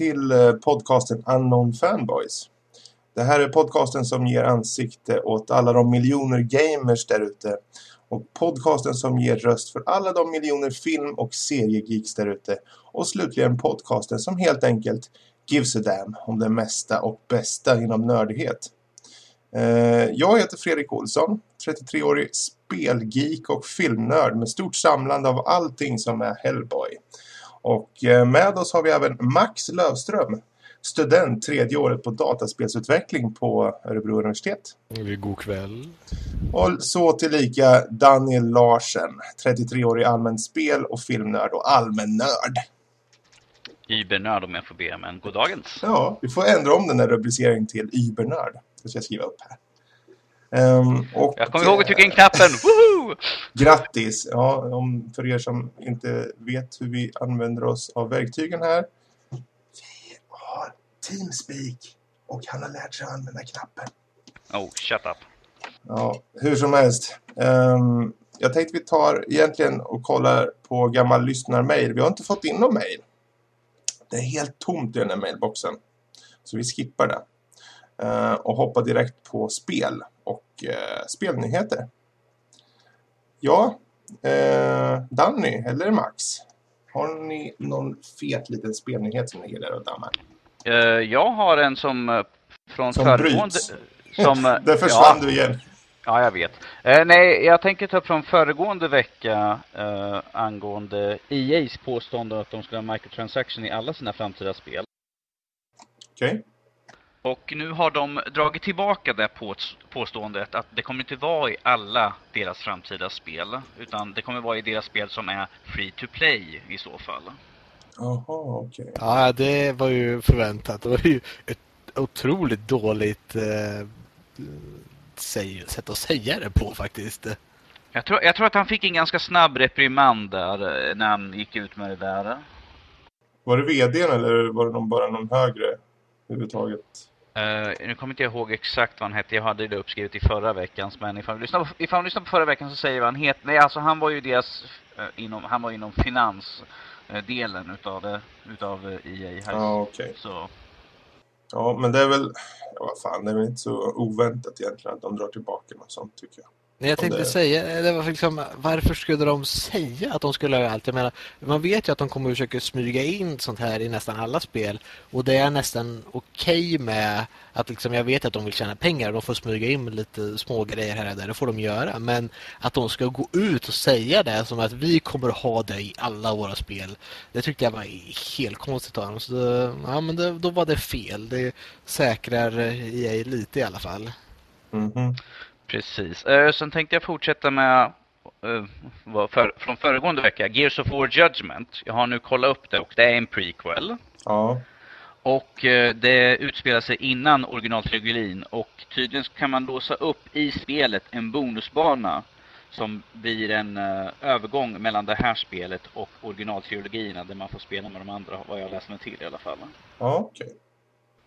Till eh, podcasten Unknown Fanboys. Det här är podcasten som ger ansikte åt alla de miljoner gamers där ute. Och podcasten som ger röst för alla de miljoner film- och seriegeeks där ute. Och slutligen podcasten som helt enkelt gives a damn om det mesta och bästa inom nördighet. Eh, jag heter Fredrik Olsson, 33-årig spelgeek och filmnörd med stort samlande av allting som är Hellboy. Och eh, med oss har vi även Max Lövström, student tredje året på dataspelsutveckling på Örebro universitet. God kväll. Och så tillika Daniel Larsen, 33-årig allmän spel- och filmnörd och allmän nörd. Ybernörd om jag får be, men goddagens. Ja, vi får ändra om den där rubriceringen till Ybernörd. Det ska jag skriva upp här. Ehm, och, Jag kommer ihåg att trycka in eh, knappen. Woho! Grattis! Ja, om, för er som inte vet hur vi använder oss av verktygen här. Vi har Teamspeak och han har lärt sig att använda knappen. Oh, shut up. Ja, hur som helst. Ehm, jag tänkte vi tar egentligen och kollar på gammal lyssnarmail. Vi har inte fått in någon mail. Det är helt tomt i den här mailboxen. Så vi skippar det. Eh, och hoppar direkt på spel och eh, spelnyheter. Ja, eh, Danny eller Max. Har ni någon fet liten spelnyhet som ni gillar att damma? Eh, jag har en som eh, från Som föregående... bryts. Som, Där försvann ja, du igen. Ja, jag vet. Eh, nej, jag tänker ta upp från föregående vecka eh, angående EA's påstående att de skulle ha microtransaction i alla sina framtida spel. Okej. Och nu har de dragit tillbaka det på påståendet att det kommer inte vara i alla deras framtida spel. Utan det kommer vara i deras spel som är free to play i så fall. Jaha, okej. Ja, det var ju förväntat. Det var ju ett otroligt dåligt eh, säg, sätt att säga det på faktiskt. Jag tror, jag tror att han fick en ganska snabb reprimand där eh, när han gick ut med det där. Var det vdn eller var det någon, bara någon högre överhuvudtaget? Uh, nu kommer inte jag ihåg exakt vad han hette. Jag hade det uppskrivet i förra veckans. Men ifall vi lyssnar på, ifall vi lyssnar på förra veckan så säger vi vad han heter. Nej, alltså han var ju deras, uh, inom, han var inom finansdelen utav, det, utav uh, EA. Här. Ja, okej. Så, Ja, men det är väl... Ja, vad fan, det är väl inte så oväntat egentligen att de drar tillbaka något sånt tycker jag. Nej, jag tänkte det- säga, det var liksom, varför skulle de säga att de skulle ha allt? Jag menar, man vet ju att de kommer att försöka smyga in sånt här i nästan alla spel. Och det är nästan okej med att liksom, jag vet att de vill tjäna pengar. De får smyga in lite små grejer här och där, det får de göra. Men att de ska gå ut och säga det som att vi kommer att ha det i alla våra spel. Det tyckte jag var helt konstigt av dem. Så det, ja, men det, då var det fel. Det säkrar EA lite i alla fall. Mhm. Precis. Uh, sen tänkte jag fortsätta med uh, för, från föregående vecka. Gears of War Judgment. Jag har nu kollat upp det och det är en prequel. Ja, Och eh, det utspelar sig innan originaltrilogin och tydligen kan man låsa upp i spelet en bonusbana som blir en eh, övergång mellan det här spelet och originaltrilogierna där man får spela med de andra, vad jag läst mig till i alla fall. ja okej.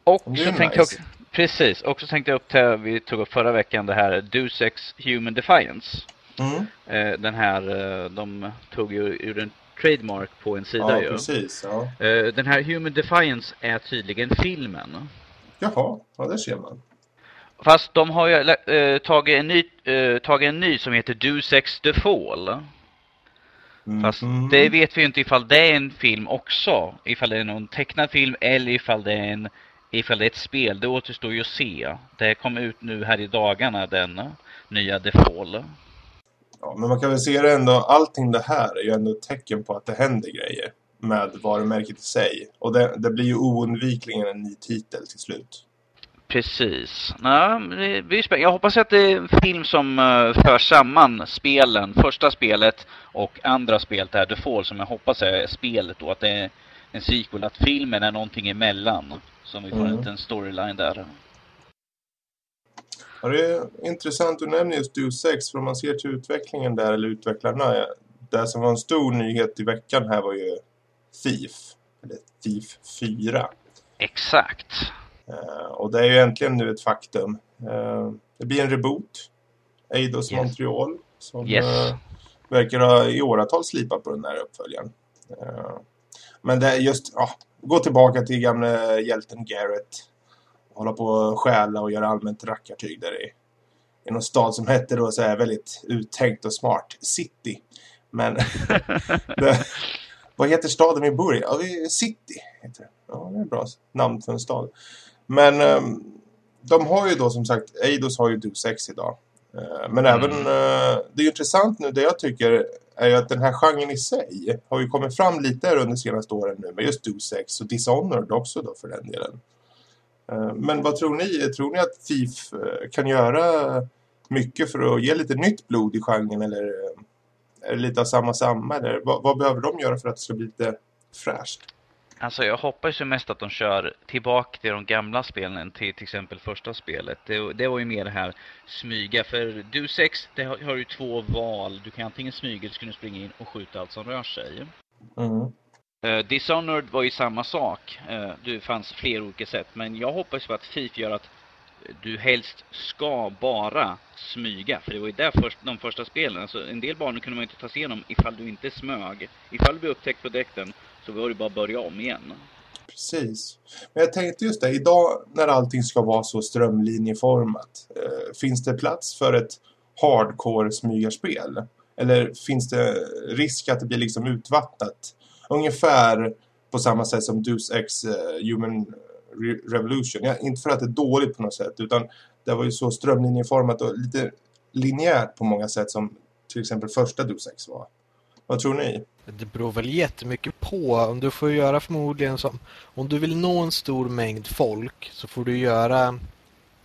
Och Det så tänkte nice. jag, precis, och så tänkte jag upp till, vi tog upp förra veckan det här Deus Ex Human Defiance. Mm. Eh, den här, eh, de tog ju ur en trademark på en sida Ja, ju. precis. Ja. Eh, den här Human Defiance är tydligen filmen. Jaha, ja, där ser man. Fast de har ju äh, tagit, en ny, äh, tagit en ny som heter Deus Ex The Fall. Fast Mhm. det vet vi ju inte ifall det är en film också. Ifall det är någon tecknad film eller ifall det är, en, ifall det är ett spel. Det återstår ju att se. Det kom ut nu här i dagarna, den nya The Fall. Ja, men man kan väl se det ändå, allting det här är ju ändå ett tecken på att det händer grejer med varumärket i sig. Och det, det blir ju oundvikligen en ny titel till slut. Precis. Ja, det blir jag hoppas att det är en film som uh, för samman spelen, första spelet och andra spelet där, The Fall, som jag hoppas är spelet då. Att det är en sequel, att filmen är någonting emellan. Som vi får Mm. en liten storyline där. Ja, det är intressant du nämner just Deus Ex, för om man ser till utvecklingen där, eller utvecklarna, det som var en stor nyhet i veckan här var ju Thief, eller Thief 4. Exakt. Eh, och det är ju äntligen nu ett faktum. Eh, det blir en reboot. Eidos Yes. Montreal. Som Yes. eh, verkar ha i åratal slipat på den där uppföljaren. Men det är just, ja, gå tillbaka till gamla hjälten Garrett. Hålla på och stjäla och göra allmänt rackartyg där i, i någon stad som hette då så här väldigt uttänkt och smart. City. Men det, vad heter staden vi bor i? Ja, City heter det. Ja, det är ett bra namn för en stad. Men um, de har ju då som sagt, Eidos har ju Du 6 idag. Uh, men mm. även, uh, det är ju intressant nu, det jag tycker är ju att den här genren i sig har ju kommit fram lite under de senaste åren nu med just Do Sex och Dishonored också då för den delen. Eh, men vad tror ni? Tror ni att Thief eh, kan göra mycket för att ge lite nytt blod i genren eller eh, är det lite av samma samma? Eller vad, vad behöver de göra för att det ska bli lite fräscht? Alltså jag hoppas ju mest att de kör tillbaka till de gamla spelen, till till exempel första spelet. Det, det var ju mer det här smyga, för du 6, det har, har ju två val. Du kan antingen smyga eller så kan du springa in och skjuta allt som rör sig. Mm. Uh, Dishonored var ju samma sak. Uh, det fanns fler olika sätt, men jag hoppas på att FIF gör att du helst ska bara smyga. För det var ju där först, de första spelen. Alltså, en del banor kunde man inte ta sig igenom ifall du inte smög. Ifall du blev upptäckt på direkten så var det bara att börja om igen. Precis. Men jag tänkte just det, idag när allting ska vara så strömlinjeformat. Eh, finns det plats för ett hardcore smygarspel? Eller finns det risk att det blir liksom utvattnat? Ungefär på samma sätt som Deus Ex eh, Human Revolution. Ja, inte för att det är dåligt på något sätt utan det var ju så strömlinjeformat och lite linjärt på många sätt som till exempel första Deus Ex var. Vad tror ni? Det beror väl jättemycket på. Om du får göra förmodligen som... Om du vill nå en stor mängd folk så får du göra...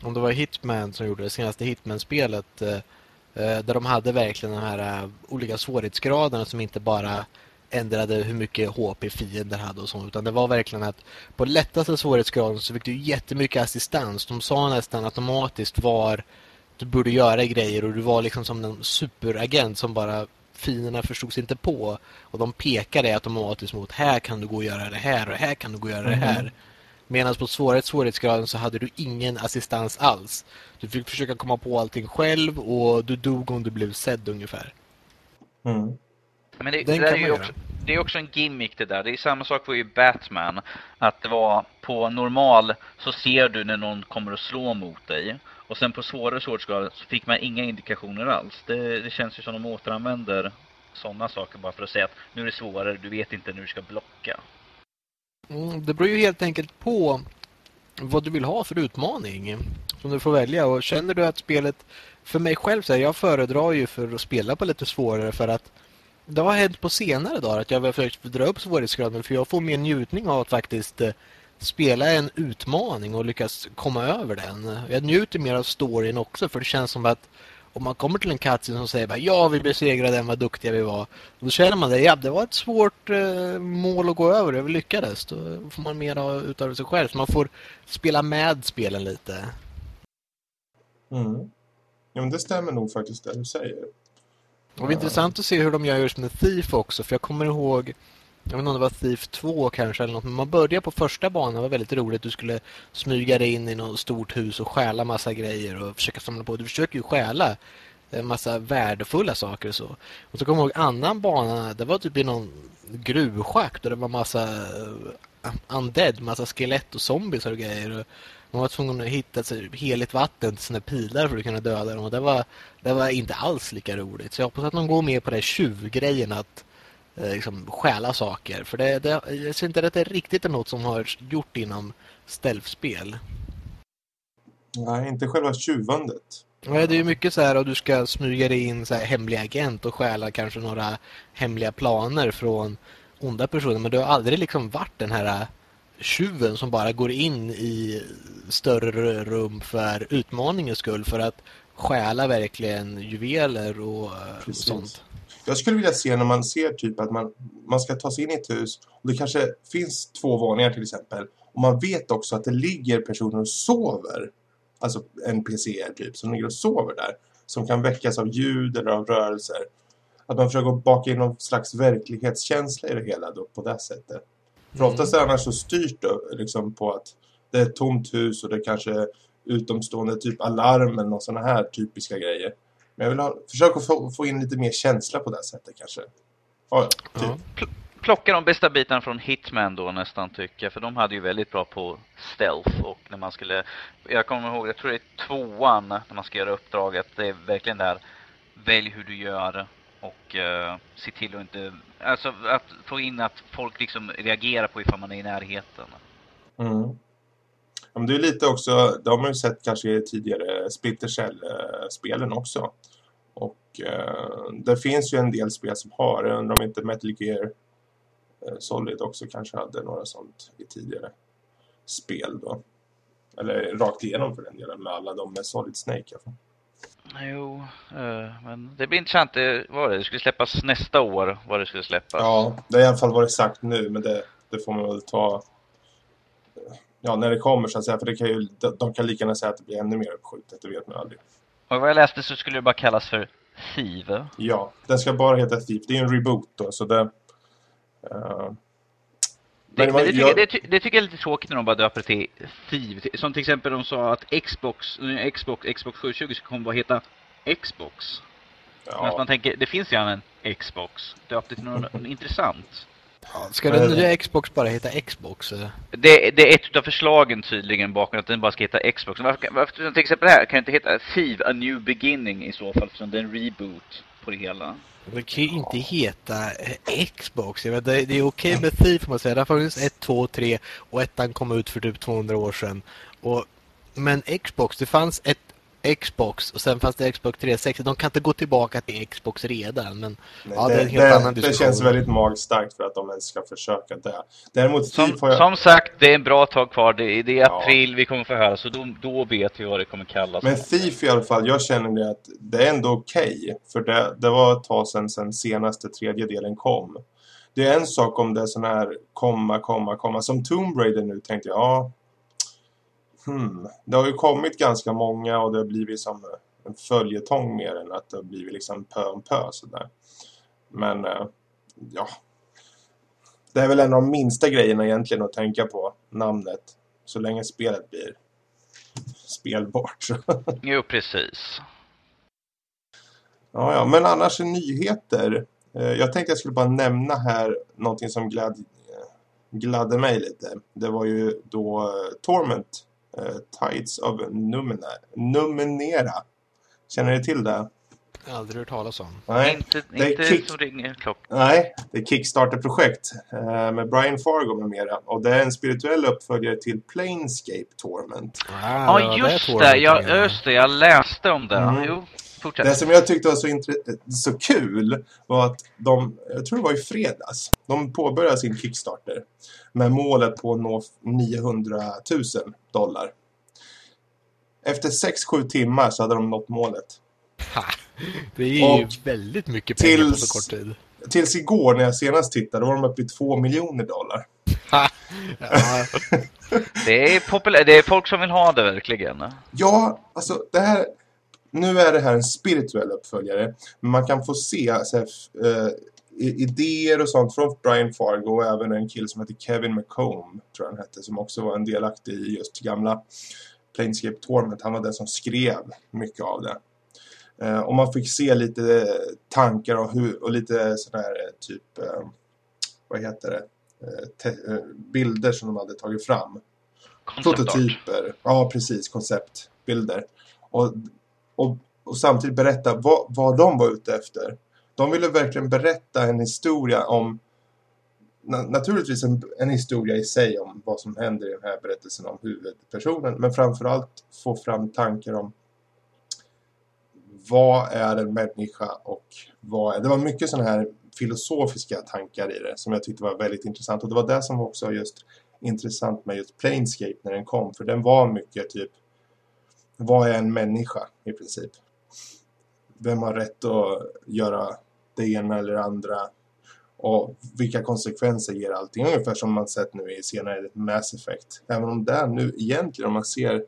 Om det var Hitman som gjorde det senaste Hitman-spelet eh, eh, där de hade verkligen de här eh, olika svårighetsgraderna som inte bara ändrade hur mycket HP fiender hade och så. Utan det var verkligen att på lättaste svårighetsgraden så fick du jättemycket assistans. De sa nästan automatiskt var du borde göra grejer och du var liksom som en superagent som bara finerna förstod inte på. Och de pekade automatiskt mot här kan du gå och göra det här och här kan du gå och göra mm. det här. Medan på svårhet, svårighetsgraden så hade du ingen assistans alls. Du fick försöka komma på allting själv och du dog om du blev sedd ungefär. Mm. Men det, det, är ju också, det är också en gimmick det där. Det är samma sak för ju Batman. Att det var på normal så ser du när någon kommer att slå mot dig. Och sen på svårare svårighetsgrader så fick man inga indikationer alls. Det, det känns ju som de återanvänder sådana saker bara för att säga att nu är det svårare, du vet inte när du ska blocka. Mm, det beror ju helt enkelt på vad du vill ha för utmaning som du får välja. Och känner du att spelet, för mig själv så här, jag föredrar ju för att spela på lite svårare för att det har hänt på senare dagar att jag har försökt dra upp svårighetsgraden för jag får mer njutning av att faktiskt eh, spela en utmaning och lyckas komma över den. Jag njuter mer av storyn också för det känns som att om man kommer till en cutscene som säger bara, ja vi besegrade den, vad duktiga vi var. Då känner man det, ja det var ett svårt eh, mål att gå över, vi lyckades. Då får man mer av, utav sig själv. Så man får spela med spelen lite. Mm. Ja men det stämmer nog faktiskt det du säger. Det var intressant att se hur de gör just med Thief också. För jag kommer ihåg, jag vet inte om det var Thief 2 kanske eller något. Men man började på första banan, det var väldigt roligt. Du skulle smyga dig in i något stort hus och stjäla massa grejer och försöka samla på. Du försöker ju stjäla en massa värdefulla saker och så. Och så kommer jag ihåg annan bana, det var typ i någon gruvschakt och det var massa eh, undead, massa skelett och zombies och grejer. Man var tvungen att hitta sig heligt vatten till sina pilar för att kunna döda dem. Och det var, det var inte alls lika roligt. Så jag hoppas att de går med på det tjuvgrejen att liksom, stjäla saker. För det, det, jag ser inte att det är riktigt något som har gjort inom stealth-spel. Nej, inte själva tjuvandet. Nej, det är ju mycket så här att du ska smyga dig in så här hemlig agent och stjäla kanske några hemliga planer från onda personer. Men du har aldrig liksom varit den här tjuven som bara går in i större rum för utmaningens skull för att stjäla verkligen juveler och, och sånt. Jag skulle vilja se när man ser typ att man, man ska ta sig in i ett hus och det kanske finns två våningar till exempel och man vet också att det ligger personer och sover alltså NPCer typ som ligger och sover där som kan väckas av ljud eller av rörelser att man försöker baka in någon slags verklighetskänsla i det hela då på det sättet. För mm. oftast är det annars så styrt då, liksom på att det är ett tomt hus och det kanske utomstående typ alarm eller någon här typiska grejer. Men jag vill ha, försöka få, få in lite mer känsla på det sättet kanske. Ja, typ. ja. plocka de bästa bitarna från Hitman då nästan tycker jag. För de hade ju väldigt bra på stealth och när man skulle, jag kommer ihåg, jag tror det är tvåan när man ska göra uppdraget. Det är verkligen där, välj hur du gör och uh, se till att inte, alltså att få in att folk liksom reagerar på ifall man är i närheten. Mm. Ja, men det är lite också, det har man ju sett kanske tidigare Splinter Cell-spelen också. Och eh, det finns ju en del spel som har, jag undrar om inte Metal Gear eh, Solid också kanske hade några sånt i tidigare spel då. Eller rakt igenom för den delen med alla de med Solid Snake i alla fall. Jo, eh, men det blir intressant. Det, var det? det skulle släppas nästa år, vad det skulle släppas. Ja, det är i alla fall vad det sagt nu, men det, det får man väl ta ja, när det kommer så att säga. För det kan ju, de kan lika gärna säga att det blir ännu mer uppskjutet, det vet man aldrig. Och vad jag läste så skulle det bara kallas för Thief. Ja, den ska bara heta Thief. Det är en reboot då, så det... Uh, det, det, tycker, det, det, tycker jag är lite tråkigt när de bara döper till Thief. Som till exempel de sa att Xbox, Xbox, Xbox 720 ska komma bara heta Xbox. Ja. Men man tänker, det finns ju en Xbox. Döpt till något intressant. Ska den nya Xbox bara heta Xbox? Det, det är ett av förslagen tydligen bakom att den bara ska heta Xbox. Varför, varför till exempel här kan det inte heta Thief A New Beginning i så fall, som det är en reboot på det hela. Det kan ju inte heta eh, Xbox. Jag vet, det, det är okej med Thief, man säger. Det har funnits 1, 2, 3 och ettan kom ut för typ 200 år sedan. Och, men Xbox, det fanns ett Xbox och sen fanns det Xbox 360. De kan inte gå tillbaka till Xbox redan. Men Nej, ja, det, det, är en helt det, annan diskussion. Det känns väldigt magstarkt för att de ens ska försöka det. Däremot som, jag... som sagt, det är en bra tag kvar. Det är, det är april ja. vi kommer få höra. Så då, då vet vi vad det kommer kallas. Men Thief i alla fall, jag känner det att det är ändå okej. Okay, för det, det var ett tag sedan, sedan senaste tredje delen kom. Det är en sak om det är sån här komma, komma, komma. Som Tomb Raider nu tänkte jag, ja Hmm. Det har ju kommit ganska många och det har blivit som en följetong mer än att det har blivit liksom pö om pö sådär. Men eh, ja, det är väl en av de minsta grejerna egentligen att tänka på, namnet. Så länge spelet blir spelbart. jo, precis. Ja, ja, men annars är nyheter. Eh, jag tänkte jag skulle bara nämna här någonting som glad, gladde mig lite. Det var ju då eh, Torment Tides of Numenera. Numenera. Känner ni till det? Aldrig hört talas om. Nej, inte, det inte kick... som ringer klockan. Nej, det är Kickstarter-projekt eh, med Brian Fargo med mera. Och det är en spirituell uppföljare till Planescape Torment. Ah, ja, just det. det. Jag, just det, jag läste om det. Mm. Jo, fortsätt. Det som jag tyckte var så, så kul var att de, jag tror det var i fredags, de påbörjade sin Kickstarter med målet på att nå 900 000 dollar. Efter 6-7 timmar så hade de nått målet. Ha, det är ju och väldigt mycket pengar tills, på så kort tid. Tills igår när jag senast tittade var de uppe i 2 miljoner dollar. ja. det, är populär, det är folk som vill ha det verkligen. Ja, alltså det här... Nu är det här en spirituell uppföljare. Men man kan få se alltså, äh, idéer och sånt från Brian Fargo och även en kille som heter Kevin McComb tror jag han hette som också var en delaktig i just gamla Planescape Torment. Han var den som skrev mycket av det. Eh, och man fick se lite tankar och, hur, och lite sådär eh, typ eh, vad heter det bilder som de hade tagit fram. Prototyper. Ja, precis. Konceptbilder. Och, och, och samtidigt berätta vad, vad de var ute efter de ville verkligen berätta en historia om naturligtvis en, en, historia i sig om vad som händer i den här berättelsen om huvudpersonen. Men framförallt få fram tankar om vad är en människa och vad är... Det var mycket sådana här filosofiska tankar i det som jag tyckte var väldigt intressant. Och det var det som var också just intressant med just Planescape när den kom. För den var mycket typ vad är en människa i princip? Vem har rätt att göra det ena eller det andra och vilka konsekvenser ger allting. Ungefär som man sett nu i senare Mass Effect. Även om det nu egentligen, om man ser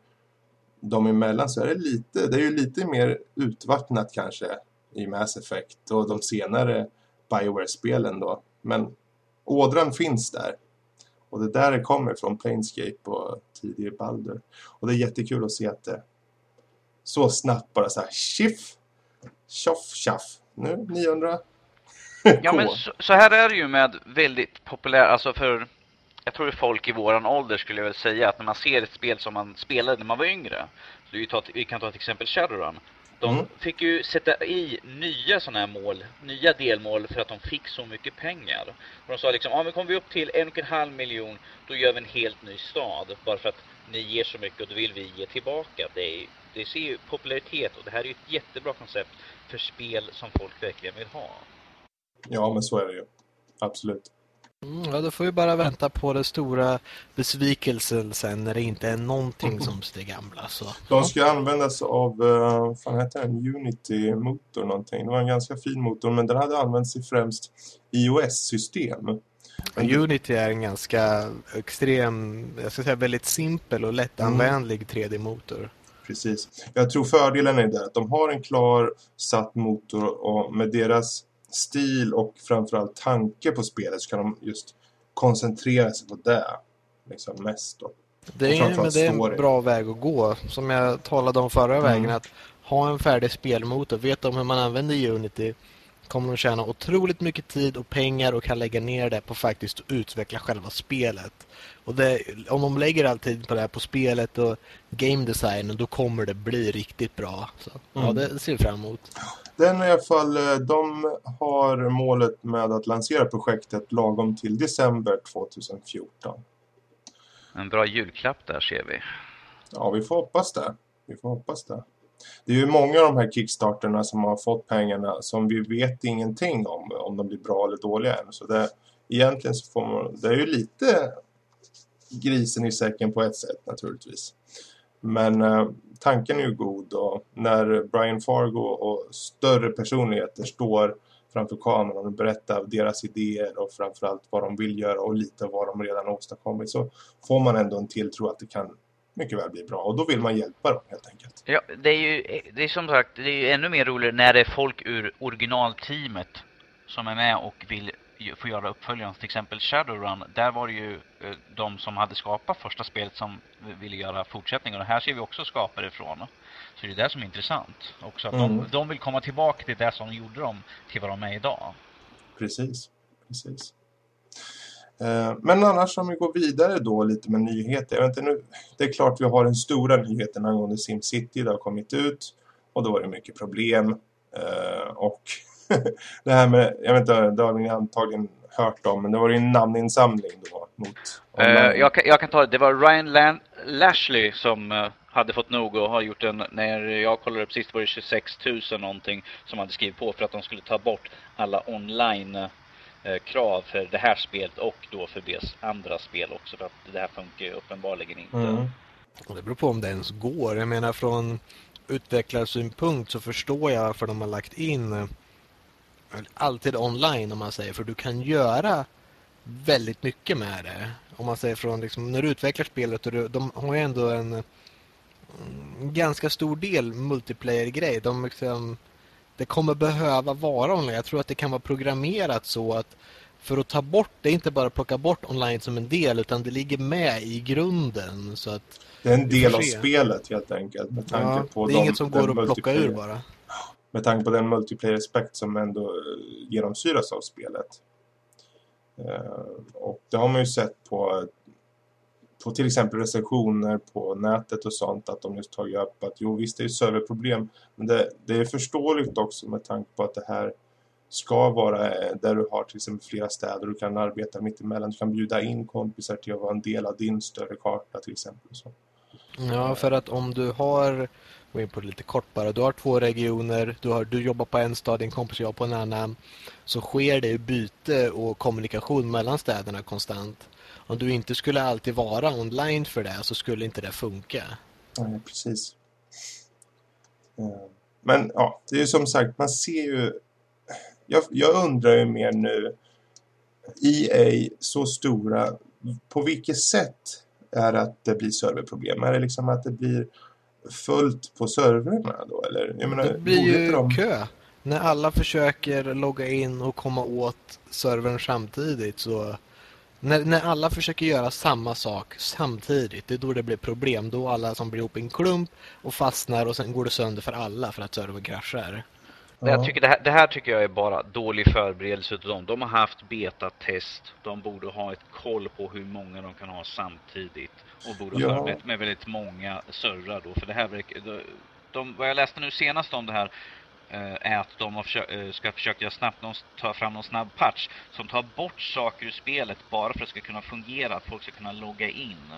dem emellan så är det lite, det är ju lite mer utvattnat kanske i Mass Effect och de senare Bioware-spelen då. Men ådran finns där. Och det där kommer från Planescape och tidigare Baldur. Och det är jättekul att se att det så snabbt bara så här, shiff, tjoff, tjaff nu 900 Ja, men så, så, här är det ju med väldigt populära, alltså för jag tror folk i våran ålder skulle jag väl säga att när man ser ett spel som man spelade när man var yngre, så vi, tar, vi kan ta till exempel Shadowrun. De mm. fick ju sätta i nya sådana här mål, nya delmål för att de fick så mycket pengar. Och de sa liksom, ja men kommer vi upp till en och en halv miljon, då gör vi en helt ny stad. Bara för att ni ger så mycket och då vill vi ge tillbaka. Det, är, det ser ju popularitet och det här är ju ett jättebra koncept för spel som folk verkligen vill ha. Ja, men så är det ju. Absolut. Mm, ja, då får vi bara vänta på den stora besvikelsen sen när det inte är någonting som det gamla. Så. De ska ja. användas av, uh, fan heter den, Unity-motor någonting. Det var en ganska fin motor, men den hade använts i främst iOS-system. Unity är en ganska extrem, jag ska säga väldigt simpel och lättanvändlig mm. 3D-motor. Precis. Jag tror fördelen är där att de har en klar satt motor och med deras stil och framförallt tanke på spelet så kan de just koncentrera sig på det liksom mest då. Det är, men det är en bra väg att gå. Som jag talade om förra mm. vägen att ha en färdig spelmotor, vet de hur man använder Unity kommer de tjäna otroligt mycket tid och pengar och kan lägga ner det på faktiskt att utveckla själva spelet. Och det, om de lägger all tid på det här på spelet och game designen då kommer det bli riktigt bra. Så, mm. Ja, det ser vi fram emot. Den i alla fall, eh, de har målet med att lansera projektet lagom till december 2014. En bra julklapp där ser vi. Ja, vi får hoppas det. Vi får hoppas det. Det är ju många av de här kickstarterna som har fått pengarna som vi vet ingenting om, om de blir bra eller dåliga än. Så det, egentligen så får man, det är ju lite grisen i säcken på ett sätt naturligtvis. Men eh, tanken är ju god och när Brian Fargo och större personligheter står framför kameran och berättar deras idéer och framförallt vad de vill göra och lite vad de redan åstadkommit så får man ändå en tilltro att det kan mycket väl bli bra och då vill man hjälpa dem helt enkelt. Ja, det är ju det är som sagt det är ju ännu mer roligt när det är folk ur originalteamet som är med och vill få göra uppföljaren. Till exempel Shadowrun, där var det ju eh, de som hade skapat första spelet som ville göra fortsättningen. Och här ser vi också skapare ifrån. Så det är det som är intressant. Också att mm. de, de vill komma tillbaka till det som gjorde dem till vad de är idag. Precis, precis. Eh, men annars om vi går vidare då lite med nyheter. Jag vet inte, nu, det är klart vi har den stora nyheten angående SimCity. Det har kommit ut och då var det mycket problem. Eh, och det här med, jag vet inte, det har ni antagligen hört om, men det var ju en namninsamling då mot uh, jag, kan, jag kan ta det. Det var Ryan Lan Lashley som hade fått nog och har gjort en, när jag kollade upp sist var det 26 000 någonting som hade skrivit på för att de skulle ta bort alla online krav för det här spelet och då för deras andra spel också för att det här funkar uppenbarligen inte. Mm. Det beror på om det ens går. Jag menar från utvecklarsynpunkt så förstår jag varför de har lagt in alltid online om man säger för du kan göra väldigt mycket med det. Om man säger från liksom, när du utvecklar spelet och du, de har ju ändå en, en mm, ganska stor del multiplayer-grej. De liksom, det kommer behöva vara online. Jag tror att det kan vara programmerat så att för att ta bort, det är inte bara plocka bort online som en del utan det ligger med i grunden. Så att det är en del av spelet helt enkelt. Med tanke ja, på det är de, inget som går att plocka ur bara med tanke på den multiplayer-aspekt som ändå eh, genomsyras av spelet. Eh, och det har man ju sett på, på till exempel recensioner på nätet och sånt att de just tagit upp att jo visst det är serverproblem men det, det är förståeligt också med tanke på att det här ska vara eh, där du har till exempel flera städer du kan arbeta mitt emellan. Du kan bjuda in kompisar till att vara en del av din större karta till exempel. Så. Ja, för att om du har gå in på det lite kort bara. Du har två regioner, du, har, du jobbar på en stad, din kompis jobbar på en annan. Så sker det byte och kommunikation mellan städerna konstant. Om du inte skulle alltid vara online för det så skulle inte det funka. Ja, precis. Eh, men ja, det är ju som sagt, man ser ju... Jag, jag undrar ju mer nu, EA så stora, på vilket sätt är det att det blir serverproblem? Är det liksom att det blir fullt på servrarna då? Eller, jag menar, det blir ju de... kö. När alla försöker logga in och komma åt servern samtidigt så... När, när alla försöker göra samma sak samtidigt, det är då det blir problem. Då alla som blir ihop i en klump och fastnar och sen går det sönder för alla för att servern kraschar. Ja. Jag tycker det, här, det här tycker jag är bara dålig förberedelse av dem. De har haft betatest. De borde ha ett koll på hur många de kan ha samtidigt. Och borde ha ja. förberett med väldigt många servrar då. För det här de, de, vad jag läste nu senast om det här Eh, är att de eh, ska försöka snabbt någon, ta fram någon snabb patch som tar bort saker ur spelet bara för att det ska kunna fungera, att folk ska kunna logga in.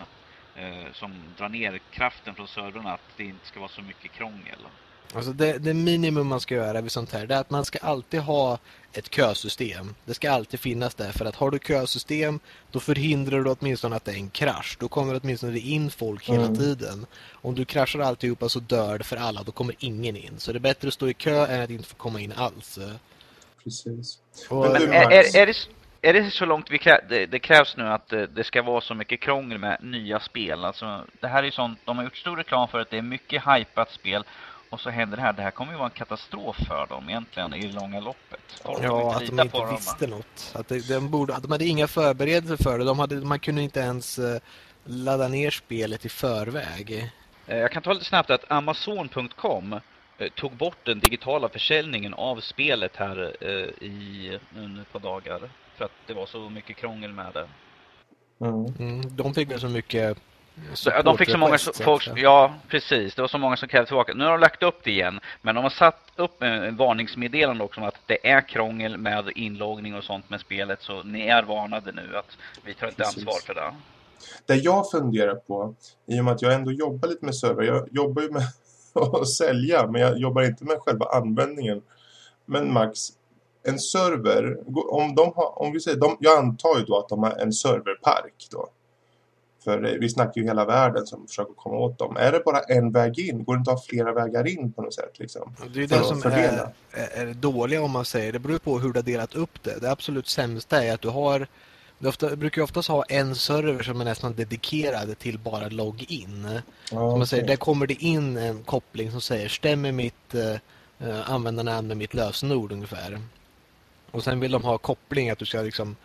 Eh, som drar ner kraften från servrarna, att det inte ska vara så mycket krångel. Alltså det, det minimum man ska göra vid sånt här det är att man ska alltid ha ett kösystem. Det ska alltid finnas där för att har du kösystem då förhindrar du åtminstone att det är en krasch. Då kommer det åtminstone in folk hela mm. tiden. Om du kraschar alltihopa så dör det för alla. Då kommer ingen in. Så det är bättre att stå i kö än att inte få komma in alls. Precis. Och, Men, är, är, är, det, är det så långt vi krä, det, det, krävs nu att det, det, ska vara så mycket krångel med nya spel? Alltså, det här är sånt, de har gjort stor reklam för att det är mycket hypat spel och så händer det här. Det här kommer ju vara en katastrof för dem egentligen i det långa loppet. Folk ja, att de inte visste dem. något. Att de, de, borde, att de hade inga förberedelser för det. De hade, man kunde inte ens uh, ladda ner spelet i förväg. Eh, jag kan ta lite snabbt att Amazon.com uh, tog bort den digitala försäljningen av spelet här i ett par dagar. För att det var så mycket krångel med det. Mm. Mm, de fick väl så mycket så, de fick så många folk, ja precis, det var så många som krävde tillbaka. Nu har de lagt upp det igen, men de har satt upp en varningsmeddelande också om att det är krångel med inloggning och sånt med spelet. Så ni är varnade nu att vi tar inte precis. ansvar för det. Det jag funderar på, i och med att jag ändå jobbar lite med server, jag jobbar ju med att sälja, men jag jobbar inte med själva användningen. Men Max, en server, om de har, om vi säger, de, jag antar ju då att de har en serverpark då. För vi snackar ju hela världen som försöker komma åt dem. Är det bara en väg in? Går det inte att ha flera vägar in på något sätt? Liksom, det är det som är, är dåliga om man säger. Det beror på hur du har delat upp det. Det absolut sämsta är att du har... Du ofta, brukar oftast ha en server som är nästan dedikerad till bara login. Okay. man säger, där kommer det in en koppling som säger stämmer mitt uh, användarnamn med mitt lösenord ungefär. Och sen vill de ha koppling att du ska liksom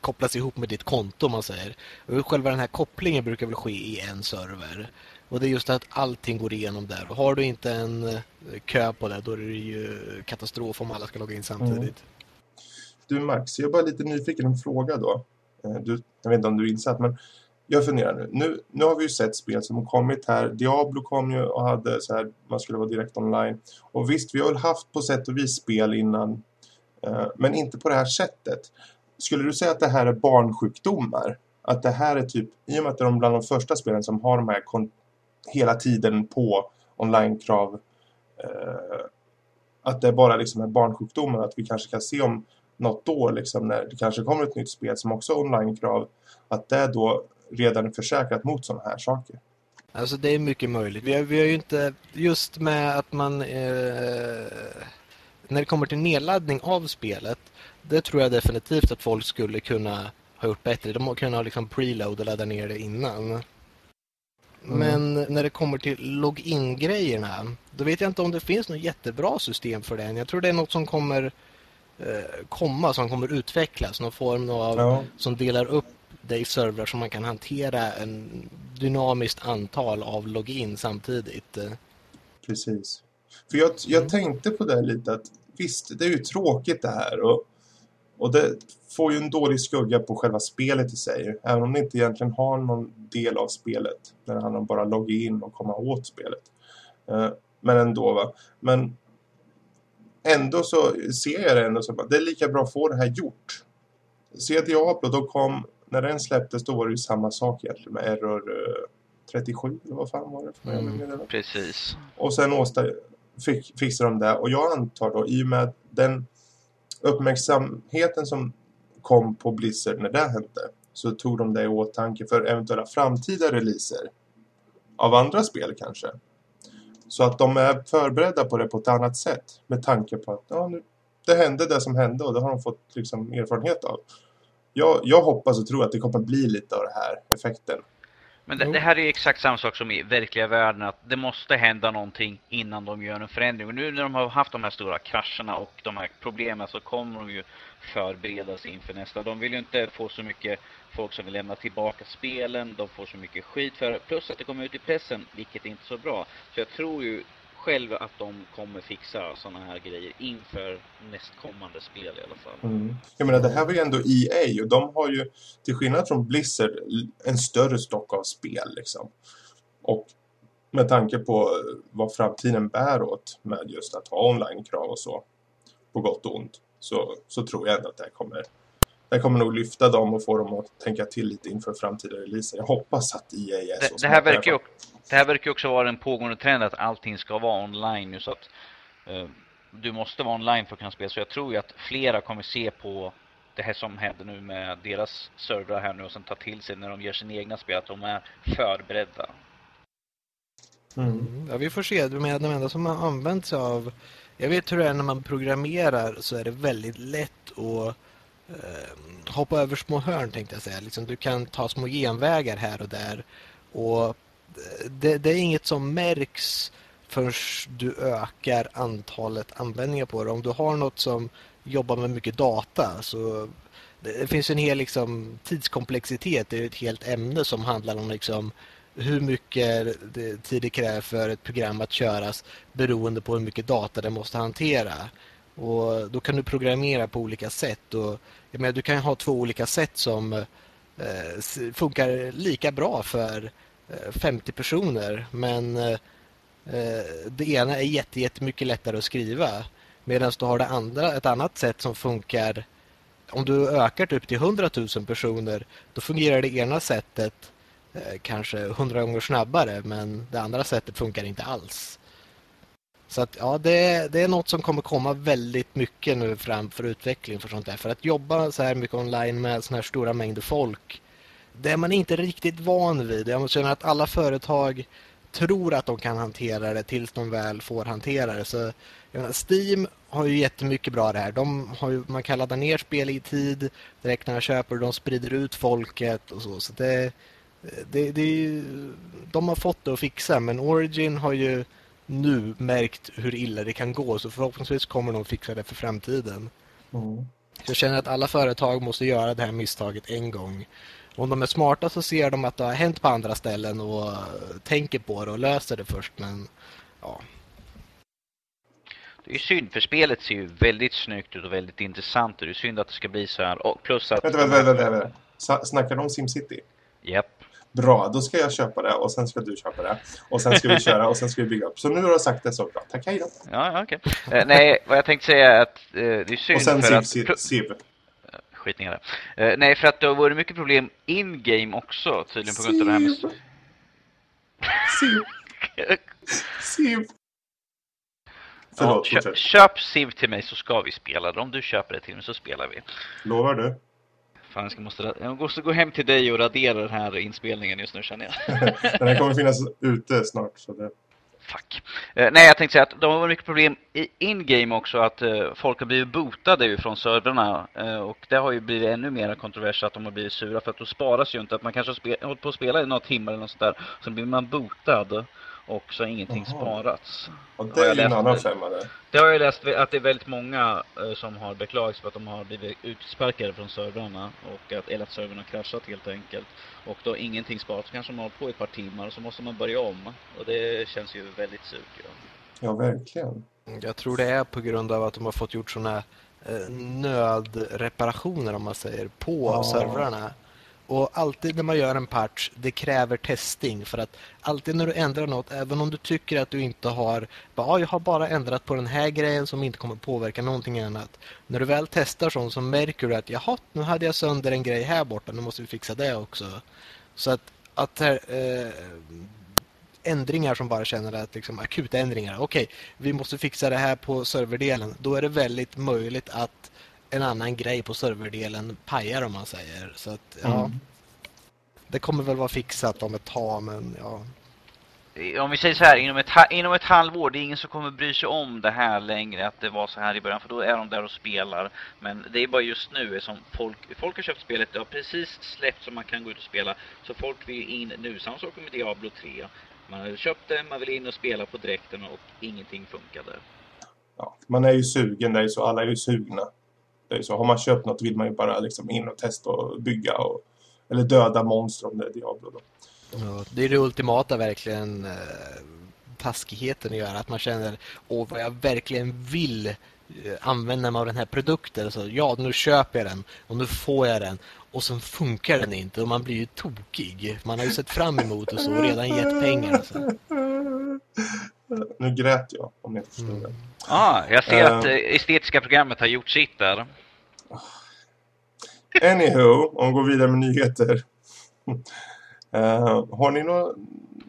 kopplas ihop med ditt konto man säger. Och själva den här kopplingen brukar väl ske i en server. Och det är just att allting går igenom där. Och har du inte en eh, kö på det, då är det ju katastrof om alla ska logga in samtidigt. Mm. Du Max, jag är bara lite nyfiken en fråga då. Eh, du, jag vet inte om du är insatt, men jag funderar nu. nu. Nu har vi ju sett spel som har kommit här. Diablo kom ju och hade så här, man skulle vara direkt online. Och visst, vi har väl haft på sätt och vis spel innan. Eh, men inte på det här sättet. Skulle du säga att det här är barnsjukdomar? Att det här är typ, i och med att det är bland de första spelen som har de här hela tiden på online-krav eh, att det bara liksom är barnsjukdomar att vi kanske kan se om något år liksom när det kanske kommer ett nytt spel som också har online-krav att det då redan är försäkrat mot sådana här saker. Alltså det är mycket möjligt. Vi har, vi har ju inte, just med att man eh, när det kommer till nedladdning av spelet det tror jag definitivt att folk skulle kunna ha gjort bättre. De kunde ha liksom preload och ladda ner det innan. Mm. Men när det kommer till login-grejerna, då vet jag inte om det finns något jättebra system för det. Jag tror det är något som kommer eh, komma, som kommer utvecklas. Någon form av ja. som delar upp det i servrar så man kan hantera en dynamiskt antal av login samtidigt. Precis. För jag, jag mm. tänkte på det lite att visst, det är ju tråkigt det här och och det får ju en dålig skugga på själva spelet i sig. Även om det inte egentligen har någon del av spelet. När det handlar om bara att logga in och komma åt spelet. Eh, men ändå va. Men ändå så ser jag det ändå som att det är lika bra att få det här gjort. Se Diablo, då kom, när den släpptes då var det ju samma sak egentligen med Error 37 eh, eller vad fan var det? För mm, precis. Och sen åsta, fick, fixade de det och jag antar då i och med den uppmärksamheten som kom på Blizzard när det hände så tog de det i åtanke för eventuella framtida releaser av andra spel kanske. Så att de är förberedda på det på ett annat sätt med tanke på att ja, nu, det hände det som hände och det har de fått liksom, erfarenhet av. Jag, jag hoppas och tror att det kommer bli lite av den här effekten men det, det, här är exakt samma sak som i verkliga världen, att det måste hända någonting innan de gör en förändring. Och nu när de har haft de här stora krascherna och de här problemen så kommer de ju förbereda sig inför nästa. De vill ju inte få så mycket folk som vill lämna tillbaka spelen, de får så mycket skit för det. Plus att det kommer ut i pressen, vilket är inte så bra. Så jag tror ju själv att de kommer fixa sådana här grejer inför nästkommande spel i alla fall. Mm. Jag menar, det här var ju ändå EA och de har ju, till skillnad från Blizzard, en större stock av spel liksom. Och med tanke på eh, vad framtiden bär åt med just att ha online-krav och så, på gott och ont, så, så tror jag ändå att det här kommer det kommer nog lyfta dem och få dem att tänka till lite inför framtida releaser. Jag hoppas att EA är det, så det här verkar ju, Det här verkar också vara en pågående trend att allting ska vara online nu så att uh, du måste vara online för att kunna spela. Så jag tror ju att flera kommer se på det här som händer nu med deras servrar här nu och sen ta till sig när de gör sina egna spel att de är förberedda. Mm. Ja, vi får se. Du menar de enda som har använt sig av... Jag vet hur det är när man programmerar så är det väldigt lätt att eh, Eh, hoppa över små hörn tänkte jag säga. Liksom, du kan ta små genvägar här och där. Och eh, det, det är inget som märks förrän du ökar antalet användningar på det. Om du har något som jobbar med mycket data så det finns en hel liksom, tidskomplexitet. Det är ett helt ämne som handlar om liksom, hur mycket tid det kräver för ett program att köras beroende på hur mycket data det måste hantera. Och då kan du programmera på olika sätt. Och, jag menar, du kan ha två olika sätt som eh, funkar lika bra för eh, 50 personer. Men eh, eh, det ena är jätte, jättemycket lättare att skriva. Medan du har det andra, ett annat sätt som funkar om du ökar upp till 100 000 personer då fungerar det ena sättet eh, kanske 100 gånger snabbare men det andra sättet funkar inte alls. Så att ja, det, det är något som kommer komma väldigt mycket nu fram för utveckling för sånt där. För att jobba så här mycket online med såna här stora mängder folk, det är man inte riktigt van vid. Jag känner att alla företag tror att de kan hantera det tills de väl får hantera det. Så menar, Steam har ju jättemycket bra det här. De har ju, man kan ladda ner spel i tid direkt när man köper. De sprider ut folket och så. Så det, det, det är ju, de har fått det att fixa. Men Origin har ju nu märkt hur illa det kan gå så förhoppningsvis kommer de fixa det för framtiden. Mm. Jag känner att alla företag måste göra det här misstaget en gång. Om de är smarta så ser de att det har hänt på andra ställen och tänker på det och löser det först. Men ja. Det är synd för spelet ser ju väldigt snyggt ut och väldigt intressant ut. Det är synd att det ska bli så här. Och plus att... Vänta, vänta, vänta. vänta. Snackar de om SimCity? Japp. Yep. Bra, då ska jag köpa det och sen ska du köpa det. Och sen ska vi köra och sen ska vi bygga upp. Så nu har du sagt det så bra. Tack, hej då. Ja, okej. Okay. Eh, nej, vad jag tänkte säga är att eh, det är synd och sen för Civ, att... Civ. Skitningar där. Eh, nej, för att det har varit mycket problem in-game också tydligen på grund av det här med... Civ. Civ. Förlåt, ja, köp, köp Civ till mig så ska vi spela det. Om du köper det till mig så spelar vi. Lovar du? Fan, jag, måste, jag måste gå hem till dig och radera den här inspelningen just nu känner jag. den här kommer finnas ute snart. Så det... Fuck. Eh, nej, jag tänkte säga att de har mycket problem i in-game också. Att eh, folk har blivit botade från servrarna. Eh, och det har ju blivit ännu mer kontrovers att de har blivit sura. För att då sparas ju inte. Att man kanske har hållit på att spela i några timmar eller något sånt där. Så blir man botad och så har ingenting Aha. sparats. Och det är ju en annan femma det. Det har jag läst att det är väldigt många eh, som har beklagat för att de har blivit utsparkade från servrarna och att, eller att servrarna har kraschat helt enkelt. Och då ingenting sparat så kanske man har på i ett par timmar och så måste man börja om. Och det känns ju väldigt surt. Ja, ja verkligen. Jag tror det är på grund av att de har fått gjort sådana eh, nödreparationer om man säger på ja. servrarna. Och alltid när man gör en patch, det kräver testing. För att alltid när du ändrar något, även om du tycker att du inte har... Bara, jag har bara ändrat på den här grejen som inte kommer påverka någonting annat. När du väl testar sånt så märker du att jaha, nu hade jag sönder en grej här borta, nu måste vi fixa det också. Så att, att här, eh, ändringar som bara känner att liksom, akuta ändringar. Okej, okay, vi måste fixa det här på serverdelen. Då är det väldigt möjligt att en annan grej på serverdelen pajar om man säger. Så att, ja. Mm. Det kommer väl vara fixat om ett tag, men ja. Om vi säger så här, inom ett, inom ett halvår, det är ingen som kommer bry sig om det här längre, att det var så här i början, för då är de där och spelar. Men det är bara just nu som folk, folk har köpt spelet, det har precis släppt så man kan gå ut och spela. Så folk vill in nu, samma sak med Diablo 3. Man har köpt det, man vill in och spela på direkten och ingenting funkade. Ja, man är ju sugen, det är så, alla är ju sugna. Det är så, har man köpt något vill man ju bara liksom in och testa och bygga och, eller döda monster om det är Diablo då. Ja, det är det ultimata verkligen eh, taskigheten att göra. Att man känner, åh vad jag verkligen vill eh, använda mig av den här produkten. Så, ja, nu köper jag den och nu får jag den. Och sen funkar den inte och man blir ju tokig. Man har ju sett fram emot och så och redan gett pengar. Så. Nu grät jag om jag inte förstod det. Ah, jag ser Eh. att eh, estetiska programmet har gjort sitt där. Anywho, om vi går vidare med nyheter. Eh, har ni någon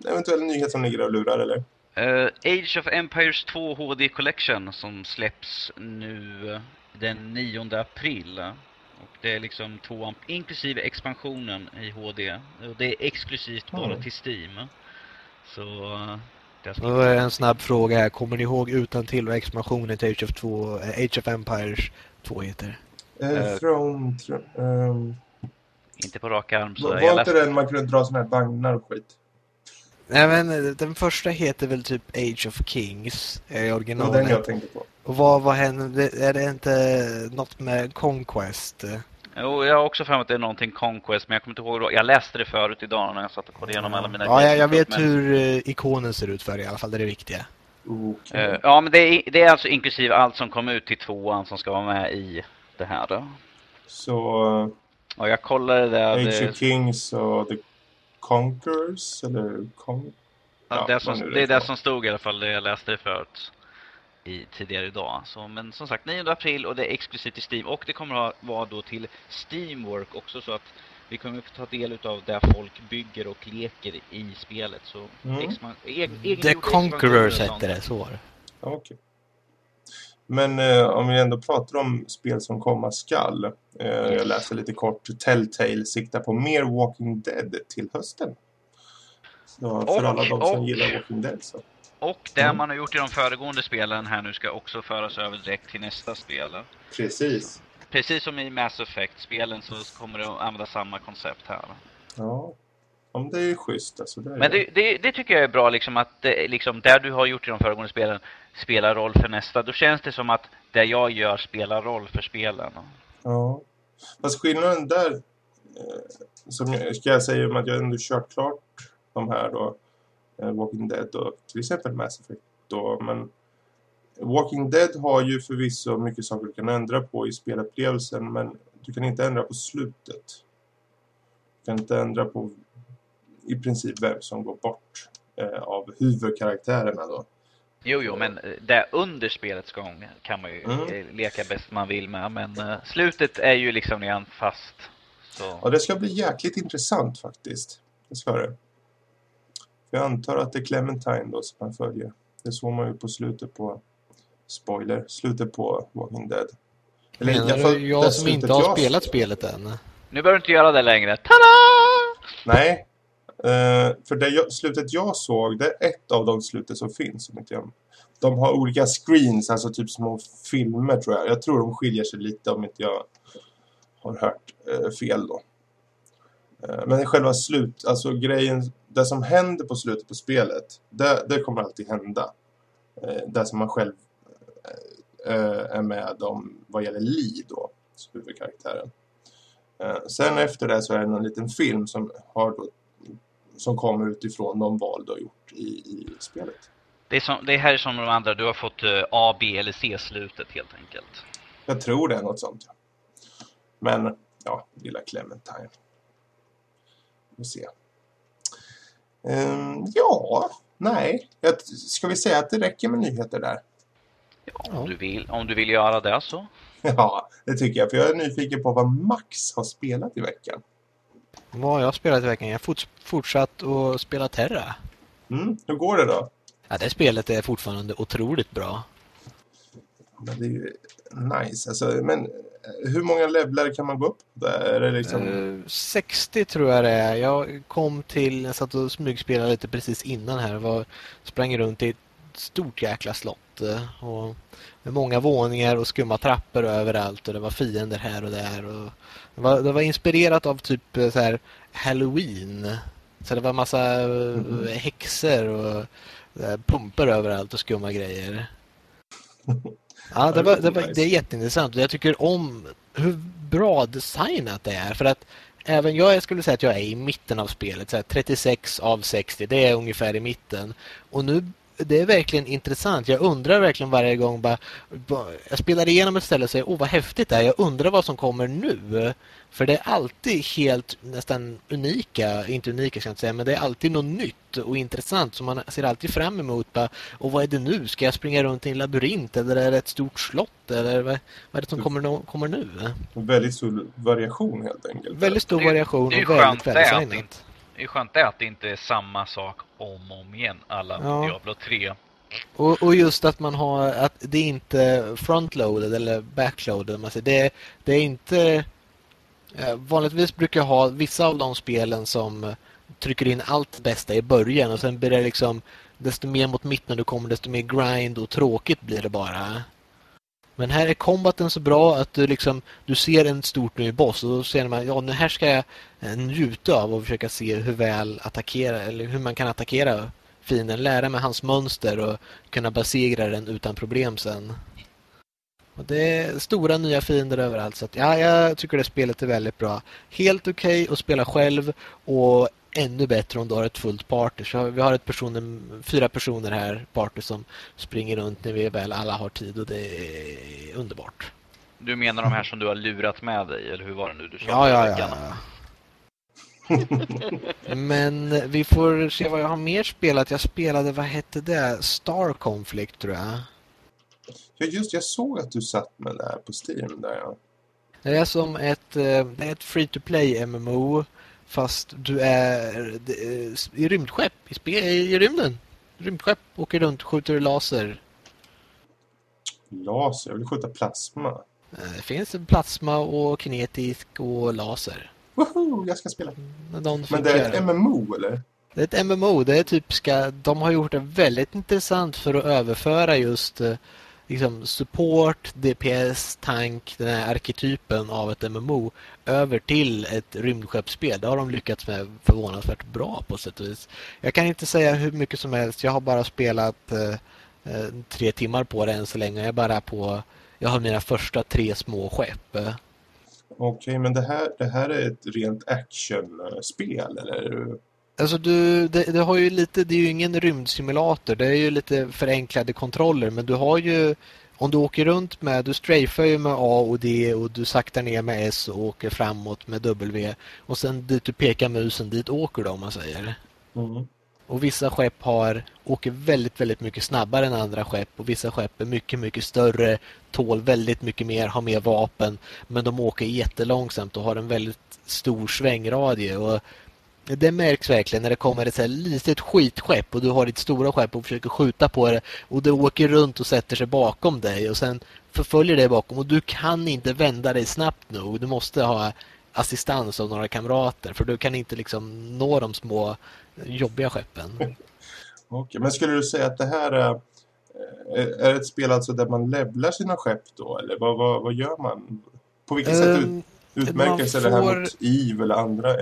eventuell nyhet som ligger och lurar eller? Eh, Age of Empires 2 HD Collection som släpps nu eh, den 9 april. Och det är liksom tvåan inklusive expansionen i HD. Och det är exklusivt bara Mm. till Steam. Så... eh, det ska... Och en snabb fråga här. Kommer ni ihåg utan till vad expansionen till Age of, 2, eh, Age of Empires 2 heter? Eh, Eh. Throne... Thr ehm, Inte på rak arm så var jag inte läste... den man kunde dra såna här vagnar och skit? Nej men eh, den första heter väl typ Age of Kings i Det var den originalet. jag tänkte på. Och vad, vad hände? Är det inte något med Conquest? Jo, jag har också för att det är någonting Conquest, men jag kommer inte ihåg då. Jag läste det förut idag när jag satt och kollade igenom alla mina Ja, jag, jag vet Men- hur eh, ikonen ser ut för det, i alla fall. Det är det viktiga. Okej. Eh, ja, men det är, det är alltså inklusive allt som kom ut till tvåan som ska vara med i det här då. Så Och jag kollade det. Age det, Kings och The Conquerors eller Con... ja, ja, det, som, det det är det som stod i alla fall, det jag läste det förut. I, tidigare idag. Så, men som sagt, 9 april och det är exklusivt till Steam. Och det kommer att vara då till Steamwork också så att vi kommer att ta del av där folk bygger och leker i spelet. Så Mm. expan- eg, egengjorda The Conquerors hette det, så var det. Ja, okej. Men eh, om vi ändå pratar om spel som komma skall. Eh, Jag läser lite kort. Telltale siktar på mer Walking Dead till hösten. Så för Och- alla de som och- gillar Walking Dead så. Och det Mm. man har gjort i de föregående spelen här nu ska också föras över direkt till nästa spel. Precis. Precis som i Mass Effect-spelen så kommer det att använda samma koncept här. Ja. Om det är schysst alltså. Det är Men det, det, det tycker jag är bra liksom att det, liksom, där du har gjort i de föregående spelen spelar roll för nästa. Då känns det som att det jag gör spelar roll för spelen. Ja. Fast skillnaden där, eh, som jag, ska jag säga om att jag ändå kört klart de här då, Walking Dead och till exempel Mass Effect då, men Walking Dead har ju förvisso mycket saker du kan ändra på i spelupplevelsen, men du kan inte ändra på slutet. Du kan inte ändra på i princip vem som går bort eh, av huvudkaraktärerna då. Jo, jo, men eh, det under spelets gång kan man ju Mm. eh, leka bäst man vill med. Men eh, slutet är ju liksom redan fast. Så. Ja, det ska bli jäkligt intressant faktiskt. Det ska det. För jag antar att det är Clementine då som man följer. Det såg man ju på slutet på spoiler, slutet på Walking Dead. Eller, Menar jag du jag som inte har jag- spelat spelet än? Nu behöver du inte göra det längre. Tada! Nej. Eh, för det jag, slutet jag såg, det är ett av de slutet som finns. Om inte jag, de har olika screens, alltså typ små filmer tror jag. Jag tror de skiljer sig lite om inte jag har hört eh, fel då. Eh, men själva slut, alltså grejen, det som händer på slutet på spelet, det, det kommer alltid hända. Eh, det som man själv eh, är med om vad gäller Lee då, huvudkaraktären. Eh, sen efter det så är det en liten film som har då, som kommer utifrån de val du har gjort i, i spelet. Det, är som, det här är som de andra, du har fått eh, A, B eller C-slutet helt enkelt. Jag tror det är något sånt. ja. Men, ja, lilla Clementine. Vi får se. Ehm, ja, nej. Jag, ska vi säga att det räcker med nyheter där? Ja, om, du vill, om du vill göra det så. Ja, det tycker jag. För jag är nyfiken på vad Max har spelat i veckan. Vad har jag spelat i veckan? Jag har fort, fortsatt att spela Terra. Mm, hur går det då? Ja, det spelet är fortfarande otroligt bra. Men det är ju nice. Alltså, men hur många levlar kan man gå upp där? Är det liksom... Eh, 60 tror jag det är. Jag kom till, jag satt och smygspelade lite precis innan här. Var, sprang runt i ett stort jäkla slott. eh, Och med många våningar och skumma trappor överallt. Och det var fiender här och där. Och det, var, det var inspirerat av typ eh, så här Halloween. Så det var massa eh, Mhm. häxor och eh, pumpor överallt och skumma grejer. Ja, det, var, det, var, det är jätteintressant. Jag tycker om hur bra designat det är. För att även jag skulle säga att jag är i mitten av spelet. Så här 36 av 60, det är ungefär i mitten. Och nu det är verkligen intressant. Jag undrar verkligen varje gång bara, bara jag spelar igenom ett ställe och säger åh vad häftigt det är. Jag undrar vad som kommer nu. För det är alltid helt nästan unika, inte unika ska jag inte säga, men det är alltid något nytt och intressant som man ser alltid fram emot. Bara, och vad är det nu? Ska jag springa runt i en labyrint eller är det ett stort slott? Eller vad, vad är det som kommer, kommer nu? Väldigt stor variation helt enkelt. Väldigt stor variation och väldigt skönt är skönt det att det inte är samma sak om och om igen, alla Ja. Diablo 3. Och, och just att man har att det är inte frontloaded eller backloaded. Man säger. Det, det är inte... Eh, vanligtvis brukar jag ha vissa av de spelen som trycker in allt bästa i början och sen blir det liksom desto mer mot mitten du kommer desto mer grind och tråkigt blir det bara. Men här är kombaten så bra att du liksom du ser en stort ny boss och då ser man ja, nu här ska jag eh, njuta av och försöka se hur väl attackera eller hur man kan attackera fienden, lära mig hans mönster och kunna besegra den utan problem sen. Och det är stora nya fiender överallt så att, ja, jag tycker det spelet är väldigt bra. Helt okej att spela själv och ännu bättre om du har ett fullt party. Så vi har ett personer, fyra personer här, party som springer runt när vi väl alla har tid och det är underbart. Du menar de här som du har lurat med dig, eller hur var det nu du? Ja, ja, ja. veckan? Men vi får se vad jag har mer spelat. Jag spelade, vad hette det? Star Conflict tror jag. Ja, just jag såg att du satt med det här på Steam där ja. Det är som ett, eh, det är ett free-to-play MMO fast du är är i rymdskepp, i, i rymden. Rymdskepp, åker runt, skjuter laser. Laser, jag vill skjuta plasma. Eh, Det finns plasma och kinetisk och laser. Woho, jag ska spela. Men de Men det är ett MMO eller? Det är ett MMO. Det är typ ska, de har gjort det väldigt intressant för att överföra just eh, liksom support, DPS, tank, den här arketypen av ett MMO över till ett rymdskeppsspel. Det har de lyckats med förvånansvärt bra på sätt och vis. Jag kan inte säga hur mycket som helst. Jag har bara spelat eh, eh tre timmar på det än så länge. Jag är bara på jag har mina första tre små skepp. Okej, Okej, men det här, det här är ett rent actionspel eller? Alltså du, det, det har ju lite, det är ju ingen rymdsimulator. Det är ju lite förenklade kontroller. Men du har ju, om du åker runt med, du strafar ju med A och D och du saktar ner med S och åker framåt med W. Och sen dit du pekar musen, dit åker du om man säger. Mm. Och vissa skepp har, åker väldigt, väldigt mycket snabbare än andra skepp. Och vissa skepp är mycket, mycket större, tål väldigt mycket mer, har mer vapen. Men de åker jättelångsamt och har en väldigt stor svängradie. Och det märks verkligen när det kommer ett så här litet skitskepp och du har ditt stora skepp och försöker skjuta på det och det åker runt och sätter sig bakom dig och sen förföljer dig bakom och du kan inte vända dig snabbt nog. Du måste ha assistans av några kamrater för du kan inte liksom nå de små jobbiga skeppen. Okej, men skulle du säga att det här är, är ett spel alltså där man levlar sina skepp då? Eller vad, vad, vad gör man? På vilket sätt ut, Ehm, utmärker sig det här får- mot EVE eller andra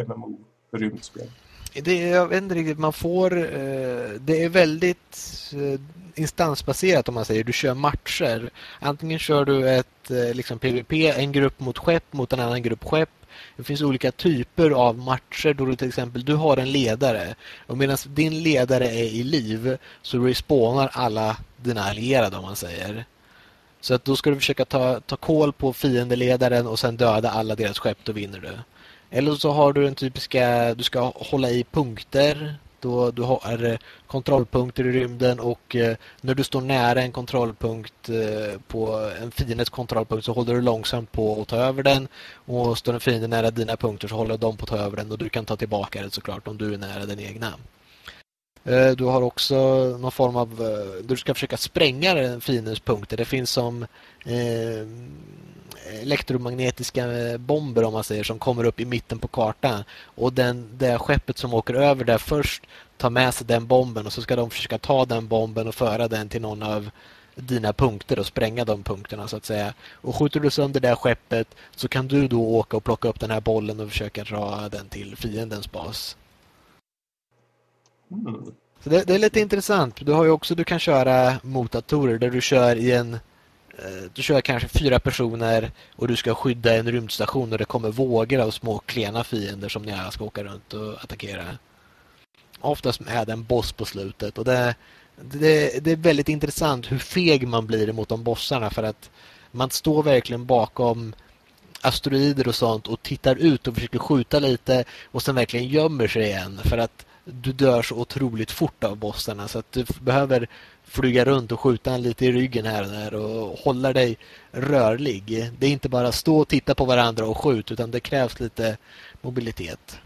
rymdspel. Det är, jag vet inte riktigt, man får... Eh, det är väldigt eh, instansbaserat om man säger. Du kör matcher. Antingen kör du ett eh, liksom PVP, en grupp mot skepp mot en annan grupp skepp. Det finns olika typer av matcher då du till exempel du har en ledare och medan din ledare är i liv så respawnar alla dina allierade om man säger. Så att då ska du försöka ta, ta koll på fiendeledaren och sen döda alla deras skepp, då vinner du. Eller så har du den typiska, du ska hålla i punkter. Då du har kontrollpunkter i rymden och eh, när du står nära en kontrollpunkt eh, på en fiendes kontrollpunkt så håller du långsamt på att ta över den. Och står en fiende nära dina punkter så håller de på att ta över den och du kan ta tillbaka den såklart om du är nära den egna. Eh, du har också någon form av... Du ska försöka spränga den fiendens punkter. Det finns som eh, elektromagnetiska bomber om man säger som kommer upp i mitten på kartan. Och den, det skeppet som åker över där först tar med sig den bomben och så ska de försöka ta den bomben och föra den till någon av dina punkter och spränga de punkterna så att säga. Och skjuter du sönder det skeppet så kan du då åka och plocka upp den här bollen och försöka dra den till fiendens bas. Mm. Så det, det är lite intressant. Du har ju också, du kan köra motatorer där du kör i en Eh, du kör kanske fyra personer och du ska skydda en rymdstation och det kommer vågor av små klena fiender som ni alla ska åka runt och attackera. Oftast med en boss på slutet och det, det, det är väldigt intressant hur feg man blir mot de bossarna för att man står verkligen bakom asteroider och sånt och tittar ut och försöker skjuta lite och sen verkligen gömmer sig igen för att du dör så otroligt fort av bossarna så att du behöver flyga runt och skjuta lite i ryggen här och där och hålla dig rörlig. Det är inte bara stå och titta på varandra och skjuta utan det krävs lite mobilitet.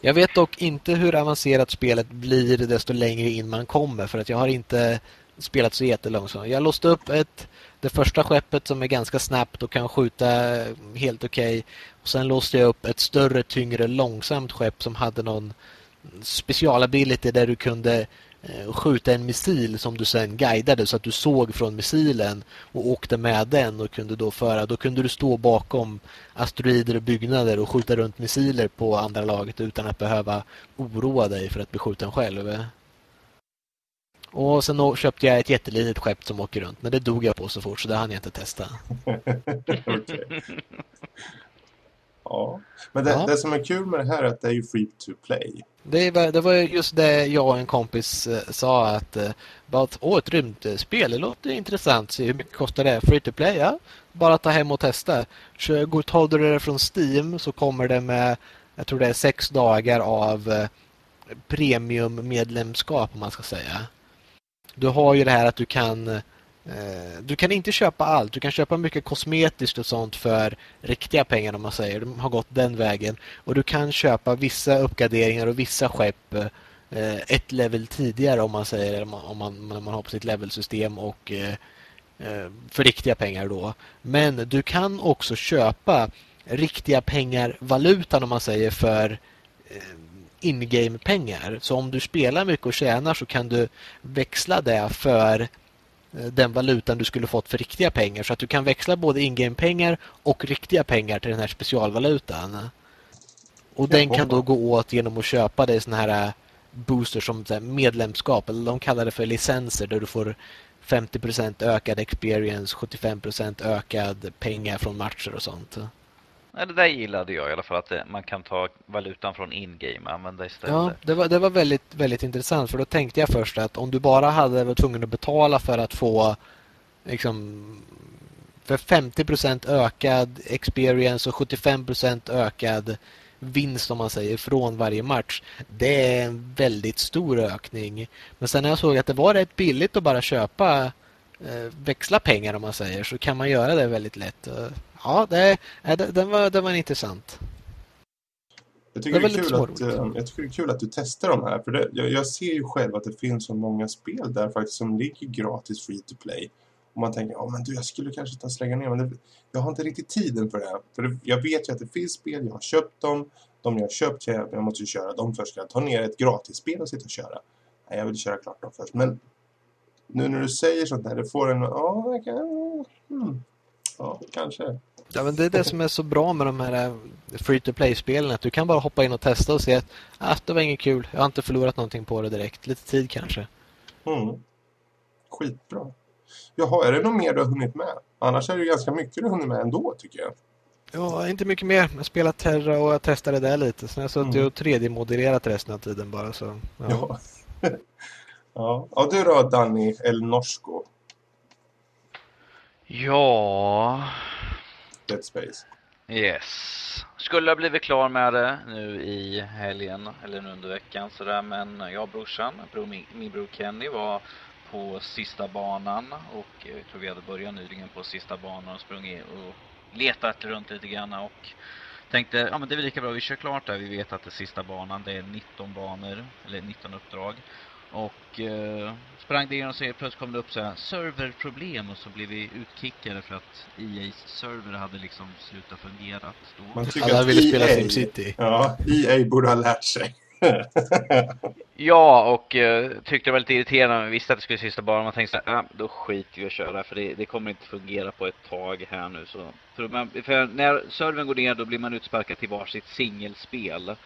Jag vet dock inte hur avancerat spelet blir desto längre in man kommer för att jag har inte spelat så jättelångsamt. Jag låste upp ett, det första skeppet som är ganska snabbt och kan skjuta helt okej. Okay. Och Sen låste jag upp ett större, tyngre, långsamt skepp som hade någon specialability där du kunde eh, skjuta en missil som du sen guidade så att du såg från missilen och åkte med den och kunde då föra. Då kunde du stå bakom asteroider och byggnader och skjuta runt missiler på andra laget utan att behöva oroa dig för att bli skjuten själv. Eh. Och sen köpte jag ett jättelitet skepp som åker runt men det dog jag på så fort så det hann jag inte testa. okay. Ja, men det, ja. det som är kul med det här är att det är ju free to play. Det var, det var just det jag och en kompis eh, sa att eh, bara, åh, ett rymdspel, det låter intressant. Så hur mycket kostar det? Free to play, ja. Bara ta hem och testa. Så, tar du det från Steam så kommer det med, jag tror det är sex dagar av eh, premiummedlemskap om man ska säga. Du har ju det här att du kan eh, du kan inte köpa allt. Du kan köpa mycket kosmetiskt och sånt för riktiga pengar om man säger. De har gått den vägen. Och du kan köpa vissa uppgraderingar och vissa skepp eh, ett level tidigare om man säger om man, om man, man har på sitt levelsystem och eh, för riktiga pengar då. Men du kan också köpa riktiga pengar, valutan om man säger för in-game pengar. Så om du spelar mycket och tjänar så kan du växla det för Eh, den valutan du skulle fått för riktiga pengar. Så att du kan växla både in-game-pengar och riktiga pengar till den här specialvalutan. Och den kan då gå åt genom att köpa dig såna här eh, boosters som medlemskap. Eller de kallar det för licenser där du får 50% ökad experience, 75% ökad pengar från matcher och sånt. Det där gillade jag i alla fall, att eh, man kan ta valutan från in-game och använda istället. Ja, det var, det var väldigt, väldigt intressant för då tänkte jag först att om du bara hade varit tvungen att betala för att få liksom för 50% ökad experience och 75% ökad vinst om man säger från varje match. Det är en väldigt stor ökning. Men sen när jag såg att det var rätt billigt att bara köpa eh, växla pengar om man säger så kan man göra det väldigt lätt ja, det, den, var, den var intressant. Jag tycker, det, det är kul att, eh, jag tycker det är kul att du testar de här. För det, jag, jag, ser ju själv att det finns så många spel där faktiskt som ligger gratis free to play. Och man tänker, ja men du jag skulle kanske ta slänga ner. Men det, jag har inte riktigt tiden för det. För det, jag vet ju att det finns spel, jag har köpt dem. De jag har köpt, jag, jag måste ju köra dem först. Jag ta ner ett gratisspel och sitta och köra. Nej, jag vill köra klart dem först. Men nu när du säger sånt där, det får en, ja, kan, hmm, ja kanske. Ja, men det är det som är så bra med de här eh, free-to-play-spelen. Att du kan bara hoppa in och testa och se att ah, det var inget kul. Jag har inte förlorat någonting på det direkt. Lite tid kanske. Mm. Skitbra. Jaha, är det något mer du har hunnit med? Annars är det ganska mycket du har hunnit med ändå, tycker jag. Ja, inte mycket mer. Jag spelar Terra och jag testade det lite. Sen har jag suttit mm. och 3D-modererat resten av tiden bara. Så, ja. Ja. ja. ja, du då Danny El Norsko? Ja, Dead Space. Yes. Skulle ha blivit klar med det nu i helgen eller nu under veckan sådär men jag och brorsan, bror, min, min bror Kenny var på sista banan och jag tror vi hade börjat nyligen på sista banan och sprungit och letat runt lite grann och tänkte ja men det är väl lika bra vi kör klart där. Vi vet att det sista banan det är 19 banor eller 19 uppdrag och eh, sprang det igenom och plötsligt kom det upp så här serverproblem och så blev vi utkickade för att EA's server hade liksom slutat fungera. Då. Man tycker Alla ville spela e SimCity. Ja, EA borde ha lärt sig. ja, och uh, tyckte det var lite irriterande. Men visste att det skulle sista bara. Man tänkte så här, ah, då skiter vi och köra för det, det, kommer inte fungera på ett tag här nu. Så, för, man, för när servern går ner då blir man utsparkad till varsitt singelspel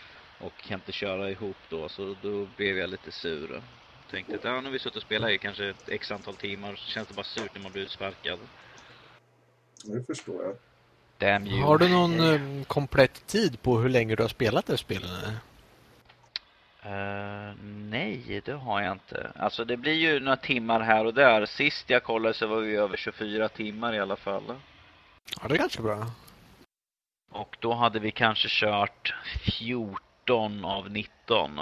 och kan inte köra ihop då. Så då blev jag lite sur. Tänkte att ja, nu har vi suttit och spelat i kanske ett x antal timmar så känns det bara surt när man blir utsparkad. Det förstår jag. Damn you. Har du någon um, komplett tid på hur länge du har spelat det spelet? Eh, nej, det har jag inte. Alltså det blir ju några timmar här och där. Sist jag kollade så var vi över 24 timmar i alla fall. Ja, det är ganska bra. Och då hade vi kanske kört 14 av 19.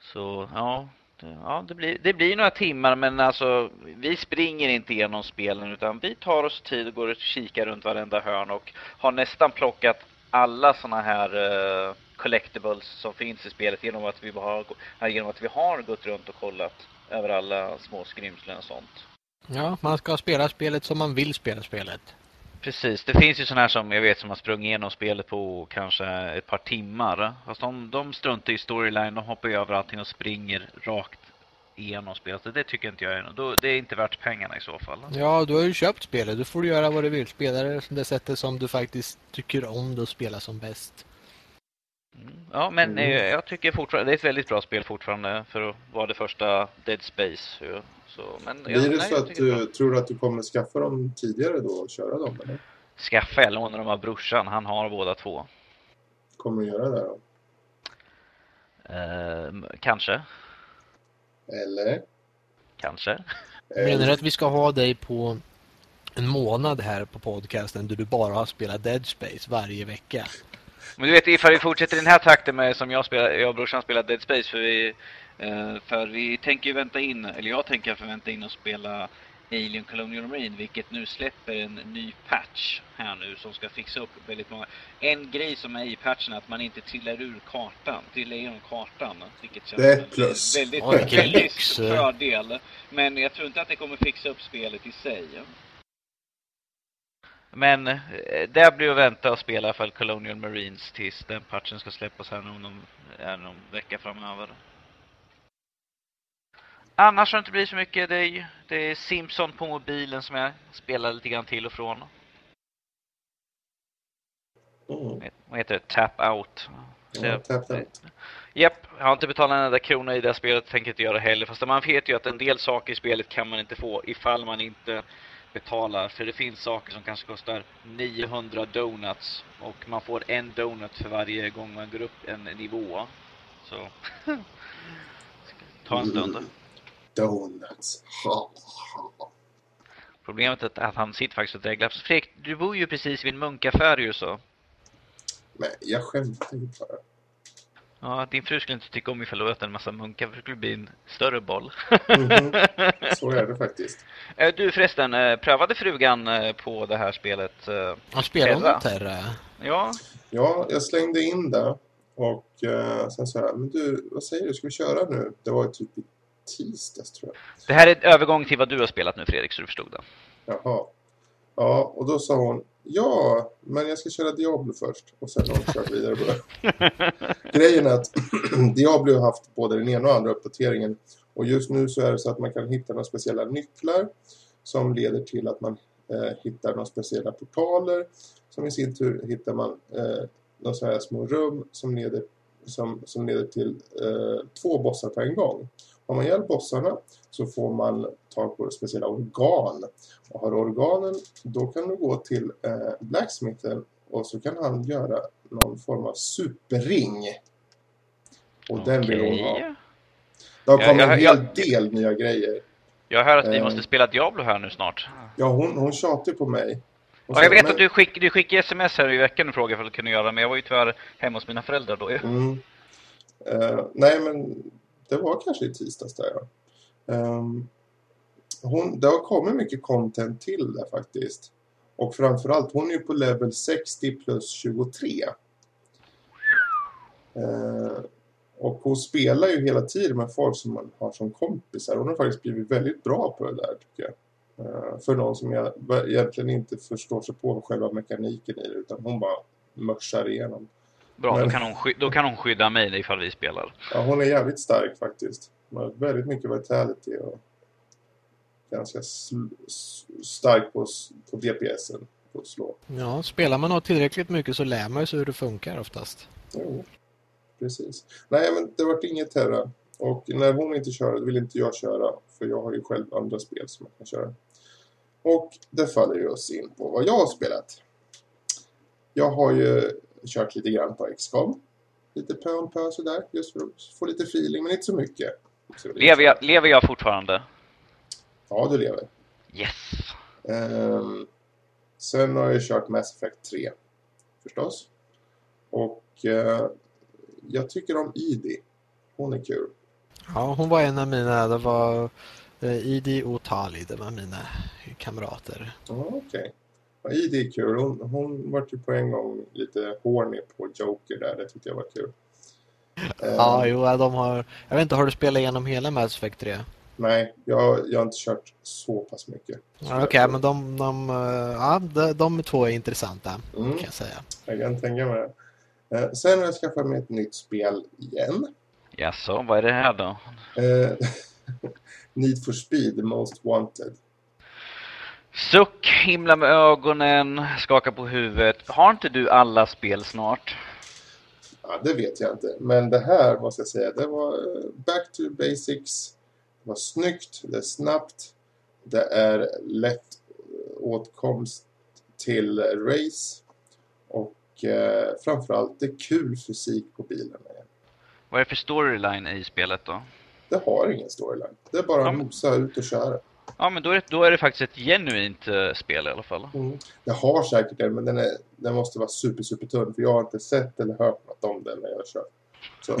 Så ja, det, ja det, blir, det blir några timmar men alltså vi springer inte igenom spelen utan vi tar oss tid och går och kikar runt varenda hörn och har nästan plockat alla såna här uh, collectibles som finns i spelet genom att, vi har, genom att vi har gått runt och kollat över alla små skrymslen och sånt. Ja, man ska spela spelet som man vill spela spelet. Precis, det finns ju sådana här som jag vet som har sprungit igenom spelet på kanske ett par timmar. Fast de, de struntar i storyline, de hoppar över allting och springer rakt igenom spelet. Det tycker inte jag är då, Det är inte värt pengarna i så fall. Ja, du har ju köpt spelet. Du får göra vad du vill. Spela det det sättet som du faktiskt tycker om det och spela som bäst. Mm. Ja, men mm. Eh, jag tycker fortfarande det är ett väldigt bra spel fortfarande för att vara det första Dead Space. Så, men, Blir det nej, så att du tror att du kommer skaffa dem tidigare då och köra dem? Eller? Skaffa eller låna dem av brorsan. Han har båda två. Kommer du göra det då? Uh, kanske. Eller? Kanske. Menar du att vi ska ha dig på en månad här på podcasten där du bara har spelat Dead Space varje vecka? Men du vet, ifall vi fortsätter i den här takten med som jag, spelar, jag och brorsan spelar Dead Space för vi för vi tänker ju vänta in, eller jag tänker förvänta in och spela Alien Colonial Marine, vilket nu släpper en ny patch här nu som ska fixa upp väldigt många. En grej som är i patchen är att man inte trillar ur kartan, trillar igenom kartan, vilket känns det är plus. väldigt, väldigt fördel. Men jag tror inte att det kommer fixa upp spelet i sig. Men eh, det blir att vänta och spela för Colonial Marines tills den patchen ska släppas här om någon, någon vecka framöver. Annars har det inte blivit så mycket. Det är, det är Simpson på mobilen som jag spelar lite grann till och från. Mm. Vad heter det? Tap out. Ja, tap out. Japp, jag har inte betalat en enda krona i det här spelet, tänker inte göra heller. Fast man vet ju att en del saker i spelet kan man inte få ifall man inte betalar. För det finns saker som kanske kostar 900 donuts. Och man får en donut för varje gång man går upp en nivå. Så ta en stund. Mm donuts. Problemet är att han sitter faktiskt och dreglar. Fredrik, du bor ju precis vid en munkaffär ju så. Men jag skämtar ju bara. Ja, din fru skulle inte tycka om ifall du åt en massa munkar, för det skulle bli en större boll. Mm -hmm. Så är det faktiskt. Eh, du förresten, eh, prövade frugan eh, på det här spelet? Han spelade hon Terra? Ja. Ja, jag slängde in det. Och sen sa jag, men du, vad säger du, ska vi köra nu? Det var typ tisdags tror jag. Det här är en övergång till vad du har spelat nu Fredrik, så du förstod det. Jaha. Ja, och då sa hon, ja, men jag ska köra Diablo först. Och sen har hon kört vidare på. Grejen är att Diablo har haft både den ena och andra uppdateringen. Och just nu så är det så att man kan hitta några speciella nycklar som leder till att man eh, hittar några speciella portaler. Som i sin tur hittar man eh, några så här små rum som leder, som, som leder till eh, två bossar på en gång. Har man ihjäl bossarna så får man tag på speciella organ. Och har du organen, då kan du gå till eh, blacksmithen och så kan han göra någon form av superring. Och okay. den vill hon ha. Det har kommit en hel del nya grejer. Jag hör att vi eh, måste spela Diablo här nu snart. Ja, hon, hon tjatar på mig. Ja, jag vet men... att du, skick, du skickade sms här i veckan och frågade för att kunna göra men jag var ju tyvärr hemma hos mina föräldrar då. Mm. Uh, nej, men det var kanske i tisdags där ja. Um, hon, det har kommit mycket content till det faktiskt. Och framförallt, hon är ju på level 60 plus 23. Uh, ehm, och hon spelar ju hela tiden med folk som man har som kompisar. Hon har faktiskt blivit väldigt bra på det där tycker jag. Uh, för någon som jag egentligen inte förstår sig på själva mekaniken i det. Utan hon bara mörsar igenom. Bra, Men... då, kan hon då kan hon skydda mig ifall vi spelar. Ja, hon är jävligt stark faktiskt. Hon har väldigt mycket vitality och ganska stark på, på DPSen på att slå. Ja, spelar man tillräckligt mycket så lär man sig hur det funkar oftast. Jo, precis. Nej, men det var inget Terra. Och när hon inte kör, vill inte jag köra. För jag har ju själv andra spel som jag kan köra. Och det faller ju oss in på vad jag har spelat. Jag har ju kört lite grann på XCOM. Lite pö om pö sådär, just för att få lite feeling, men inte så mycket. Så Lever jag, lever jag fortfarande? Ja, du lever. Yes! Ehm, sen har jag kört Mass Effect 3, förstås. Och eh, jag tycker om Edie. Hon är kul. Ja, hon var en av mina, det var eh, Idi och Tali, det var mina kamrater. Ja, okej. Ja, Edie är kul. Hon, hon var ju på en gång lite horny på Joker där. Det tyckte jag var kul. Ja, jo, de har... Jag vet inte, har du spelat igenom hela Mass Effect 3? Nej, jag, jag har inte kört så pass mycket. Ja, Okej, men de, de, eh, ja, de, de två är intressanta, Mm. kan jag säga. Jag kan tänka mig det. Eh, sen har jag skaffat mig ett nytt spel igen. Jaså, vad är det här då? Need for Speed, Most Wanted. Suck, himla med ögonen, skaka på huvudet. Har inte du alla spel snart? Ja, det vet jag inte. Men det här måste jag säga, det var eh, back to basics. Det var snyggt, det är snabbt. Det är lätt eh, åtkomst till race. Och eh, framförallt, det är kul fysik på bilarna. Vad är det för storyline i spelet då? Det har ingen storyline. Det är bara Ja, att men- mosa ut och köra. Ja, men då är det, då är det faktiskt ett genuint eh, spel i alla fall. Mm. Jag har säkert den, men den, är, den måste vara super, super tunn. För jag har inte sett eller hört något om den när jag kör. Så.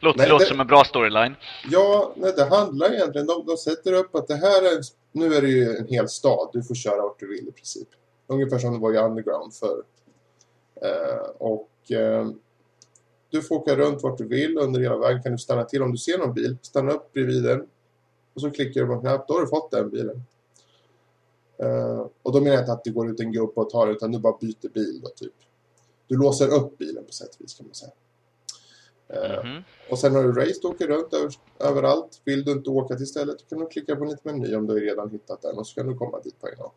Låter, Nej, låter det- som en bra storyline. Ja, nej, det handlar egentligen... De, de sätter upp att det här är... Nu är det ju en hel stad. Du får köra vart du vill i princip. Ungefär som det var i Underground förr. Eh, och eh, du får åka runt vart du vill. Under hela vägen kan du stanna till. Om du ser någon bil, stanna upp bredvid den. Och så klickar du på knapp. Då har du fått den bilen. Eh, och då menar jag inte att det går ut en gubbe och tar utan du bara byter bil då, typ. Du låser upp bilen på sätt och vis kan man säga. Eh, Mhm. och sen har du race, du åker runt över, överallt. Vill du inte åka till stället då kan du klicka på en liten meny om du redan hittat den och så kan du komma dit på en gång.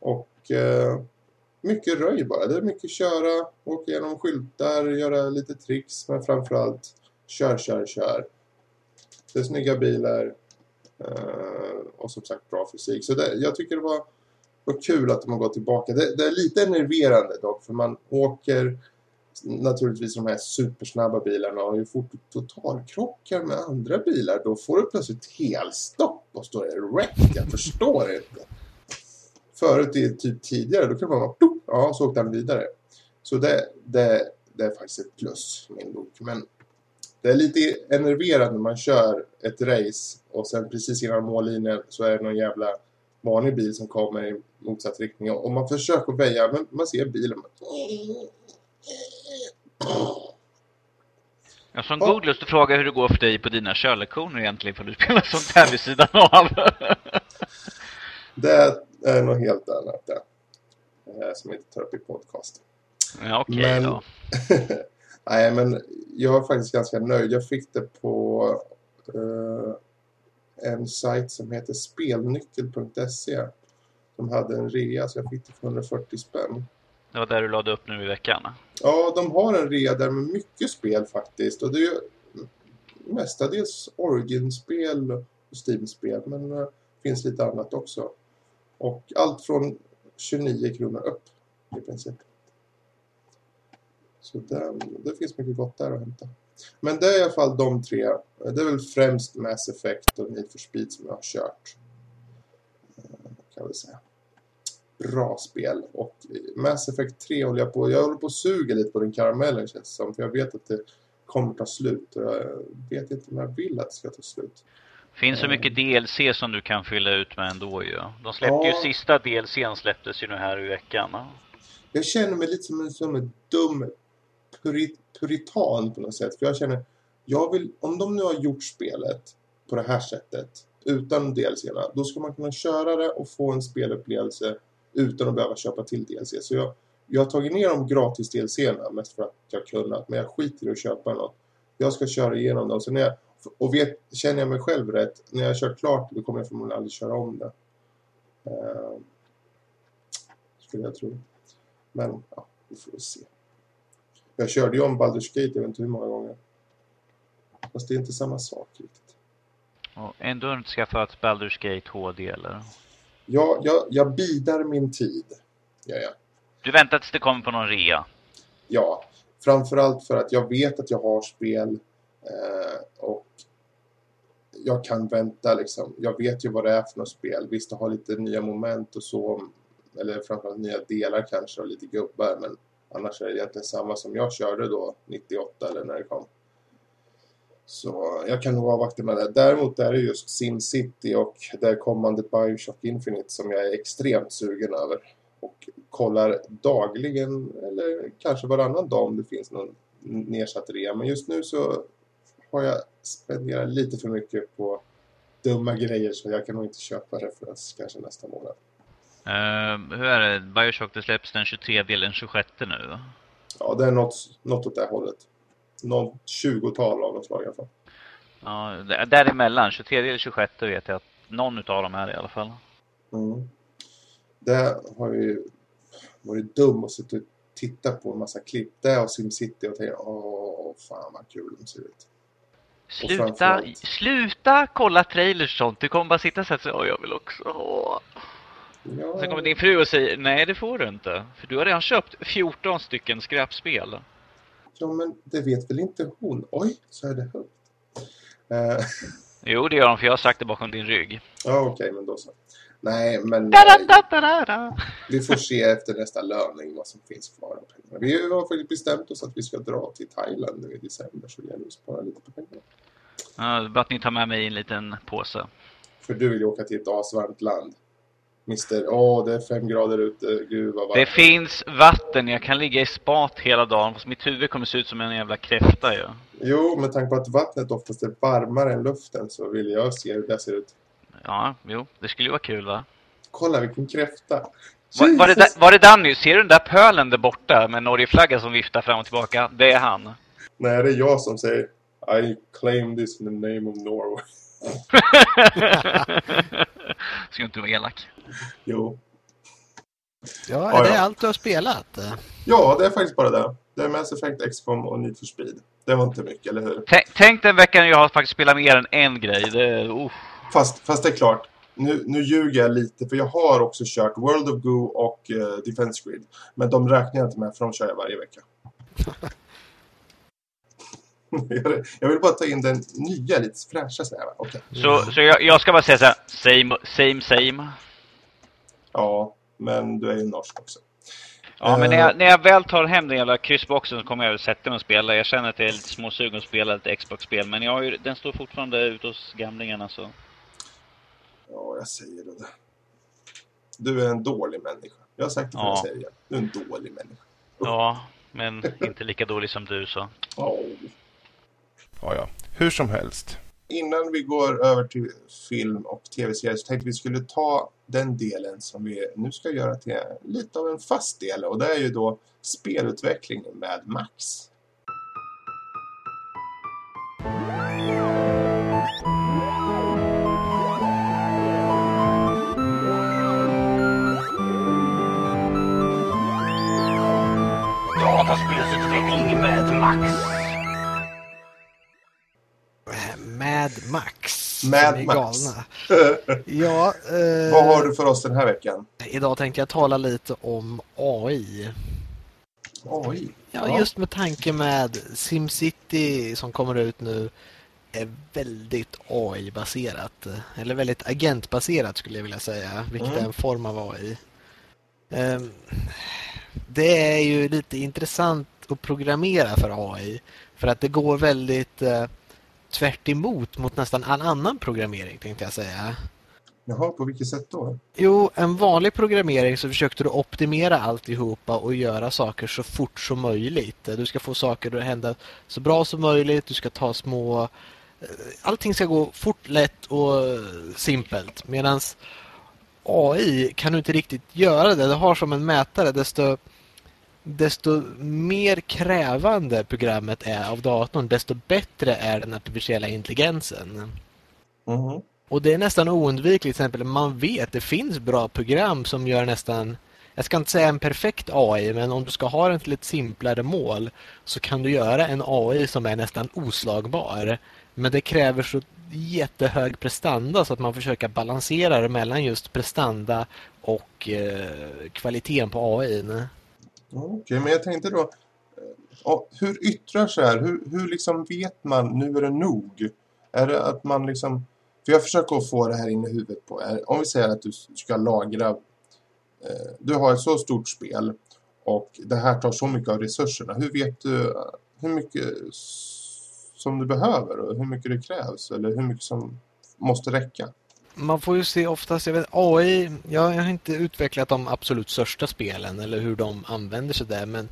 Och eh, mycket röj bara. Det är mycket köra, åka igenom skyltar, göra lite tricks men framförallt kör, kör, kör. Det är snygga bilar Eh, och som sagt bra fysik. Så det, jag tycker det var, var kul att de har gått tillbaka. Det, det är lite enerverande dock för man åker naturligtvis de här supersnabba bilarna och ju fort du totalkrockar med andra bilar då får du plötsligt helstopp och står det Wreck. Jag förstår inte. Förut i typ tidigare då kan man bara ja så åkte han vidare. Så det, det, det är faktiskt ett plus i min bok. Men det är lite enerverande när man kör ett race och sen precis innan mållinjen så är det någon jävla vanlig bil som kommer i motsatt riktning och man försöker väja men man ser bilen Jag har en Ja. god lust att fråga hur det går för dig på dina körlektioner egentligen, för du spelar sånt här vid sidan av. Det är något helt annat det. Eh, Som inte tar upp i podcast. ja, okej Men- då. Nej, men jag är faktiskt ganska nöjd. Jag fick det på eh, en sajt som heter spelnyckel.se. De hade en rea så jag fick det för 140 spänn. Det var där du lade upp nu i veckan. Ja, de har en rea där med mycket spel faktiskt. Och det är ju mestadels Origin-spel och Steam-spel. Men det finns lite annat också. Och allt från 29 kronor upp i princip. Så det, det finns mycket gott där att hämta. Men det är i alla fall de tre. Det är väl främst Mass Effect och Need for Speed som jag har kört. Eh, Kan vi säga bra spel. Och Mass Effect 3 håller jag på, jag håller på att suga lite på den karamellen känns det som. För jag vet att det kommer ta slut. Och jag vet inte om jag vill att det ska ta slut. Finns så mycket DLC som du kan fylla ut med ändå ju. De släppte Ja. ju sista DLCn släpptes ju nu här i veckan. Jag känner mig lite som en, som en dum purit, puritan på något sätt. För jag känner, jag vill, om de nu har gjort spelet på det här sättet utan DLC, då ska man kunna köra det och få en spelupplevelse utan att behöva köpa till DLC. Så jag, jag har tagit ner de gratis-DLC, mest för att jag kunnat, men jag skiter i att köpa något. Jag ska köra igenom dem. Så när jag, och vet, känner jag mig själv rätt, när jag kör klart då kommer jag förmodligen aldrig köra om det. Uh, skulle jag tro. Men ja, vi får väl se. Jag körde ju om Baldur's Gate, jag vet inte hur många gånger. Fast det är inte samma sak riktigt. Och ändå har du inte skaffat Baldur's Gate HD eller? Jag, jag, jag bidar min tid. Ja, ja. Du väntar tills det kommer på någon rea. ja, Framförallt för att jag vet att jag har spel eh, och jag kan vänta liksom. Jag vet ju vad det är för något spel. Visst, det har lite nya moment och så. Eller framförallt nya delar kanske och lite gubbar. Men annars är det egentligen samma som jag körde då 98 eller när det kom. Så jag kan nog avvakta med det. Däremot är det just SimCity och det kommande Bioshock Infinite som jag är extremt sugen över. Och kollar dagligen eller kanske varannan dag om det finns någon nedsatt rea. Men just nu så har jag spenderat lite för mycket på dumma grejer så jag kan nog inte köpa det förrän kanske nästa månad. Uh, hur är det? Bioshock det släpps den 23 eller den 26 nu va? Ja, det är något, något åt det hållet. Någon 20-tal av något slag i alla fall. Ja, däremellan, 23 eller 26 vet jag att någon av dem är det i alla fall. Mm. Det har ju varit dum att sitta och titta på en massa klipp där av SimCity och tänka åh, fan vad kul de ser ut. Sluta, sluta kolla trailers och sånt. Du kommer bara sitta så här och jag vill också. Åh. Ja. Sen kommer din fru och säger nej det får du inte. För du har redan köpt 14 stycken skräpspel. Ja men det vet väl inte hon. Oj, så är det högt. Uh. Jo det gör hon för jag har sagt det bakom din rygg. Ja okej okay, men då så. Nej men da, da, da, da, vi får se efter nästa löning vad som finns kvar av pengarna. Vi har faktiskt bestämt oss att vi ska dra till Thailand nu i december så det gäller att spara lite på pengarna. Ja, bara att ni tar med mig en liten påse. För du vill ju åka till ett asvarmt land. Mister, åh oh, det är fem grader ute, gud vad varmt. Det finns vatten, jag kan ligga i spat hela dagen fast mitt huvud kommer se ut som en jävla kräfta ju. Jo, med tanke på att vattnet oftast är varmare än luften så vill jag se hur det ser ut. Ja, jo, det skulle ju vara kul va? Kolla vilken kräfta. Var, var, det, var det Danny? Ser du den där pölen där borta med Norgeflagga som viftar fram och tillbaka? Det är han. Nej, det är jag som säger I claim this in the name of Norway. Ska inte vara elak. Jo. Ja, är ja, det ja. allt du har spelat? Ja, det är faktiskt bara det. Det är Mass Effect, XCOM och Need for Speed. Det var inte mycket, eller hur? Tänk, tänk den veckan jag har faktiskt spelat mer än en grej. Det, uh. fast, fast det är klart. Nu, nu ljuger jag lite, för jag har också kört World of Goo och uh, Defense Grid. Men de räknar jag inte med, för de kör jag varje vecka. jag vill bara ta in den nya, lite fräscha så här. Okay. Så, så jag, jag, ska bara säga så här, same, same, same. Ja, men du är ju norsk också. Ja, men när jag, när jag väl tar hem den jävla kryssboxen så kommer jag väl sätta mig och spela. Jag känner att jag är lite småsugen att spela lite Xbox-spel. Men jag ju, den står fortfarande ute hos gamlingarna så. Ja, jag säger det. Du är en dålig människa. Jag har sagt det ja. jag säger det. Du är en dålig människa. Ja, men inte lika dålig som du så. Oh. Ja, ja. Hur som helst. Innan vi går över till film och tv-serier så tänkte vi skulle ta den delen som vi nu ska göra till lite av en fast del. Och det är ju då spelutveckling med Max. Dataspelsutveckling med Max. Mad Max. Mad Max. ja, eh, Vad har du för oss den här veckan? Idag tänkte jag tala lite om AI. AI? Ja, just med tanke med SimCity som kommer ut nu är väldigt AI-baserat. Eller väldigt agentbaserat skulle jag vilja säga. Vilket mm. är en form av AI. Ehm, det är ju lite intressant att programmera för AI. För att det går väldigt eh, tvärt emot mot nästan all annan programmering tänkte jag säga. Jaha, på vilket sätt då? Jo, en vanlig programmering så försökte du optimera alltihopa och göra saker så fort som möjligt. Du ska få saker att hända så bra som möjligt, du ska ta små... Eh, allting ska gå fort, lätt och simpelt. Medan AI kan du inte riktigt göra det. Det har som en mätare desto desto mer krävande programmet är av datorn, desto bättre är den artificiella intelligensen. Mm. Och det är nästan oundvikligt, till exempel man vet det finns bra program som gör nästan, jag ska inte säga en perfekt AI, men om du ska ha en till ett simplare mål så kan du göra en AI som är nästan oslagbar. Men det kräver så jättehög prestanda så att man försöker balansera det mellan just prestanda och eh, kvaliteten på AI. Okej, okay, men jag tänkte då, eh, Och hur yttrar sig här? Hur, hur liksom vet man nu är det nog? Är det att man liksom... För jag försöker att få det här in i huvudet på er. Om vi säger att du ska lagra... Eh, du har ett så stort spel och det här tar så mycket av resurserna. Hur vet du eh, hur mycket som du behöver och hur mycket det krävs eller hur mycket som måste räcka? Man får ju se oftast, jag vet, AI, jag har inte utvecklat de absolut största spelen eller hur de använder sig där men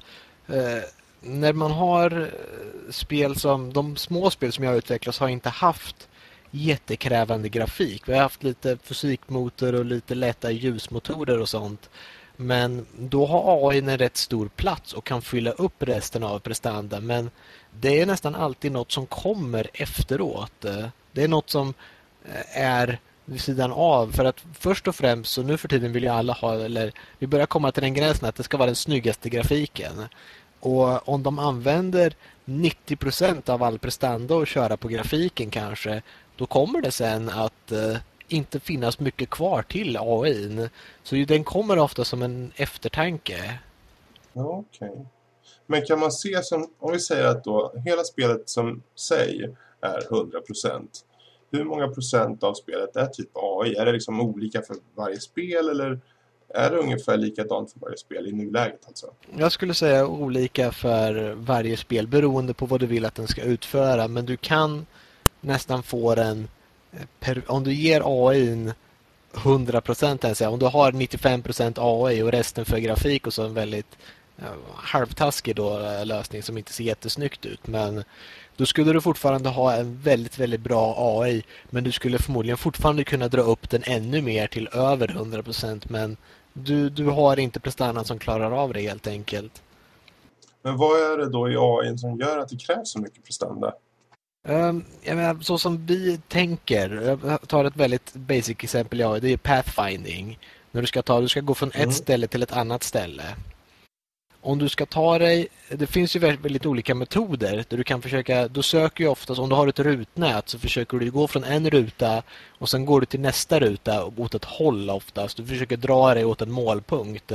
eh, när man har eh, spel som, de små spel som jag har utvecklat har inte haft jättekrävande grafik. Vi har haft lite fysikmotor och lite lätta ljusmotorer och sånt. Men då har AI en rätt stor plats och kan fylla upp resten av prestanda. Men det är nästan alltid något som kommer efteråt. Det är något som eh, är vid sidan av. För att först och främst så nu för tiden vill ju alla ha, eller vi börjar komma till den gränsen att det ska vara den snyggaste grafiken. Och om de använder 90% av all prestanda och köra på grafiken kanske, då kommer det sen att eh, inte finnas mycket kvar till AI. Så den kommer ofta som en eftertanke. Okej. Okay. Men kan man se som, om vi säger att då hela spelet som sig är 100%. Hur många procent av spelet är typ AI? Är det liksom olika för varje spel eller är det ungefär likadant för varje spel i nuläget alltså? Jag skulle säga olika för varje spel beroende på vad du vill att den ska utföra. Men du kan nästan få den eh, per, om du ger AI 100% om du har 95% AI och resten för grafik och så en väldigt eh, halvtaskig då, eh, lösning som inte ser jättesnyggt ut. Men då skulle du fortfarande ha en väldigt, väldigt bra AI. Men du skulle förmodligen fortfarande kunna dra upp den ännu mer till över 100% men du, du har inte prestandan som klarar av det helt enkelt. Men vad är det då i AI som gör att det krävs så mycket prestanda? Um, jag menar, så som vi tänker, jag tar ett väldigt basic exempel, ja, det är pathfinding. När du ska ta, du ska gå från mm. ett ställe till ett annat ställe. Om du ska ta dig, det finns ju väldigt olika metoder där du kan försöka, du söker ju oftast, om du har ett rutnät så försöker du gå från en ruta och sen går du till nästa ruta åt ett håll oftast. Du försöker dra dig åt en målpunkt.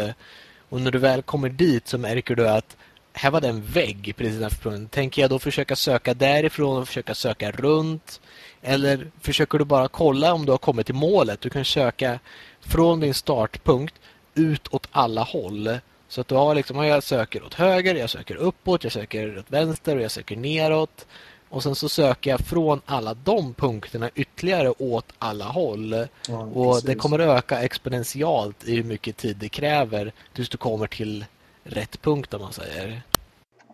Och när du väl kommer dit så märker du att här var det en vägg precis därför. Tänker jag då försöka söka därifrån och försöka söka runt? Eller försöker du bara kolla om du har kommit till målet? Du kan söka från din startpunkt ut åt alla håll. Så att du har liksom, jag söker åt höger, jag söker uppåt, jag söker åt vänster och jag söker neråt. Och sen så söker jag från alla de punkterna ytterligare åt alla håll. Ja, och det kommer öka exponentiellt i hur mycket tid det kräver tills du kommer till rätt punkt om man säger.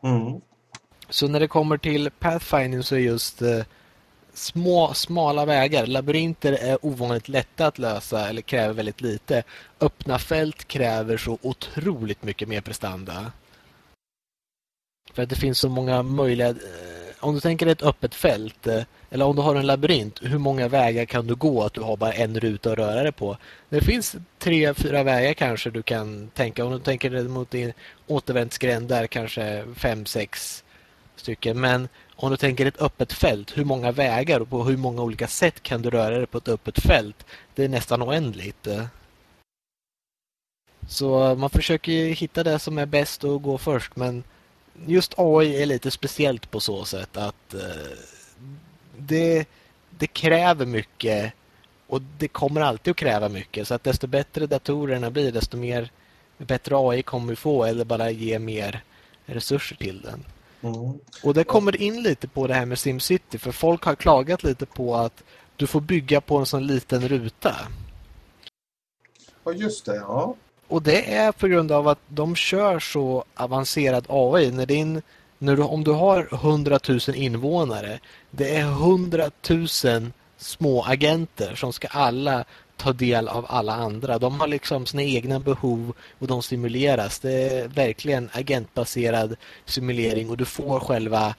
Mm. Så när det kommer till Pathfinding så är just eh, små, smala vägar. Labyrinter är ovanligt lätta att lösa eller kräver väldigt lite. Öppna fält kräver så otroligt mycket mer prestanda. För att det finns så många möjliga... Eh, om du tänker ett öppet fält eh, eller om du har en labyrint, hur många vägar kan du gå att du har bara en ruta att röra dig på? Det finns tre, fyra vägar kanske du kan tänka. Om du tänker dig mot din återvändsgränd där kanske fem, sex stycken. Men om du tänker ett öppet fält, hur många vägar och på hur många olika sätt kan du röra dig på ett öppet fält? Det är nästan oändligt. Så man försöker hitta det som är bäst och gå först. Men just AI är lite speciellt på så sätt att eh, det, det kräver mycket och det kommer alltid att kräva mycket. Så att desto bättre datorerna blir, desto mer bättre AI kommer vi få eller bara ge mer resurser till den. Mm. Och det kommer in lite på det här med SimCity för folk har klagat lite på att du får bygga på en sån liten ruta. Ja, just det, ja. Och det är på grund av att de kör så avancerad AI. När din när du, om du har 100 000 invånare, det är 100 000 små agenter som ska alla ta del av alla andra. De har liksom sina egna behov och de simuleras. Det är verkligen agentbaserad simulering och du får själva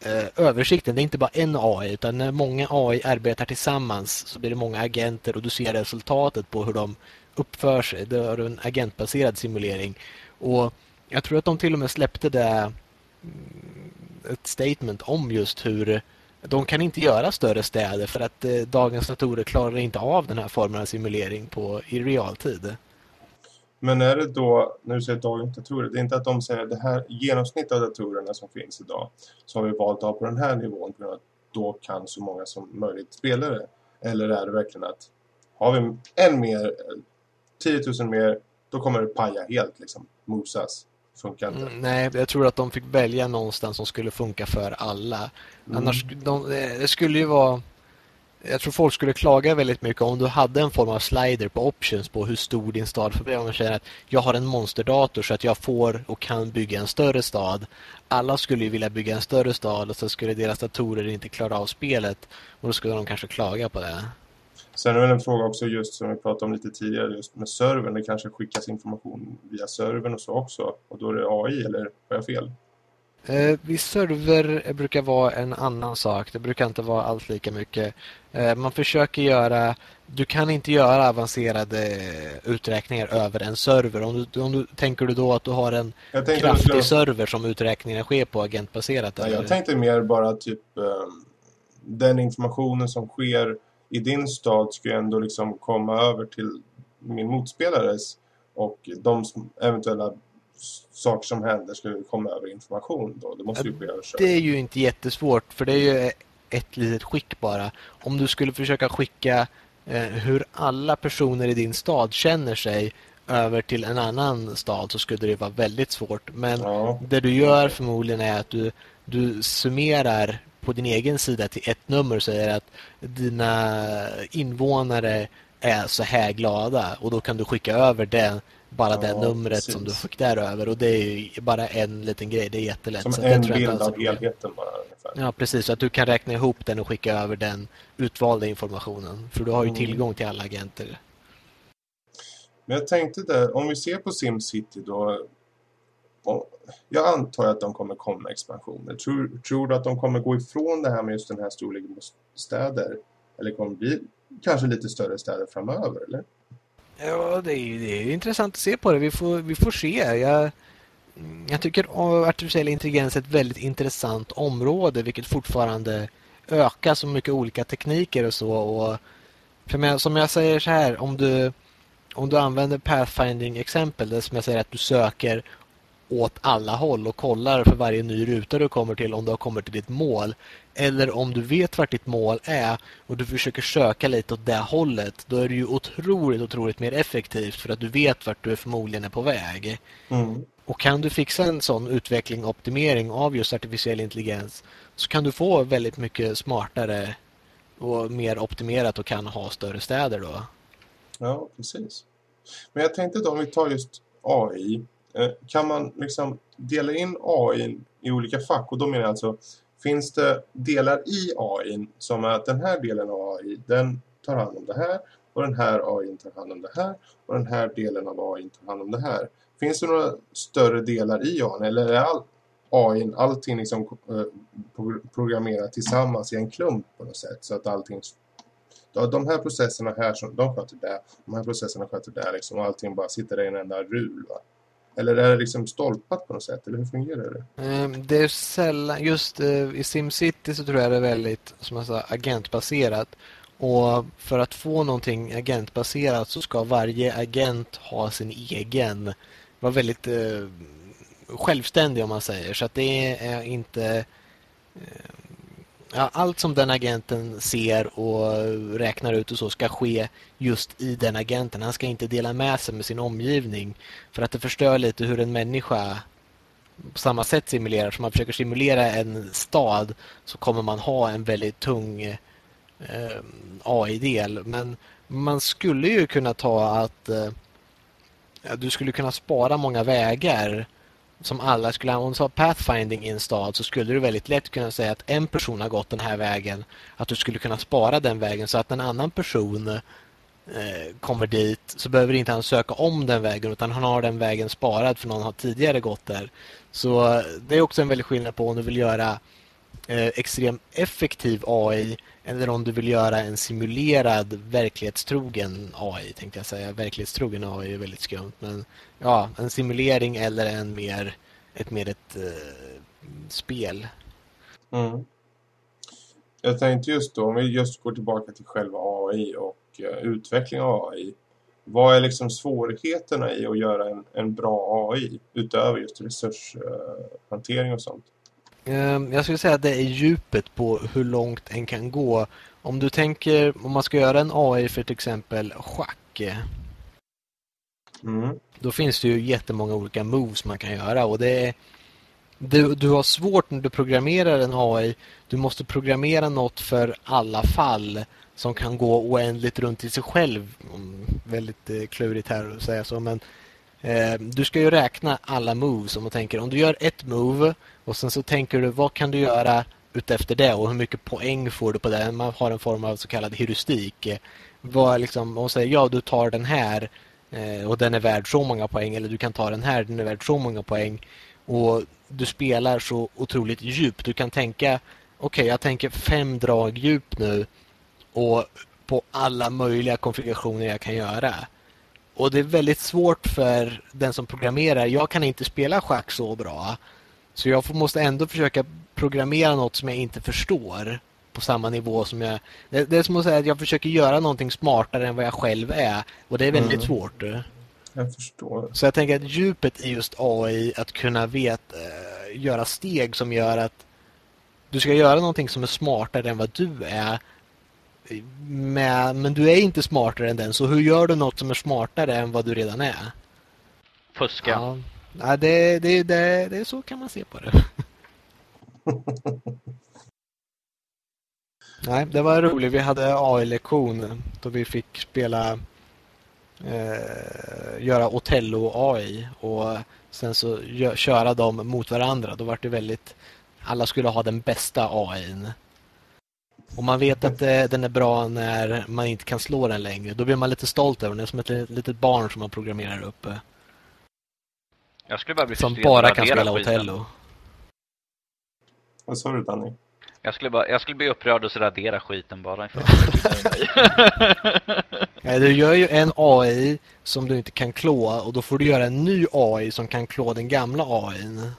eh, översikten. Det är inte bara en AI utan när många AI arbetar tillsammans så blir det många agenter och du ser resultatet på hur de uppför sig. Det är en agentbaserad simulering. Och jag tror att de till och med släppte det mm, ett statement om just hur de kan inte göra större städer för att eh, dagens datorer klarar inte av den här formen av simulering på, i realtid. Men är det då, när du säger dagens datorer, det är inte att de säger det här genomsnitt av datorerna som finns idag så har vi valt att ha på den här nivån för att då kan så många som möjligt spela det. Eller är det verkligen att har vi en mer, 10 000 mer, då kommer det paja helt liksom, mosas. Funkar inte. Mm, nej, jag tror att de fick välja någonstans som skulle funka för alla. Mm. Annars, de, det skulle ju vara jag tror folk skulle klaga väldigt mycket om du hade en form av slider på options på hur stor din stad får bli. Om man säger att jag har en monsterdator så att jag får och kan bygga en större stad. Alla skulle ju vilja bygga en större stad och så skulle deras datorer inte klara av spelet. Och då skulle de kanske klaga på det. Sen är det en fråga också just som vi pratade om lite tidigare just med servern. Det kanske skickas information via servern och så också. Och då är det AI eller har jag fel? Eh, viss server brukar vara en annan sak. Det brukar inte vara allt lika mycket. Eh, man försöker göra... Du kan inte göra avancerade uträkningar över en server. Om du, om du Tänker du då att du har en kraftig jag... server som uträkningarna sker på agentbaserat? Ja, jag tänkte mer bara typ eh, den informationen som sker i din stad ska ju ändå liksom komma över till min motspelares och de eventuella saker som händer ska komma över information då. Det måste ju ske Det är ju inte jättesvårt för det är ju ett litet skick bara. Om du skulle försöka skicka eh, hur alla personer i din stad känner sig över till en annan stad så skulle det vara väldigt svårt. Men ja. det du gör förmodligen är att du, du summerar på din egen sida till ett nummer och säger att dina invånare är så här glada och då kan du skicka över det bara ja, det numret precis. som du fick där över och det är bara en liten grej, det är jättelätt. Som så en bild av helheten bara. Ungefär. Ja, precis. Så att du kan räkna ihop den och skicka över den utvalda informationen. För du har ju mm. tillgång till alla agenter. Men jag tänkte där, om vi ser på SimCity då. Jag antar att de kommer komma expansioner. Tror, tror du att de kommer gå ifrån det här med just den här storleken på städer? Eller kommer det bli kanske lite större städer framöver, eller? Ja, det är, det är intressant att se på det. Vi får, vi får se. Jag, jag tycker artificiell intelligens är ett väldigt intressant område vilket fortfarande ökar så mycket olika tekniker och så. Och för mig, som jag säger så här, om du, om du använder pathfinding-exempel, det som jag säger att du söker åt alla håll och kollar för varje ny ruta du kommer till om du har kommit till ditt mål. Eller om du vet vart ditt mål är och du försöker söka lite åt det hållet. Då är det ju otroligt, otroligt mer effektivt för att du vet vart du förmodligen är på väg. Mm. Och kan du fixa en sån utveckling och optimering av just artificiell intelligens så kan du få väldigt mycket smartare och mer optimerat och kan ha större städer då. Ja, precis. Men jag tänkte då om vi tar just AI Eh, kan man liksom dela in AI i olika fack och då menar jag alltså finns det delar i AI som är att den här delen av AI den tar hand om det här och den här AI tar hand om det här och den här delen av AI tar hand om det här. Finns det några större delar i AI eller är all AI allting liksom eh, programmerat tillsammans i en klump på något sätt så att allting de här processerna här som de sköter det, de här processerna sköter det liksom och allting bara sitter i en enda rul va? Eller är det liksom stolpat på något sätt? Eller hur fungerar det? Ehm, det är sällan, just eh, i SimCity så tror jag det är väldigt som jag sa, agentbaserat. Och för att få någonting agentbaserat så ska varje agent ha sin egen, vara väldigt eh, självständig om man säger. Så att det är inte eh, ja, allt som den agenten ser och räknar ut och så ska ske just i den agenten. Han ska inte dela med sig med sin omgivning för att det förstör lite hur en människa på samma sätt simulerar. Som man försöker simulera en stad så kommer man ha en väldigt tung eh, AI-del. Men man skulle ju kunna ta att eh, du skulle kunna spara många vägar som alla skulle om du sa pathfinding i en stad så skulle du väldigt lätt kunna säga att en person har gått den här vägen. Att du skulle kunna spara den vägen så att en annan person eh, kommer dit så behöver inte han söka om den vägen utan han har den vägen sparad för någon har tidigare gått där. Så det är också en väldig skillnad på om du vill göra eh, Eh, extremt effektiv AI eller om du vill göra en simulerad verklighetstrogen AI tänkte jag säga. Verklighetstrogen AI är väldigt skumt men ja, en simulering eller en mer ett mer ett uh, spel. Mm. Jag tänkte just då, om vi just går tillbaka till själva AI och uh, utveckling av AI. vad är liksom svårigheterna i att göra en, en bra AI utöver just resurshantering och sånt? Ehm, jag skulle säga att det är djupet på hur långt en kan gå. Om du tänker, om man ska göra en AI för till exempel schack. Mm. Då finns det ju jättemånga olika moves man kan göra och det är du, du har svårt när du programmerar en AI. Du måste programmera något för alla fall som kan gå oändligt runt i sig själv. Väldigt eh, klurigt här att säga så, men Eh, du ska ju räkna alla moves om man tänker. Om du gör ett move och sen så tänker du vad kan du göra utefter det och hur mycket poäng får du på det. Man har en form av så kallad heuristik. Vad liksom, och säger ja du tar den här eh, och den är värd så många poäng eller du kan ta den här den är värd så många poäng. Och du spelar så otroligt djupt. Du kan tänka, okej okay, jag tänker fem drag djup nu och på alla möjliga konfigurationer jag kan göra. Och det är väldigt svårt för den som programmerar. Jag kan inte spela schack så bra. Så jag måste ändå försöka programmera något som jag inte förstår på samma nivå som jag... Det, det är som att säga att jag försöker göra någonting smartare än vad jag själv är. Och det är väldigt mm. svårt. Jag förstår. Så jag tänker att djupet i just AI, att kunna vet, äh, göra steg som gör att du ska göra någonting som är smartare än vad du är. Med, men du är inte smartare än den, så hur gör du något som är smartare än vad du redan är? Fuska. Ja, ja det, det, det, det är så kan man se på det. Nej, det var roligt. Vi hade AI-lektion då vi fick spela eh, göra Otello AI och sen så gö köra dem mot varandra. Då var det väldigt alla skulle ha den bästa AIn. Och man vet att eh, den är bra när man inte kan slå den längre. Då blir man lite stolt över den. som ett litet barn som man programmerar upp. Jag skulle bara bli Som bara kan spela Otello. Vad sa du Danny? Jag skulle, bara, jag skulle bli upprörd och radera skiten bara. Nej, du gör ju en AI som du inte kan klå och då får du göra en ny AI som kan klå den gamla AIn.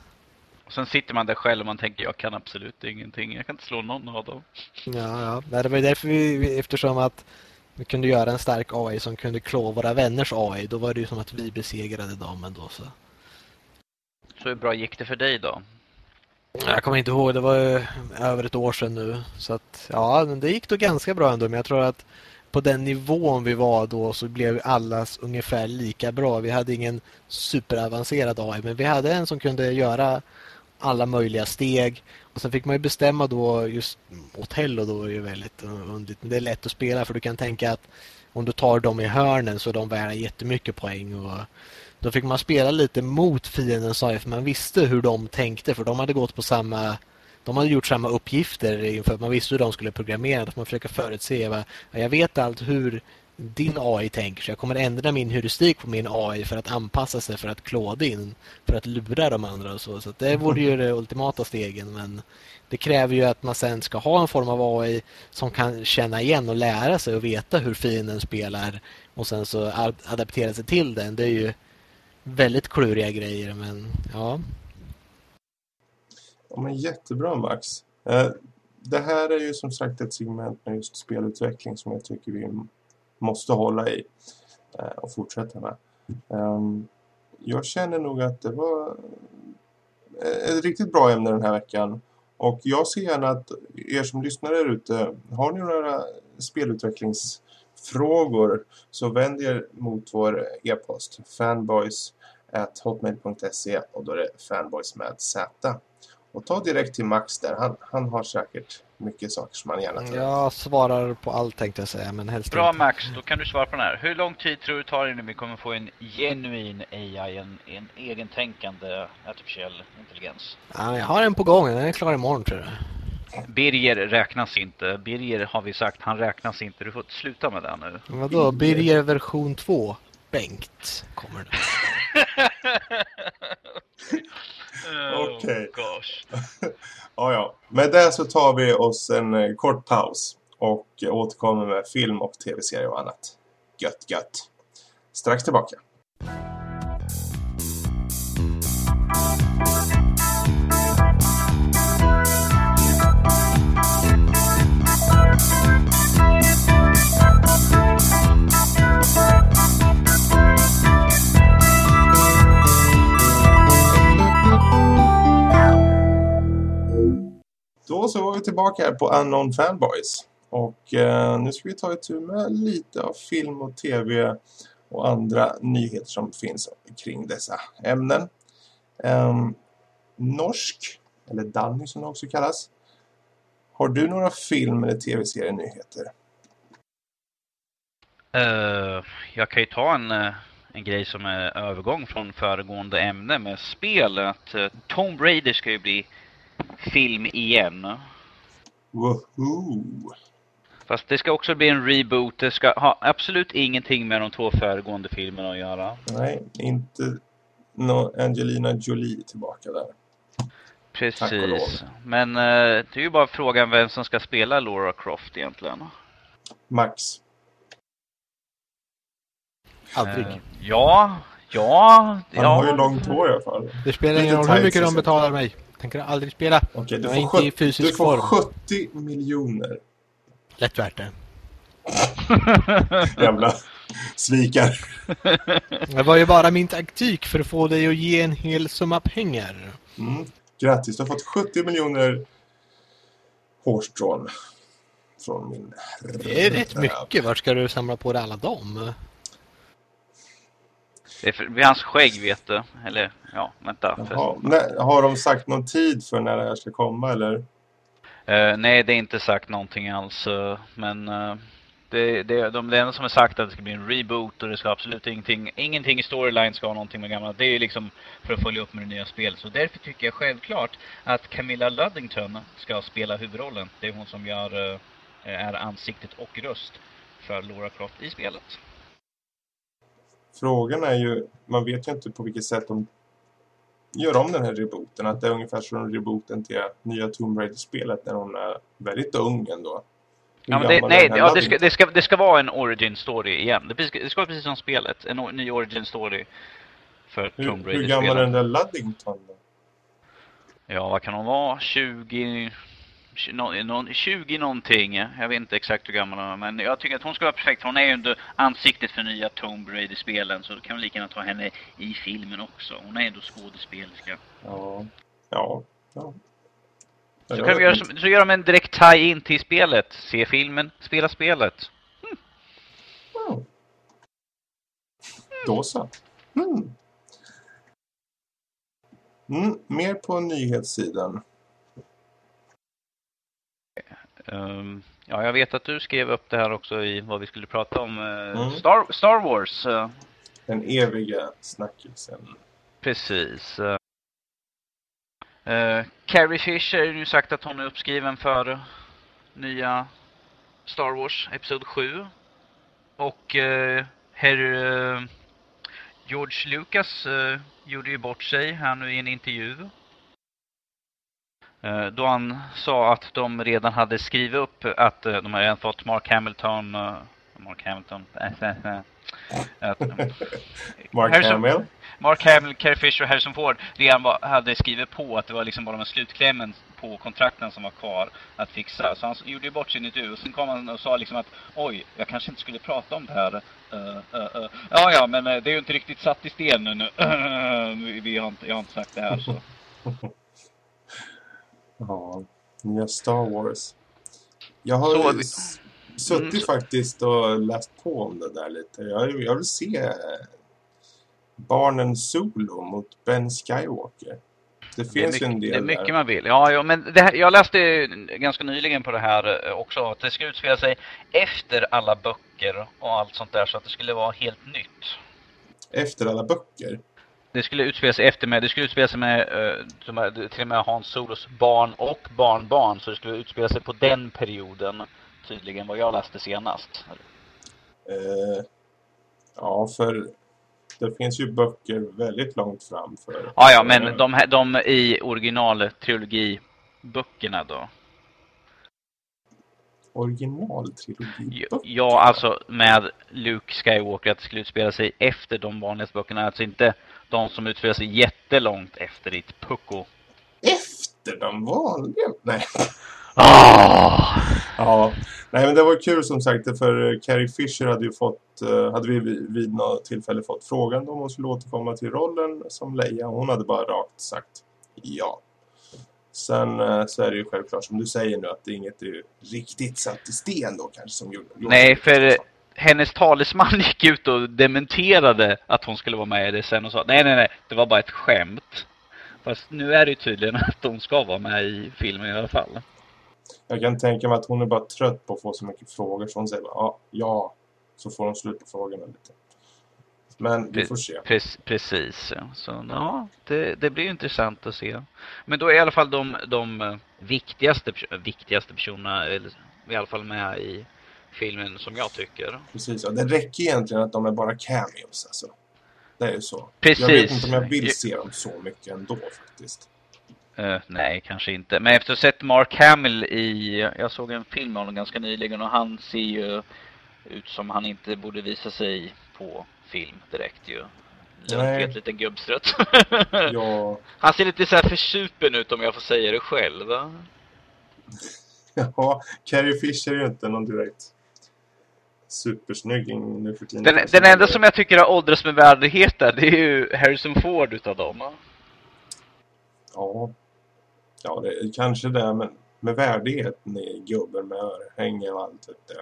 Och sen sitter man där själv och man tänker jag kan absolut ingenting. Jag kan inte slå någon av dem. Ja, ja. Det var därför vi, eftersom att vi kunde göra en stark AI som kunde klå våra vänners AI. Då var det ju som att vi besegrade dem ändå. Så, så hur bra gick det för dig då? Jag kommer inte ihåg, det var över ett år sedan nu. Så att, ja, det gick då ganska bra ändå. Men jag tror att på den nivån vi var då så blev allas ungefär lika bra. Vi hade ingen superavancerad AI, men vi hade en som kunde göra alla möjliga steg. Och sen fick man ju bestämma då, just Otello då är ju väldigt underligt. Det är lätt att spela för du kan tänka att om du tar dem i hörnen så är de värda jättemycket poäng. Och då fick man spela lite mot fienden sa jag, för man visste hur de tänkte. För de hade gått på samma... De hade gjort samma uppgifter inför man visste hur de skulle programmera. Att man försöker förutse. vad, Jag vet allt hur din AI tänker. Så jag kommer ändra min heuristik på min AI för att anpassa sig för att klå din. För att lura de andra och så. Så det vore ju det ultimata stegen. Men det kräver ju att man sen ska ha en form av AI som kan känna igen och lära sig och veta hur fienden spelar. Och sen så adaptera sig till den. Det är ju väldigt kluriga grejer, men ja. Ja, men jättebra Max. Eh, det här är ju som sagt ett segment med just spelutveckling som jag tycker vi måste hålla i eh, och fortsätta med. Ehm, jag känner nog att det var eh, ett riktigt bra ämne den här veckan. Och jag ser gärna att er som lyssnar där ute, har ni några spelutvecklingsfrågor så vänd er mot vår e-post fanboys@hotmail.se och då är det fanboys med Z. Och ta direkt till Max där. Han, han har säkert mycket saker som han gärna tar. Jag svarar på allt tänkte jag säga, men helst Bra inte. Max, då kan du svara på den här. Hur lång tid tror du tar innan vi kommer få en genuin AI, en, en egentänkande artificiell intelligens? Ja, jag har en på gång, den är klar imorgon tror jag. Birger räknas inte. Birger har vi sagt, han räknas inte. Du får sluta med det nu. Vadå? Birger version 2? Bengt kommer det. Okej. Ja, ja. Med det så tar vi oss en eh, kort paus och återkommer med film och tv-serier och annat. Gött, gött. Strax tillbaka. Så var vi tillbaka här på Unknown Fanboys. Och eh, nu ska vi ta ett tur med lite av film och tv och andra nyheter som finns kring dessa ämnen. Eh, norsk, eller Danny som det också kallas. Har du några film- eller tv-serienyheter? Uh, eh, jag kan ju ta en, eh, en grej som är övergång från föregående ämne med spel. Att uh, eh, Tomb Raider ska ju bli film igen. Woohoo! Fast det ska också bli en reboot. Det ska ha absolut ingenting med de två föregående filmerna att göra. Nej, inte no Angelina Jolie tillbaka där. Precis. Men uh, det är ju bara frågan vem som ska spela Laura Croft egentligen. Max. Aldrig. Uh, ja, ja. Han ja. har ju långt hår i alla fall. Det spelar ingen roll hur mycket de betalar mig. Tänker aldrig spela. Okej, du, får är inte i 70 fysisk du får form. 70 miljoner. Lätt värt det. Jävla svikar. Det var ju bara min taktik för att få dig att ge en hel summa pengar. Mm. Grattis, du har fått 70 miljoner hårstrån. Från min... Det är rätt mycket. Vart ska du samla på dig alla dem? Det är för, hans skägg vet du. Eller ja, vänta. Nej, har de sagt någon tid för när det här ska komma eller? Uh, nej, det är inte sagt någonting alls. Uh, men uh, det, det, de, det enda som är sagt är att det ska bli en reboot och det ska absolut ingenting, ingenting i storyline ska ha någonting med gamla. Det är ju liksom för att följa upp med det nya spelet. Så därför tycker jag självklart att Camilla Luddington ska spela huvudrollen. Det är hon som gör, är ansiktet och röst för Laura Croft i spelet. Frågan är ju, man vet ju inte på vilket sätt de gör om den här rebooten. Att det är ungefär som rebooten till nya Tomb Raider-spelet när hon är väldigt ung ändå. Ja, men det, nej, ja, det, ska, det, ska, det ska vara en origin story igen. Det, det ska vara precis som spelet. En ny origin story för hur, Tomb Raider. Hur gammal är den där Luddington då? Ja, vad kan hon vara? 20... 20 någonting. Jag vet inte exakt hur gammal hon är. Men jag tycker att hon ska vara perfekt. Hon är ju ändå ansiktet för nya Tomb Raider-spelen. Så då kan vi lika gärna ta henne i filmen också. Hon är ändå skådespelerska. Ja. Ja. ja. Så, kan vi göra, som, så gör de en direkt tie-in till spelet. Se filmen, spela spelet. Mm. Mm. Då så. Mm. Mm, mer på nyhetssidan. Um, ja, jag vet att du skrev upp det här också i vad vi skulle prata om. Uh, mm. Star, Star Wars. Uh. Den eviga snackisen. Precis. Uh, Carrie Fisher har ju sagt att hon är uppskriven för nya Star Wars Episod 7. Och uh, herr uh, George Lucas uh, gjorde ju bort sig här nu i en intervju. Då han sa att de redan hade skrivit upp att de hade fått Mark Hamilton Mark Hamilton att, Mark Harrison, Hamill Mark Hamill, Carrie Fisher och Harrison Ford redan var, hade skrivit på att det var liksom bara med slutklämmen på kontrakten som var kvar att fixa. Så han gjorde ju bort sin intervju och sen kom han och sa liksom att oj, jag kanske inte skulle prata om det här. Uh, uh, uh. Ja, ja, men det är ju inte riktigt satt i sten nu. Vi har inte, jag har inte sagt det här så. Ja, nya Star Wars. Jag har så, suttit mm. faktiskt och läst på om det där lite. Jag, jag vill se barnen solo mot Ben Skywalker. Det finns det mycket, ju en del Det är mycket där. man vill. Ja, ja men här, jag läste ganska nyligen på det här också att det ska utspela sig efter alla böcker och allt sånt där så att det skulle vara helt nytt. Efter alla böcker? Det skulle utspela sig efter med, det skulle utspela sig med uh, till och med Hans Solos barn och barnbarn så det skulle utspela sig på den perioden tydligen vad jag läste senast. Uh, ja, för det finns ju böcker väldigt långt fram för... Ja, ja, men de, här, de i originaltrilogiböckerna då? Originaltrilogiböcker? Ja, alltså med Luke Skywalker att det skulle utspela sig efter de vanligaste böckerna. Alltså inte de som utspelar sig jättelångt efter ditt pucko. Efter de vanliga? Nej. Oh! Ja, nej men det var kul som sagt för Carrie Fisher hade ju fått hade vi vid något tillfälle fått frågan om hon skulle återkomma till rollen som Leia. Hon hade bara rakt sagt ja. Sen eh, så är det ju självklart som du säger nu att det inget är riktigt satt i sten då kanske som gjorde. Nej, för hennes talesman gick ut och dementerade att hon skulle vara med i det sen och sa nej, nej, nej, det var bara ett skämt. Fast nu är det ju tydligen att hon ska vara med i filmen i alla fall. Jag kan tänka mig att hon är bara trött på att få så mycket frågor så hon säger bara, ja, ja. Så får hon slut på frågorna lite. Men vi får se. Precis. Så ja, det, det blir intressant att se. Men då är i alla fall de, de viktigaste, viktigaste personerna i alla fall med i filmen som jag tycker. Precis, och det räcker egentligen att de är bara cameos alltså. Det är ju så. Precis. Jag vet inte om jag vill se dem så mycket ändå faktiskt. Uh, nej, kanske inte. Men efter att ha sett Mark Hamill i... Jag såg en film med honom ganska nyligen och han ser ju ut som han inte borde visa sig på film direkt ju. Lunkigt liten gubbstrött. ja. Han ser lite så här försupen ut om jag får säga det själv. ja, Carrie Fisher är ju inte någon direkt supersnygging nu för tiden. Den, den enda som jag tycker har åldrats med värdighet där, det är ju Harrison Ford utav dem. Ja. Ja, det är kanske det, men med värdighet ni gubben med örhänge och allt vet du.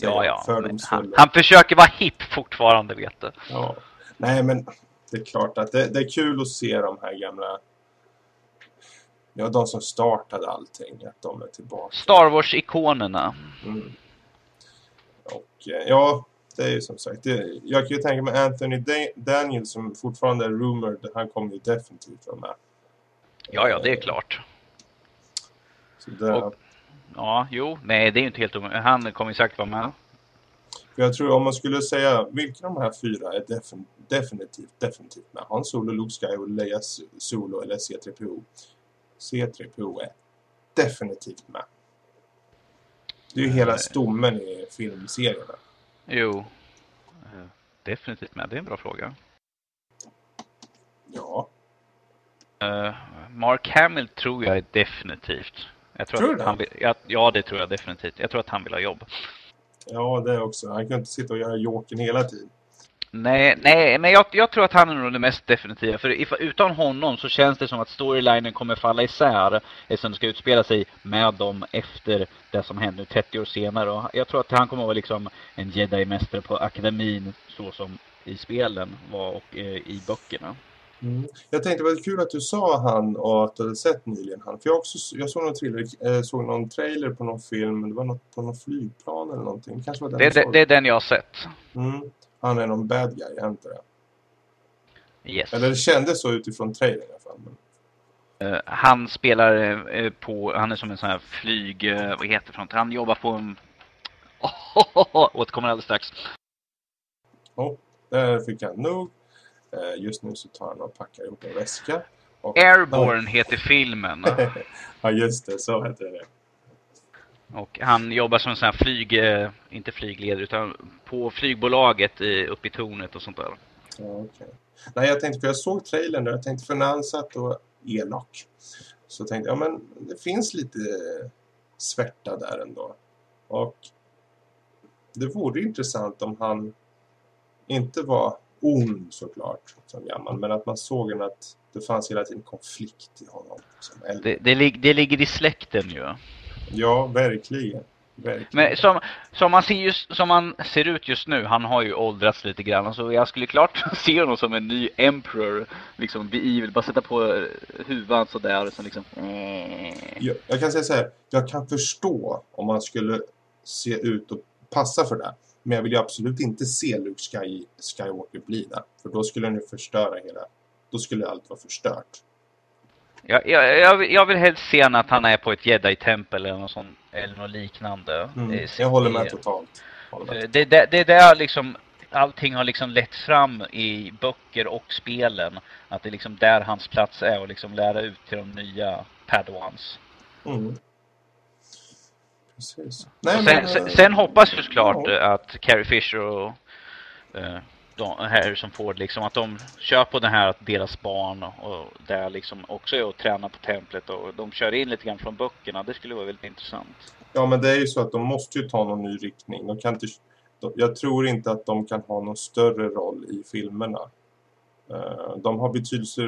Ja, ja. Han, han, försöker vara hipp fortfarande, vet du. Ja. Nej, men det är klart att det, det, är kul att se de här gamla... Ja, de som startade allting, att de är tillbaka. Star Wars-ikonerna. Mm. Och eh, ja, det är ju som sagt. Det, jag kan ju tänka mig Anthony Daniel som fortfarande är rumored. Han kommer ju definitivt vara med. Ja, ja, det är klart. Och, ja, jo, nej, det är ju inte helt omöjligt. Han kommer ju säkert vara med. Jag tror om man skulle säga vilka de här fyra är defin definitivt, definitivt med. Han Solo, Luke Skywalker, Leia Solo eller C3PO. C3PO är definitivt med. Det är ju hela stommen i filmserierna. Jo, eh, definitivt med. Det är en bra fråga. Ja. Uh, Mark Hamill tror jag är definitivt. Jag tror, tror att han vill, ja, ja, det tror jag definitivt. Jag tror att han vill ha jobb. Ja, det också. Han kan inte sitta och göra Jokern hela tiden. Nej, nej men jag, jag, tror att han är nog det mest definitiva. För if, utan honom så känns det som att storylinen kommer falla isär. Eftersom det ska utspela sig med dem efter det som händer 30 år senare. Och jag tror att han kommer att vara liksom en jedi-mästare på akademin. Så som i spelen var och eh, i böckerna. Mm. Jag tänkte det var kul att du sa han och att du hade sett nyligen han. För jag, också, jag såg, någon trailer, äh, såg någon trailer på någon film. Det var något på någon flygplan eller någonting. Kanske var den det, det, det är den jag har sett. Mm. Han är någon bad guy, inte det? Yes. Eller det kändes så utifrån trailern i alla fall. Men... Uh, han spelar uh, på, han är som en sån här flyg, uh, vad heter det Han jobbar på en... Oh, oh, oh, återkommer alldeles strax. Oh, där fick han nog. Just nu så tar han och packar ihop en väska. Och... Airborne heter filmen. ja, just det. Så heter det. Och han jobbar som en sån här flyg, eh, inte flygledare utan på flygbolaget i, uppe i tornet och sånt där. Ja, okay. Nej, jag tänkte, för jag såg trailern där, jag tänkte för när han satt och elak. Så tänkte jag, ja men det finns lite svärta där ändå. Och det vore intressant om han inte var ond såklart som gammal. Men att man såg en att det fanns hela tiden konflikt i honom. Det, det, det, ligger i släkten ju. Ja, verkligen. verkligen. Men som, som, man ser just, som man ser ut just nu, han har ju åldrats lite grann. Så jag skulle klart se honom som en ny emperor. Liksom, be evil. Bara sätta på huvan sådär. Så liksom, jag, jag kan säga så här. Jag kan förstå om man skulle se ut och passa för det. Men jag vill ju absolut inte se Luke Sky, Skywalker bli det. För då skulle han ju förstöra hela... Då skulle allt vara förstört. Jag, jag, jag vill helst se att han är på ett jedi-tempel eller något, sånt, eller något liknande. Mm, jag håller med totalt. Håller med. Det, det, det är där liksom allting har liksom lett fram i böcker och spelen. Att det är liksom där hans plats är och liksom lära ut till de nya padwans. Mm. Precis. Nej, sen, men, sen, sen, hoppas jag såklart ja. att Carrie Fisher och uh, de, Harrison Ford liksom att de kör på den här att deras barn och där liksom också är att träna på templet och de kör in lite grann från böckerna. Det skulle vara väldigt intressant. Ja, men det är ju så att de måste ju ta någon ny riktning. De kan inte, jag tror inte att de kan ha någon större roll i filmerna. Eh, de har betydelse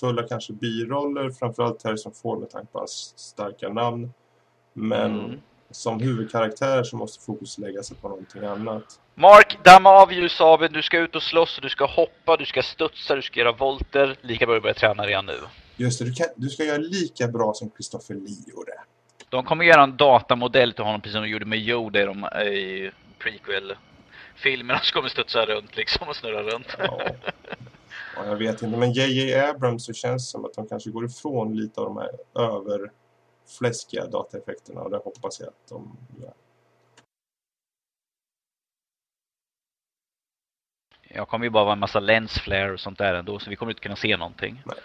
fulla kanske biroller, framförallt Harrison Ford med tanke på hans starka namn. Men mm. Som huvudkaraktär så måste fokus lägga sig på någonting annat. Mark, damma av ljusabeln, du ska ut och slåss, du ska hoppa, du ska studsa, du ska göra volter. Lika bra att börja träna redan nu. Just det, du, kan, du ska göra lika bra som Christopher Lee gjorde. De kommer göra en datamodell till honom precis som de gjorde med Yoda i, de, i prequel-filmerna som kommer studsa runt liksom och snurra runt. Ja. ja, jag vet inte, men J.J. Abrams så känns det som att de kanske går ifrån lite av de här överfläskiga dataeffekterna och det hoppas jag att de gör. Jag kommer ju bara vara en massa lensflare och sånt där ändå så vi kommer inte kunna se någonting. Nej.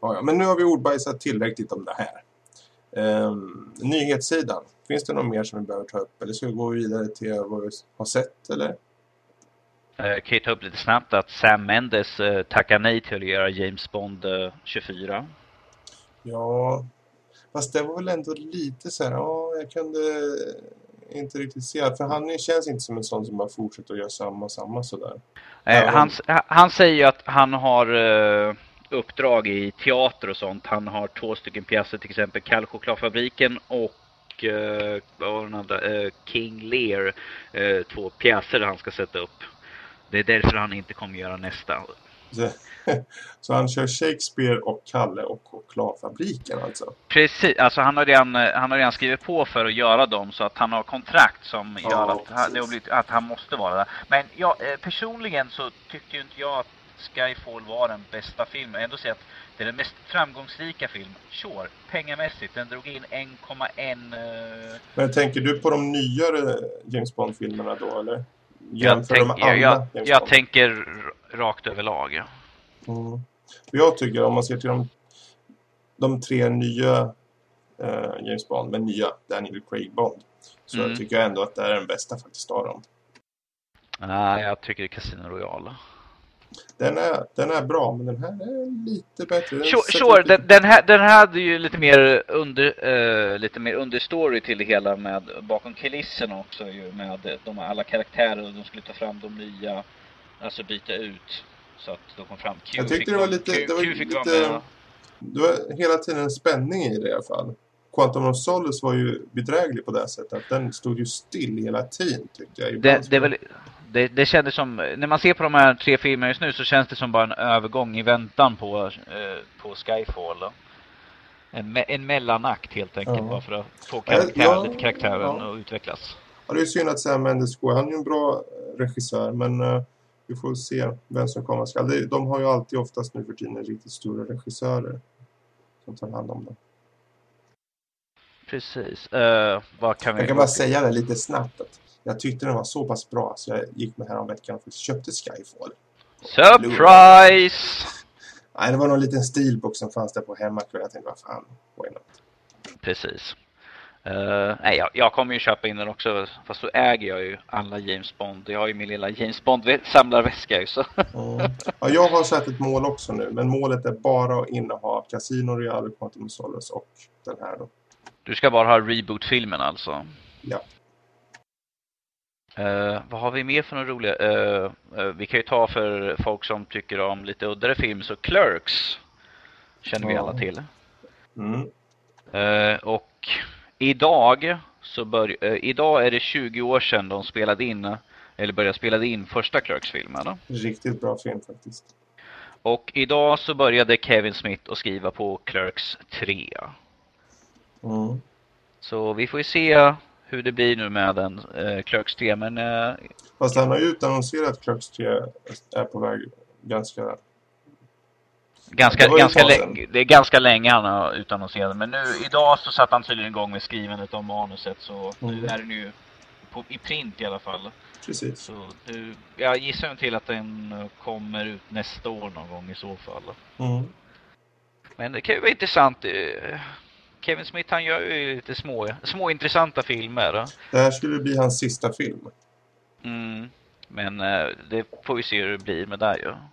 Ja, ja, men nu har vi ordbajsat tillräckligt om det här. Um, nyhetssidan. Finns det något mer som vi behöver ta upp? Eller ska vi gå vidare till vad vi har sett? Eller? Uh, kan jag ta upp lite snabbt att Sam Mendes uh, tackar nej till att göra James Bond uh, eh, 24. Ja, fast det var väl ändå lite så här, ja, jag kunde inte riktigt se. För han känns inte som en sån som bara fortsätter att göra samma, samma sådär. Eh, han, han säger ju att han har uh, uppdrag i teater och sånt. Han har två stycken pjäser, till exempel Kallchokladfabriken och uh, andra? Uh, King Lear. Två pjäser han ska sätta upp. Det är därför han inte kommer göra nästa. Så han kör Shakespeare och Kalle och chokladfabriken alltså? Precis, alltså han har, redan, han har redan skrivit på för att göra dem så att han har kontrakt som ja, gör att han, att han måste vara där. Men ja, personligen så tyckte ju inte jag att Skyfall var den bästa filmen. Ändå säga att det är den mest framgångsrika filmen. Sure, pengamässigt. Den drog in 1,1... Uh... Men tänker du på de nyare James Bond-filmerna då, eller? Jag, tänk, jag, jag, jag tänker rakt överlag, ja. Mm. Jag tycker, om man ser till de, de tre nya eh, James Bond, med nya Daniel Craig Bond, så mm. tycker jag ändå att det är den bästa faktiskt av dem. Nej, jag tycker Casino Royale. Den är, den är bra, men den här är lite bättre. Den sure, sure. Den, den, här, den här hade ju lite mer under uh, lite mer understory till det hela med bakom kulisserna också ju med de alla karaktärer och de skulle ta fram de nya, alltså byta ut så att de kom fram. Q jag tyckte det var lite, Q, det var lite, det var hela tiden en spänning i det i alla fall. Quantum of Solace var ju bedräglig på det sättet att den stod ju still hela tiden tyckte jag. Det, det, är väl, det, det kändes som, när man ser på de här tre filmerna just nu så känns det som bara en övergång i väntan på, eh, på Skyfall. Då. En, me en mellanakt helt enkelt ja. bara för att få karaktär, ja, lite karaktären ja. att utvecklas. Ja, det är synd att Sam Mendes går. Han är ju en bra regissör men uh, vi får se vem som kommer skall. De har ju alltid oftast nu för tiden riktigt stora regissörer som tar hand om det. Precis. Uh, vad kan jag kan bara säga det lite snabbt att jag tyckte den var så pass bra så jag gick med här om veckan och köpte Skyfall. Surprise! Nej, det var någon liten steelbook som fanns där på hemmakväll. Jag tänkte, vad fan, why not? Precis. Uh, nej, jag, jag, kommer ju köpa in den också, fast då äger jag ju alla James Bond. Jag har ju min lilla James Bond-samlarväska ju så. mm. Ja, jag har satt ett mål också nu, men målet är bara att inneha Casino Royale, Quantum Solace och den här då. Du ska bara ha reboot-filmen alltså? Ja. Uh, vad har vi mer för några roliga? Uh, uh, vi kan ju ta för folk som tycker om lite uddare film så Clerks känner vi alla till. Mm. och idag så bör, idag är det 20 år sedan de spelade in eller började spela in första Clerks-filmen. Riktigt bra film faktiskt. Och idag så började Kevin Smith att skriva på Clerks 3. Mm. Så vi får ju se hur det blir nu med den eh, Clerks 3. Men, eh, Fast han har ju utannonserat att Clerks 3 är på väg ganska... Ganska, det ganska länge, det är ganska länge han har utannonserat. Men nu, idag så satt han tydligen igång med skrivandet av manuset. Så mm. nu är den ju på, i print i alla fall. Precis. Så nu, jag gissar till att den kommer ut nästa år någon gång i så fall. Mm. Men det kan ju vara intressant. Eh, Kevin Smith han gör ju lite små, små intressanta filmer. Det här skulle bli hans sista film. Mm, men eh, det får vi se hur det blir med det ju. Ja.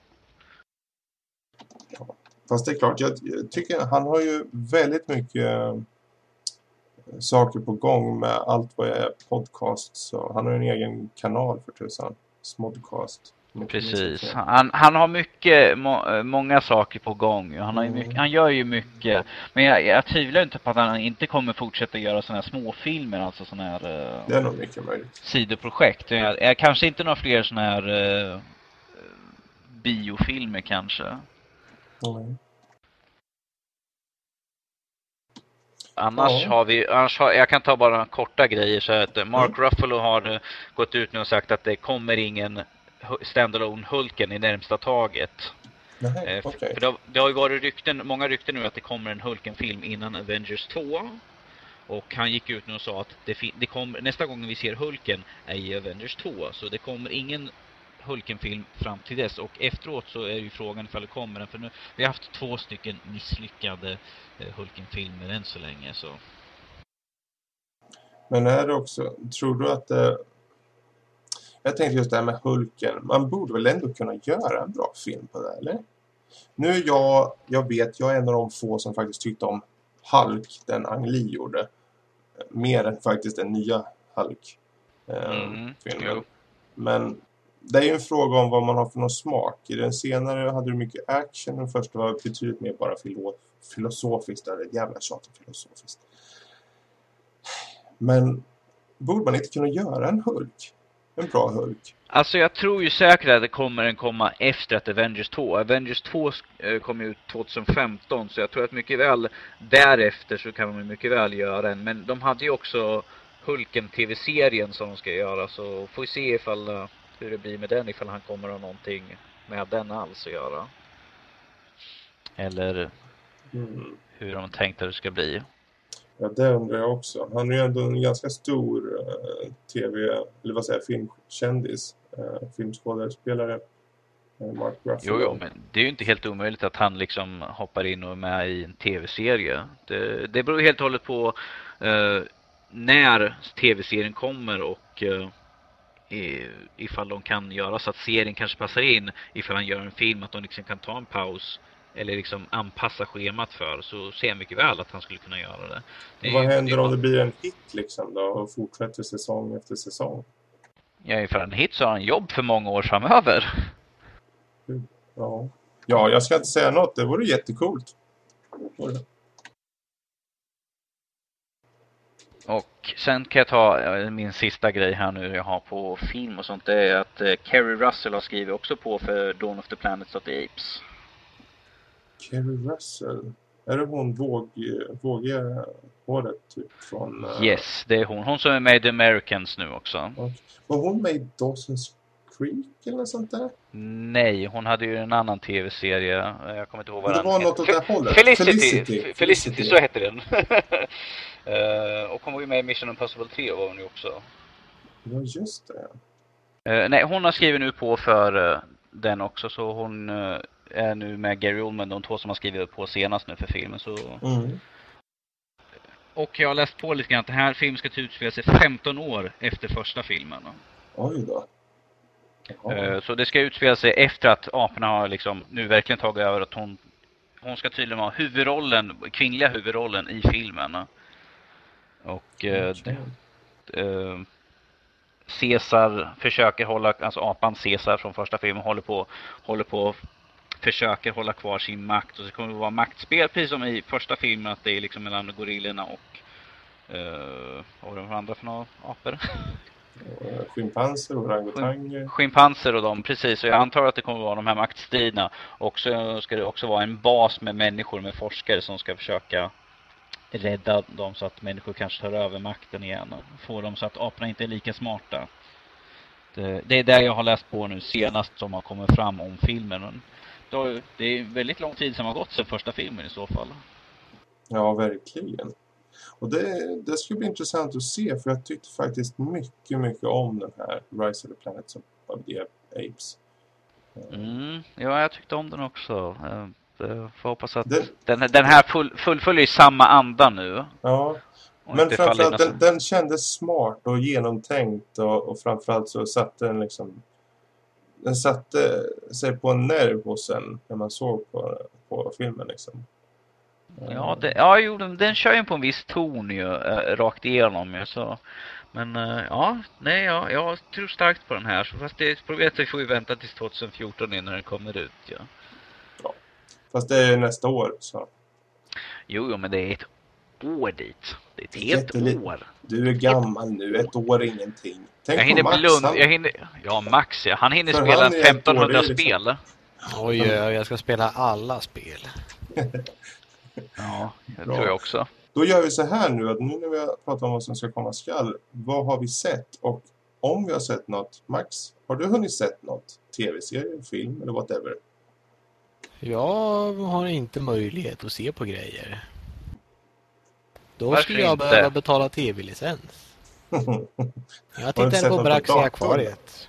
Fast det är klart, jag, jag tycker han har ju väldigt mycket eh, saker på gång med allt vad är podcast. Så han har en egen kanal för tusan. Smodcast. Precis. Han, han har mycket, må, många saker på gång. Han, har mm. mycket, han gör ju mycket. Men jag, jag tvivlar inte på att han inte kommer fortsätta göra sådana här småfilmer. Alltså sådana här... Uh, det är nog mycket möjligt. Sidoprojekt. Jag, jag, kanske inte några fler sådana här uh, biofilmer kanske. Mm. Annars ja. har vi, annars har, jag kan ta bara korta grejer så att Mark mm. Ruffalo har eh, gått ut nu och sagt att det kommer ingen standalone Hulken i närmsta taget. Nej, eh, okay. För det har, det har ju varit rykten, många rykten nu att det kommer en Hulken-film innan Avengers 2. Och han gick ut nu och sa att det, det kommer, nästa gång vi ser Hulken är i Avengers 2. Så det kommer ingen Hulken-film fram till dess. Och efteråt så är ju frågan ifall det kommer den. För nu, vi har haft två stycken misslyckade eh, Hulken-filmer än så länge. Så. Men är det också, tror du att det... Jag tänkte just det här med Hulken. Man borde väl ändå kunna göra en bra film på det, eller? Nu är jag, jag vet, jag är en av de få som faktiskt tyckte om Hulk, den Ang Lee gjorde. Mer än faktiskt den nya Hulk-filmen. Eh, mm, Men det är ju en fråga om vad man har för någon smak. I den senare hade du mycket action. Den första var betydligt mer bara filo filosofiskt. Eller jävla tjat filosofiskt. Men borde man inte kunna göra en Hulk? En bra Hulk? Alltså jag tror ju säkert att det kommer en komma efter att Avengers 2. Avengers 2 eh, kom ut 2015 så jag tror att mycket väl därefter så kan man mycket väl göra en. Men de hade ju också Hulken TV-serien som de ska göra så får vi se ifall eh, hur det blir med den ifall han kommer ha någonting med den alls att göra. Eller mm. hur de tänkte att det ska bli. Ja, det undrar jag också. Han är ju ändå en ganska stor uh, tv, eller vad säger filmkändis, uh, filmskådespelare. Uh, Mark Jo, jo, men det är ju inte helt omöjligt att han liksom hoppar in och är med i en tv-serie. Det, det beror helt och hållet på uh, när tv-serien kommer och ifall de kan göra så att serien kanske passar in ifall han gör en film att de liksom kan ta en paus eller liksom anpassa schemat för så ser jag mycket väl att han skulle kunna göra det. det Vad händer det om det blir en hit liksom då och fortsätter säsong efter säsong? Ja, ifall en hit så har han jobb för många år framöver. Ja. ja, jag ska inte säga något. Det vore jättekult. Och sen kan jag ta eh, min sista grej här nu jag har på film och sånt. Det är att eh, Kerry Russell har skrivit också på för Dawn of the Planets of the Apes. Kerry Russell? Är det hon våg, vågiga håret typ från... Uh... Yes, det är hon. Hon som är med i The Americans nu också. Okay. Var hon med i Dawson's Creek eller sånt där? Nej, hon hade ju en annan tv-serie. Jag kommer inte ihåg vad den Det var något åt det hållet. Felicity. Felicity, Felicity så hette den. uh, och hon var ju med i Mission Impossible 3 var hon ju också. Ja, just det. Uh, nej, hon har skrivit nu på för uh, den också så hon är nu med Gary Oldman, de två som har skrivit på senast nu för filmen. Så... Mm. Och jag har läst på lite grann att den här filmen ska utspela sig 15 år efter första filmen. Oj då. Uh, så det ska utspela sig efter att aporna har liksom nu verkligen tagit över att hon hon ska tydligen vara huvudrollen, kvinnliga huvudrollen i filmen. Och uh, uh, Caesar försöker hålla, alltså apan Caesar från första filmen håller på, håller på försöker hålla kvar sin makt och så kommer det vara maktspel precis som i första filmen att det är liksom mellan gorillorna och uh, vad var det andra för några apor? Schimpanser och orangutanger. Schimpanser och dem, precis. Och jag antar att det kommer att vara de här maktstriderna. Och så ska det också vara en bas med människor, med forskare som ska försöka rädda dem så att människor kanske tar över makten igen. Och få dem så att aporna inte är lika smarta. Det, det är det jag har läst på nu senast som har kommit fram om filmen. Det är väldigt lång tid som har gått sedan första filmen i så fall. Ja, verkligen. Och det, det skulle bli intressant att se för jag tyckte faktiskt mycket, mycket om den här Rise of the Planet of the Apes. Mm, ja, jag tyckte om den också. Jag får hoppas att den, den, den här full, fullföljer samma anda nu. Ja, men framförallt den, den kändes smart och genomtänkt och, och framförallt så satte den liksom den satte sig på en nerv hos en när man såg på, på filmen liksom. Ja, det, ja jo, den, den kör ju på en viss ton ju, äh, rakt igenom ju, så Men uh, ja, nej, ja, jag tror starkt på den här. Så fast det problemet är att vi får vänta tills 2014 innan den kommer ut. Ja. ja. Fast det är nästa år så. Jo, jo, men det är ett år dit. Det är ett helt år. Du är gammal nu, ett år är ingenting. Tänk jag hinner på Max, blund, han... jag hinner, Ja, Max, ja. Han hinner För spela han 1500 liksom... spel. Oj, jag ska spela alla spel. ja, det Bra. tror jag också. Då gör vi så här nu att nu när vi har pratat om vad som ska komma skall, vad har vi sett? Och om vi har sett något, Max, har du hunnit sett något? Tv-serie, film eller whatever? Jag har inte möjlighet att se på grejer. Då Varför skulle jag inte? behöva betala tv-licens. jag tittade på Brax i akvariet.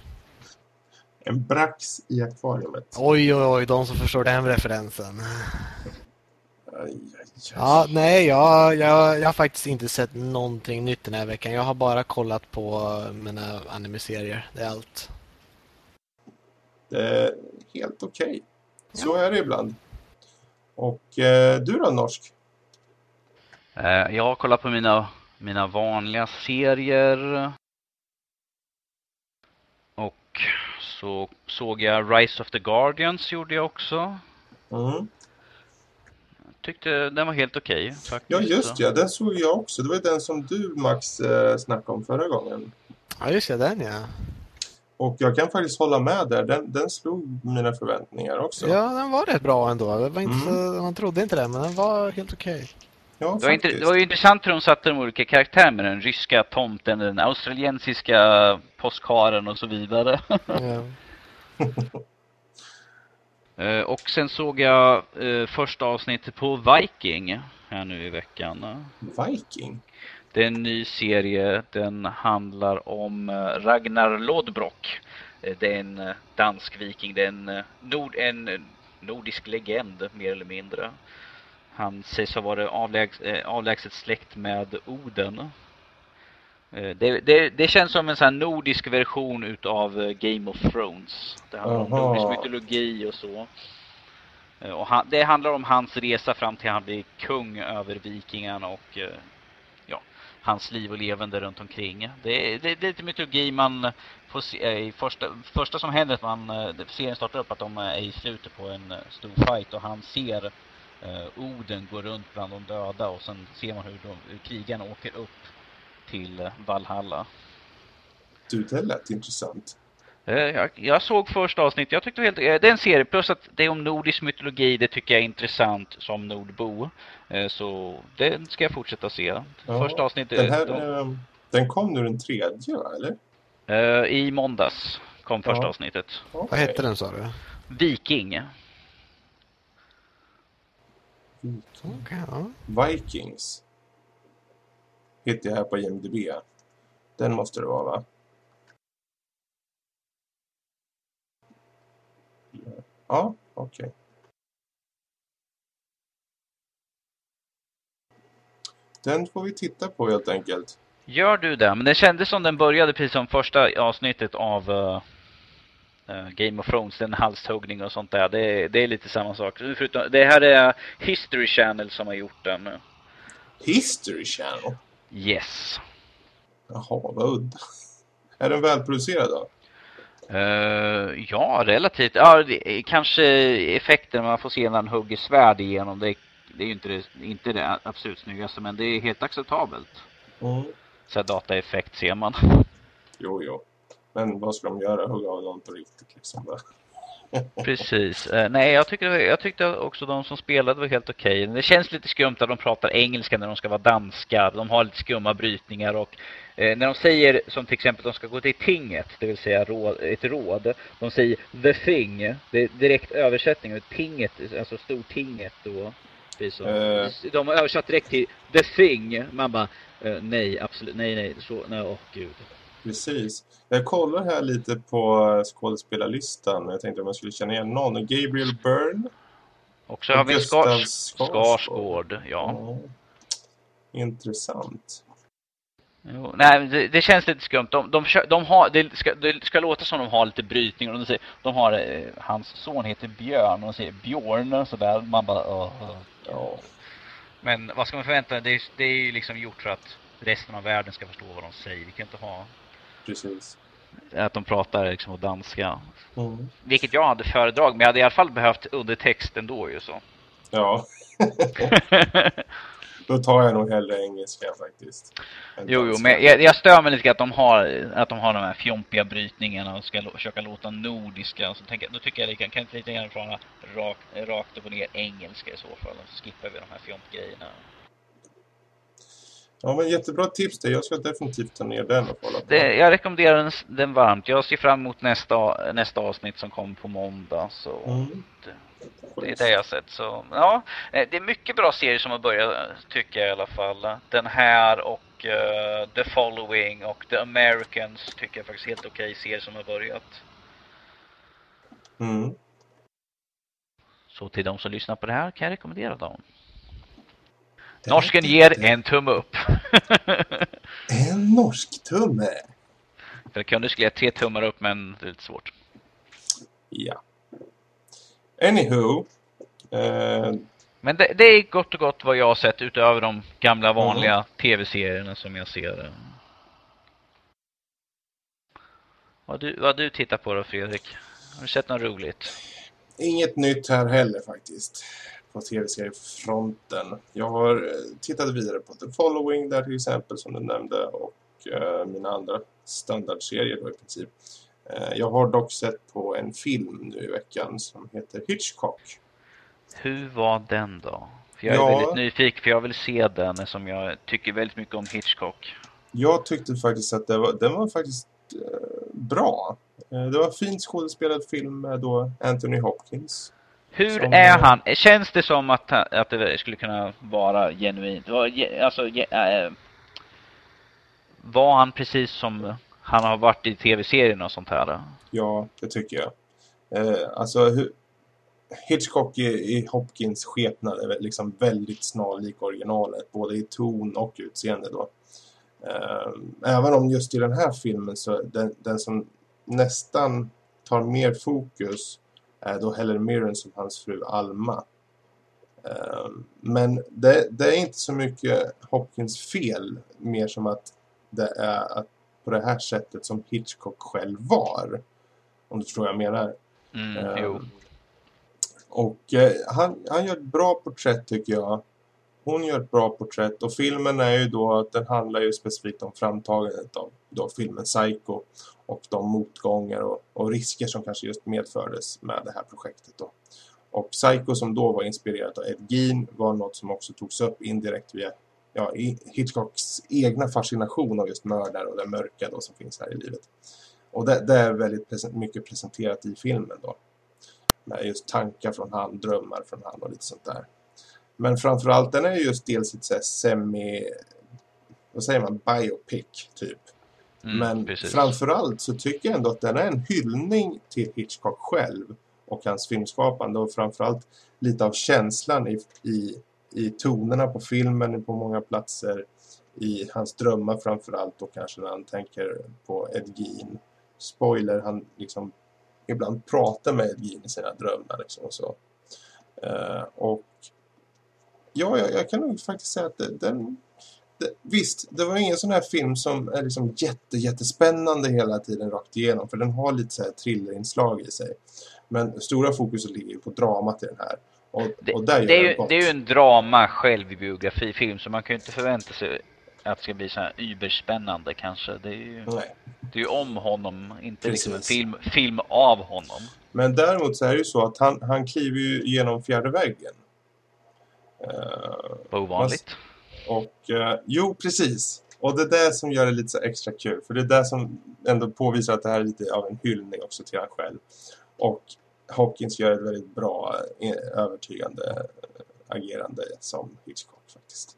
En Brax i akvariet. Oj, oj, oj, de som förstår den referensen. Ja, nej, jag, jag, jag har faktiskt inte sett någonting nytt den här veckan. Jag har bara kollat på mina anime-serier. Det är allt. Det är helt okej. Okay. Så ja. är det ibland. Och eh, du då, Norsk? Eh, jag har kollat på mina, mina vanliga serier. Och så såg jag Rise of the Guardians gjorde jag också. Mm. Tyckte den var helt okej okay, Ja just ja, den såg jag också. Det var den som du Max eh, snackade om förra gången. Ja just ja, den ja. Och jag kan faktiskt hålla med där. Den, den slog mina förväntningar också. Ja, den var rätt bra ändå. Det var inte mm. man trodde inte det, men den var helt okej. Okay. Ja, det, var inte, det var ju intressant hur de satte de olika karaktärerna med den ryska tomten, den australiensiska påskharen och så vidare. Ja. Eh, och sen såg jag uh, första avsnittet på Viking här nu i veckan. Viking? Det är en ny serie. Den handlar om uh, Ragnar Lodbrok. Det är en dansk viking. Det är en, nord, en nordisk legend mer eller mindre. Han sägs ha varit avlägs, eh, avlägset släkt med Oden. Eh, det, det, det, känns som en sån nordisk version utav eh, Game of Thrones. Det handlar om nordisk mytologi och så. Och han, det handlar om hans resa fram till han blir kung över vikingarna och ja, hans liv och levande runt omkring. Det, det, det är lite mytologi man får se i första, första som händer att man serien startar upp att de är i slutet på en stor fight och han ser eh, Oden går runt bland de döda och sen ser man hur, de, hur krigarna åker upp till eh, Valhalla. Du, det lät intressant. Eh, jag, jag, såg första avsnittet. Jag tyckte helt, eh, det är en serie, plus att det är om nordisk mytologi. Det tycker jag är intressant som nordbo. Så det ska jag fortsätta se. Ja, första avsnittet. Den, här, de, den kom nu den tredje, eller? I måndags kom första ja. avsnittet. Okay. Vad hette den, sa du? Viking. Okay, ja. Vikings. Hittar jag här på IMDb. Den måste det vara va? Ja, okej. Okay. Den får vi titta på helt enkelt. Gör du det? Men det kändes som den började precis som första avsnittet av uh, uh, Game of Thrones, en halshuggning och sånt där. Det, det är lite samma sak. Förutom, det här är History Channel som har gjort den. History Channel? Yes. Jaha, vad udda. Är den välproducerad då? Uh, ja, relativt. Ja, det, kanske effekten man får se när han hugger svärd igenom. Det, det är ju inte det, inte det absolut snyggaste, men det är helt acceptabelt. Mm. Så dataeffekt ser man. Jo, jo. Men vad ska de göra? Hugga av någon på riktigt liksom? Precis. Uh, nej, jag tyckte, jag tyckte också de som spelade var helt okej. Okay. Det känns lite skumt att de pratar engelska när de ska vara danska. De har lite skumma brytningar och uh, när de säger som till exempel att de ska gå till tinget, det vill säga råd, ett råd. De säger the thing. Det är direkt översättning av tinget, alltså stortinget då. Uh. De har översatt direkt till the thing. Man bara, nej, absolut, nej, nej, så, nej, åh oh, gud. Precis. Jag kollar här lite på skådespelarlistan. Jag tänkte om jag skulle känna igen någon. Gabriel Byrne. Och så har vi Skars Skarsgård. Ja. ja. Intressant. Jo, nej, det, det, känns lite skumt. De, de, de har, det, ska, det ska låta som de har lite brytning. Och de, säger, de har, eh, hans son heter Björn och de säger Björn och sådär. Man bara, åh. Ja. Men vad ska man förvänta sig? Det, det är ju liksom gjort för att resten av världen ska förstå vad de säger. Vi kan inte ha... Precis. Att de pratar liksom på danska. Mm. Vilket jag hade föredrag, men jag hade i alla fall behövt undertext ändå ju så. Ja. Då tar jag nog hellre engelska faktiskt. Jo, jo, men jag, jag stör mig lite att de har att de har de här fjompiga brytningarna och ska försöka låta nordiska. Så tänker, då tycker jag lika, kan inte lite grann prata rakt, rakt upp och ner engelska i så fall. Så skippar vi de här fjompgrejerna. Ja, men jättebra tips det. Jag ska definitivt ta ner den och kolla på. Det, jag rekommenderar den, den, varmt. Jag ser fram emot nästa, nästa avsnitt som kommer på måndag. Så mm. det, det är det jag har sett. Så, ja, eh, det är mycket bra serier som har börjat, tycker jag i alla fall. Den här och uh, The Following och The Americans tycker jag faktiskt helt okej serier som har börjat. Mm. Så till de som lyssnar på det här kan jag rekommendera dem. Norsken ger en tumme upp. en norsk tumme? För kunde skulle ge tre tummar upp men det är lite svårt. Ja. Anywho. Uh... Men det, det, är gott och gott vad jag har sett utöver de gamla vanliga mm. tv-serierna som jag ser. Vad du, vad du tittar på då Fredrik? Har du sett något roligt? Inget nytt här heller faktiskt på tv-seriefronten. Jag har eh, tittat vidare på The Following där till exempel som du nämnde och uh, mina andra standardserier då i princip. Uh, jag har dock sett på en film nu i veckan som heter Hitchcock. Hur var den då? För jag är ja, väldigt nyfiken för jag vill se den som jag tycker väldigt mycket om Hitchcock. Jag tyckte faktiskt att det var, den var faktiskt uh, bra. det var en fint skådespelad film med då Anthony Hopkins. Hur som, är han? Känns det som att, att det skulle kunna vara genuint? Alltså, äh, var han precis som han har varit i tv-serien och sånt här? Ja, det tycker jag. Eh, alltså, hur, Hitchcock i, i Hopkins skepnad är liksom väldigt snarlik originalet, både i ton och utseende då. Eh, även om just i den här filmen så den, den som nästan tar mer fokus då Helen Mirren som hans fru Alma. Ehm, men det, det, är inte så mycket Hopkins fel, mer som att det är att på det här sättet som Hitchcock själv var. Om du vad jag menar. Mm, um. Och eh, han, han gör ett bra porträtt tycker jag. Hon gör ett bra porträtt och filmen är ju då att den handlar ju specifikt om framtagandet av då filmen Psycho och de motgångar och, och, risker som kanske just medfördes med det här projektet då. Och Psycho som då var inspirerat av Ed Gein var något som också togs upp indirekt via ja, Hitchcocks egna fascination av just mördare och det mörka då som finns här i livet. Och det, det är väldigt mycket presenterat i filmen då. Med just tankar från han, drömmar från han och lite sånt där. Men framförallt den är just dels ett semi vad säger man, biopic typ. Mm, Men precis. framförallt så tycker jag ändå att den är en hyllning till Hitchcock själv och hans filmskapande och framförallt lite av känslan i, i, i tonerna på filmen på många platser i hans drömmar framförallt och kanske när han tänker på Ed Gein. Spoiler, han liksom ibland pratar med Ed Gein i sina drömmar liksom och så. Uh, och ja, jag, jag, kan nog faktiskt säga att den visst, det var ingen sån här film som är liksom jätte, jättespännande hela tiden rakt igenom. För den har lite så här thrillerinslag i sig. Men stora fokuset ligger på dramat i den här. Och, det, och där det, är ju, det är ju en drama självbiografifilm så man kan ju inte förvänta sig att det ska bli så här überspännande kanske. Det är ju, Nej. det är ju om honom, inte liksom en film, film av honom. Men däremot så är det ju så att han, han kliver ju genom fjärde väggen. Uh, ovanligt. Man, och eh, jo, precis. Och det är det som gör det lite så extra kul. För det är det som ändå påvisar att det här är lite av en hyllning också till han själv. Och Hawkins gör ett väldigt bra, eh, övertygande eh, agerande som Hitchcock faktiskt.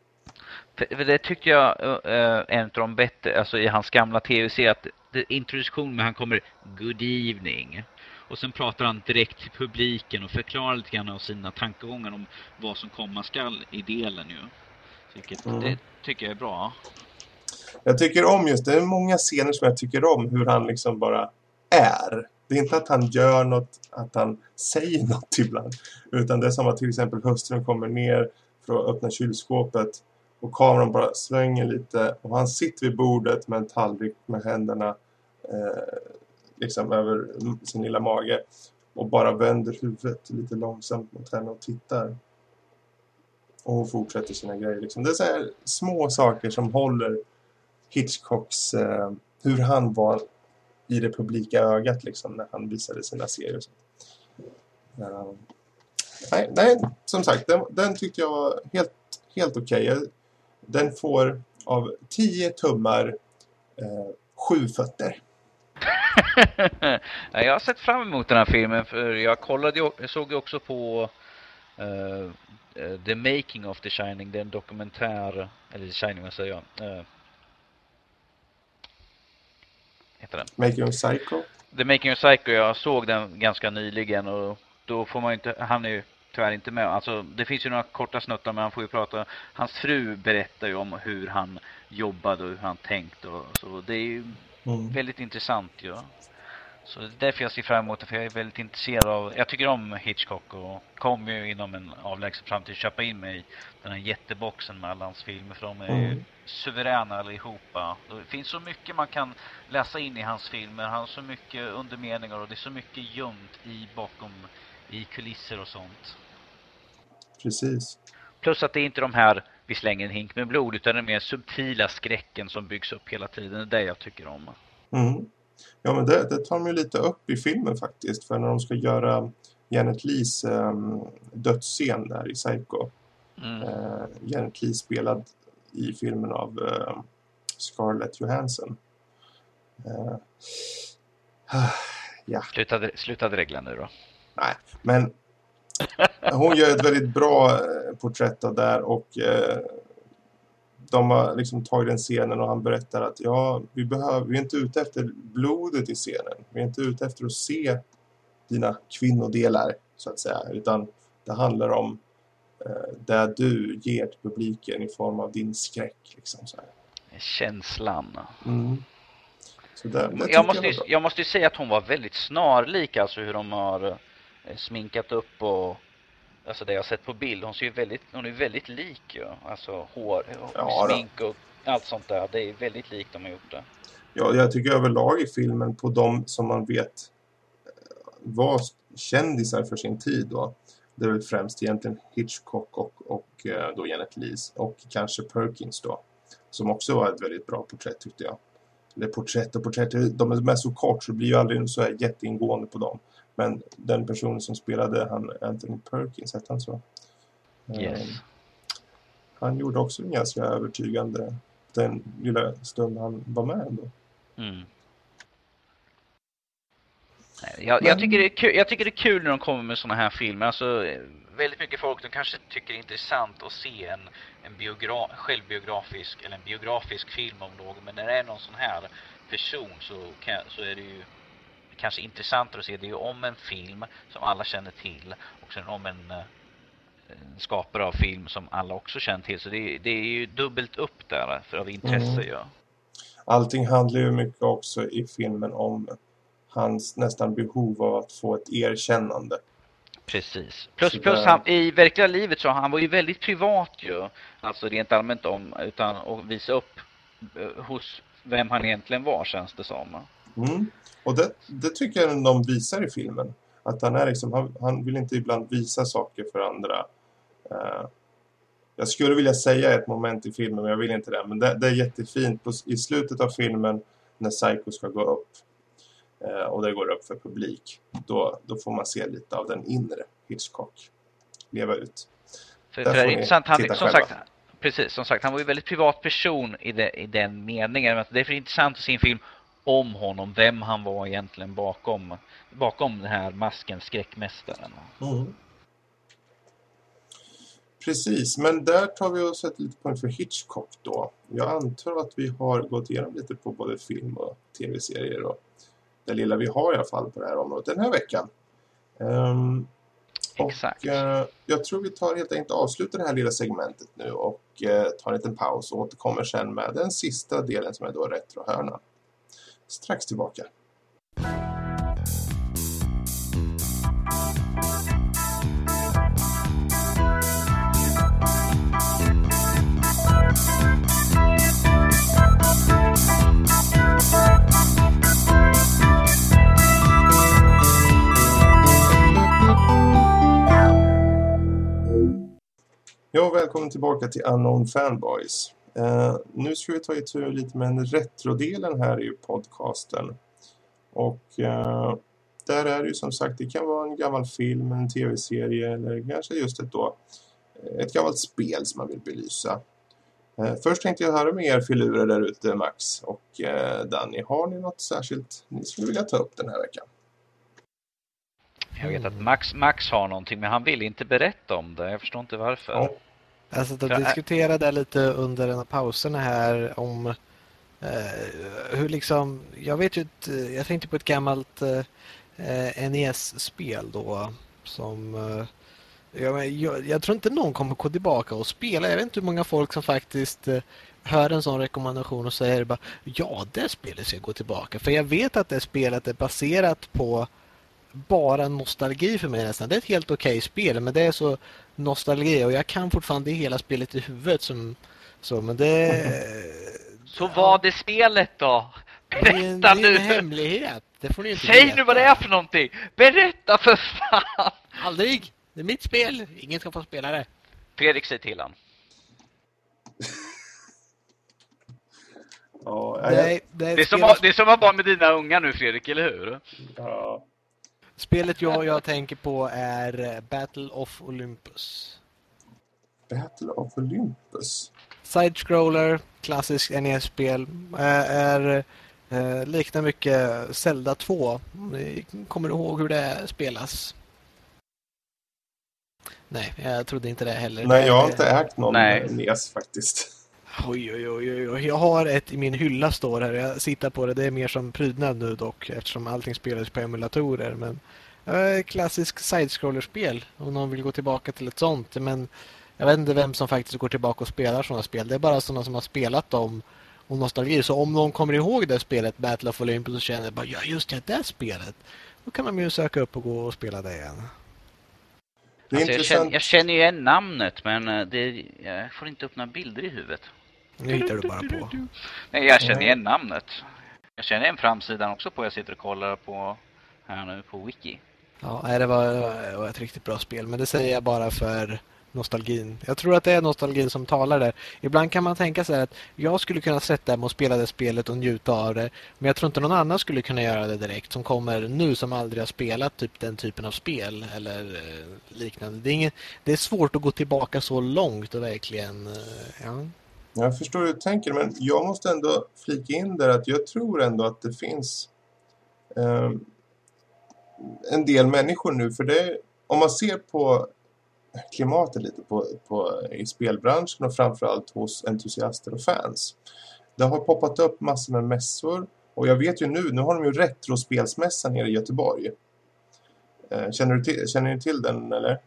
För det tyckte jag äh, en av de bättre, alltså i hans gamla tv-serie, att det, introduktion med han kommer Good evening. Och sen pratar han direkt till publiken och förklarar lite grann av sina tankegångar om vad som komma skall i delen ju. Vilket mm. det tycker jag är bra. Jag tycker om just det. är många scener som jag tycker om hur han liksom bara är. Det är inte att han gör något, att han säger något ibland. Utan det är som att till exempel hustrun kommer ner för att öppna kylskåpet. Och kameran bara svänger lite och han sitter vid bordet med en tallrik med händerna eh, liksom över sin lilla mage och bara vänder huvudet lite långsamt mot henne och tittar. Och hon fortsätter sina grejer. Liksom. Det är så här små saker som håller Hitchcocks, eh, hur han var i det publika ögat liksom, när han visade sina serier. Uh, nej, nej, som sagt, den, den tyckte jag var helt, helt okej. Okay. Den får av 10 tummar eh, sju fötter. jag har sett fram emot den här filmen för jag kollade jag såg ju också på eh, uh, The Making of The Shining, det är en dokumentär, eller The Shining vad säger jag? Uh, heter den? Making of Psycho? The Making of Psycho, jag såg den ganska nyligen och då får man inte, han är ju tyvärr inte med. Alltså, det finns ju några korta snuttar men han får ju prata. Hans fru berättar ju om hur han jobbade och hur han tänkte och så. Det är ju mm. väldigt intressant ju. Ja. Så det är därför jag ser fram emot det, för jag är väldigt intresserad av, jag tycker om Hitchcock och kommer ju inom en avlägsen framtid köpa in mig den här jätteboxen med alla hans filmer, för de är mm. suveräna allihopa. Det finns så mycket man kan läsa in i hans filmer, han har så mycket undermeningar och det är så mycket gömt i bakom, i kulisser och sånt. Precis. Plus att det är inte de här, vi slänger en hink med blod, utan den mer subtila skräcken som byggs upp hela tiden. Det är det jag tycker om. Mm. Ja, men det, det tar de ju lite upp i filmen faktiskt. För när de ska göra Janet Lees um, dödsscen där i Psycho. Mm. Uh, Janet Lee spelad i filmen av uh, Scarlett Johansson. Uh, ja. Slutade, slutade regla nu då? Nej, men hon gör ett väldigt bra porträtt av där och de har liksom tagit den scenen och han berättar att ja, vi, behöver, vi är inte ute efter blodet i scenen. Vi är inte ute efter att se dina kvinnodelar så att säga. Utan det handlar om eh, det du ger till publiken i form av din skräck. Liksom, så här. Känslan. Mm. Så det jag, måste ju, jag måste ju säga att hon var väldigt snarlik alltså hur de har eh, sminkat upp och Alltså det jag sett på bild. Hon ser ju väldigt, hon är väldigt lik ju. Alltså hår, ja, smink och allt sånt där. Det är väldigt likt de har gjort det. Ja, jag tycker överlag i filmen på de som man vet eh, var kändisar för sin tid då. Det är väl främst egentligen Hitchcock och, och eh, då Janet Lees och kanske Perkins då. Som också var ett väldigt bra porträtt tyckte jag. Eller porträtt och porträtt, de är så kort så det blir ju aldrig så här jätteingående på dem. Men den personen som spelade han Anthony Perkins, hette han så? Yes. Um, han gjorde också en ganska övertygande den lilla stund han var med ändå. Mm. Jag, jag, tycker det är kul, jag tycker det är kul när de kommer med såna här filmer. Alltså, väldigt mycket folk de kanske tycker det är intressant att se en, en biogra självbiografisk eller en biografisk film om någon. Men när det är någon sån här person så, kan, så är det ju kanske intressantare att se det är om en film som alla känner till och sen om en, eh, en skapare av film som alla också känner till. Så det, det är ju dubbelt upp där för av intresse. Mm. Ja. Allting handlar ju mycket också i filmen om hans nästan behov av att få ett erkännande. Precis. Plus, plus han, i verkliga livet så han var ju väldigt privat ju. Alltså rent allmänt om, utan att visa upp eh, hos vem han egentligen var känns det som. Mm. Och det, det tycker jag de visar i filmen. Att han är liksom, han, han vill inte ibland visa saker för andra. Uh, jag skulle vilja säga ett moment i filmen men jag vill inte det. Men det, det är jättefint. På, I slutet av filmen när Psycho ska gå upp. Uh, och det går upp för publik. Då, då får man se lite av den inre Hitchcock leva ut. För, för det är intressant. Han, som sagt, precis, som sagt, han var ju väldigt privat person i, det, i den meningen. Men det är för intressant att se en film om honom, vem han var egentligen bakom, bakom den här masken, skräckmästaren. Mm. Precis, men där tar vi och sätter lite poäng för Hitchcock då. Jag antar att vi har gått igenom lite på både film och tv-serier och det lilla vi har i alla fall på det här området den här veckan. Um, Exakt. Och, uh, jag tror vi tar helt enkelt avslutar det här lilla segmentet nu och uh, tar en liten paus och återkommer sen med den sista delen som är då retrohörnan strax tillbaka. Ja, välkommen tillbaka till Unknown Fanboys. Uh, nu ska vi ta itu lite med en retrodelen här i podcasten. Och uh, där är det ju som sagt, det kan vara en gammal film, en tv-serie eller kanske just ett, då, ett gammalt spel som man vill belysa. Uh, först tänkte jag höra med er filurer där ute, Max och Danny. Har ni något särskilt ni skulle vilja ta upp den här veckan? Jag vet att Max, Max har någonting men han vill inte berätta om det. Jag förstår inte varför. Ja. Alltså de diskuterade lite under den här pauserna här om eh, hur liksom, jag vet ju, ett, jag tänkte på ett gammalt eh, NES-spel då som eh, jag, jag, jag, tror inte någon kommer gå tillbaka och spela. Jag vet inte hur många folk som faktiskt eh, hör en sån rekommendation och säger bara ja, det spelet ska gå tillbaka. För jag vet att det spelet är baserat på bara nostalgi för mig nästan. Det är ett helt okej okay spel men det är så nostalgi och jag kan fortfarande hela spelet i huvudet som så men det Så var det spelet då? Berätta nu! Det är en hemlighet. Det får ni inte Säg veta. nu vad det är för någonting. Berätta för fan. Aldrig. Det är mitt spel. Ingen ska få spela det. Fredrik säger till han. Ja, jag... det, det, är det, är som, det är som att vara med dina unga nu Fredrik, eller hur? Ja. Spelet jag, jag tänker på är Battle of Olympus. Battle of Olympus? Side-scroller, klassisk NES-spel. Är, är, liknar mycket Zelda 2. Ni kommer ihåg hur det spelas? Nej, jag trodde inte det heller. Nej, jag har inte ägt någon Nej. NES faktiskt. Oj, oj, oj, oj. Jag har ett i min hylla står här. Jag sitter på det. Det är mer som prydnad nu dock eftersom allting spelas på emulatorer. Men klassisk side-scrollerspel om någon vill gå tillbaka till ett sånt. Men jag vet inte vem som faktiskt går tillbaka och spelar sådana spel. Det är bara sådana som har spelat dem och nostalgi. Så om någon kommer ihåg det spelet, Battle of Olympus, och känner bara, ja just det, det spelet. Då kan man ju söka upp och gå och spela det igen. Alltså, jag, känner, jag känner ju igen namnet men eh, det, jag får inte upp några bilder i huvudet. Nu hittar du bara på. Nej, jag känner igen namnet. Jag känner igen framsidan också på jag sitter och kollar på här nu på Wiki. Ja, det var, det var ett riktigt bra spel. Men det säger jag bara för nostalgin. Jag tror att det är nostalgin som talar där. Ibland kan man tänka sig att jag skulle kunna sätta mig och spela det spelet och njuta av det. Men jag tror inte någon annan skulle kunna göra det direkt som kommer nu som aldrig har spelat typ den typen av spel eller eh, liknande. Det är, inget, det är svårt att gå tillbaka så långt och verkligen... Eh, ja. Jag förstår hur du tänker men jag måste ändå flika in där att jag tror ändå att det finns Um en del människor nu för det om man ser på klimatet lite på, på, i spelbranschen och framförallt hos entusiaster och fans. Det har poppat upp massor med mässor och jag vet ju nu, nu har de ju retrospelsmässa nere i Göteborg. Eh, känner, du till, känner ni till den eller?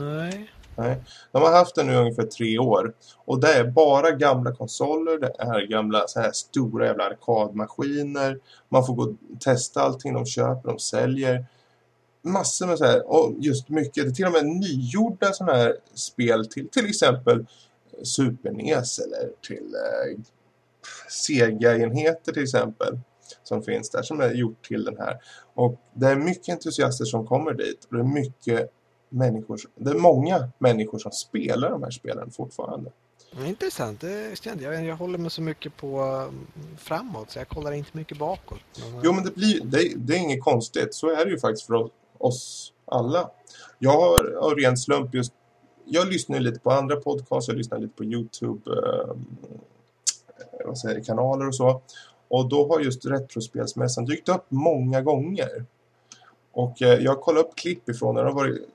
Nej. Nej. De har haft den nu ungefär tre år. Och det är bara gamla konsoler. Det är gamla så här stora jävla arkadmaskiner. Man får gå och testa allting de köper, de säljer massor med så här, och just mycket, till och med nygjorda sådana här spel till, till exempel Super NES eller till eh, Sega-enheter till exempel som finns där som är gjort till den här. Och det är mycket entusiaster som kommer dit och det är mycket människor, det är många människor som spelar de här spelen fortfarande. Intressant, det kände jag. Jag håller mig så mycket på mm, framåt så jag kollar inte mycket bakåt. Jo men det, blir, det, det är inget konstigt, så är det ju faktiskt för oss oss alla. Jag har av ren slump just jag lyssnar lite på andra podcasts, jag lyssnar lite på Youtube eh, eh säger, kanaler och så. Och då har just Retrospelsmässan dykt upp många gånger. Och eh, jag kollar upp klipp ifrån den. Det har varit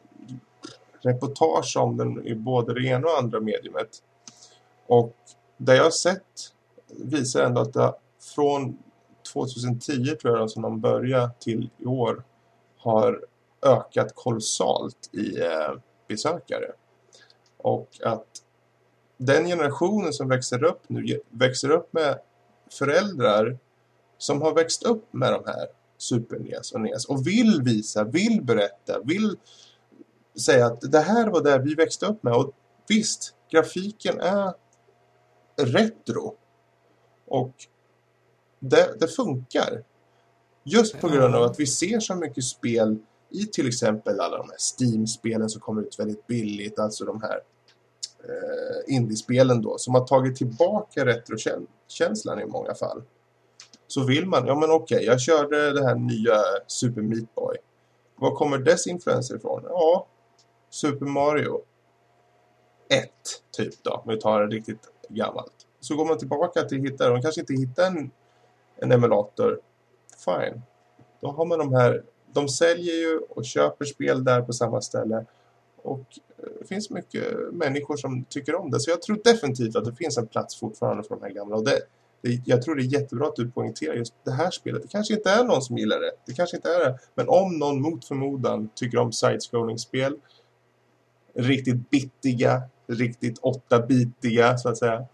reportage om den i både det ena och andra mediumet. Och det jag har sett visar ändå att det från 2010 tror jag som de började till i år har ökat kolossalt i eh, besökare. Och att den generationen som växer upp nu växer upp med föräldrar som har växt upp med de här Super NES och NES och vill visa, vill berätta, vill säga att det här var det vi växte upp med och visst, grafiken är retro och det, det funkar. Just på grund av att vi ser så mycket spel i till exempel alla de här Steam-spelen som kommer ut väldigt billigt, alltså de här eh, indiespelen då som har tagit tillbaka retrokänslan i många fall. Så vill man, ja men okej, jag körde det här nya Super Meat Boy. Var kommer dess influenser ifrån? Ja, Super Mario 1 typ då, om vi tar det riktigt gammalt. Så går man tillbaka till hitta, de kanske inte hittar en, en emulator. Fine. Då har man de här, de säljer ju och köper spel där på samma ställe. Och eh, det finns mycket människor som tycker om det. Så jag tror definitivt att det finns en plats fortfarande för de här gamla. Och det, det, jag tror det är jättebra att du poängterar just det här spelet. Det kanske inte är någon som gillar det. Det kanske inte är det. Men om någon mot förmodan tycker om side-scrolling-spel. Riktigt bittiga. Riktigt åtta-bitiga så att säga.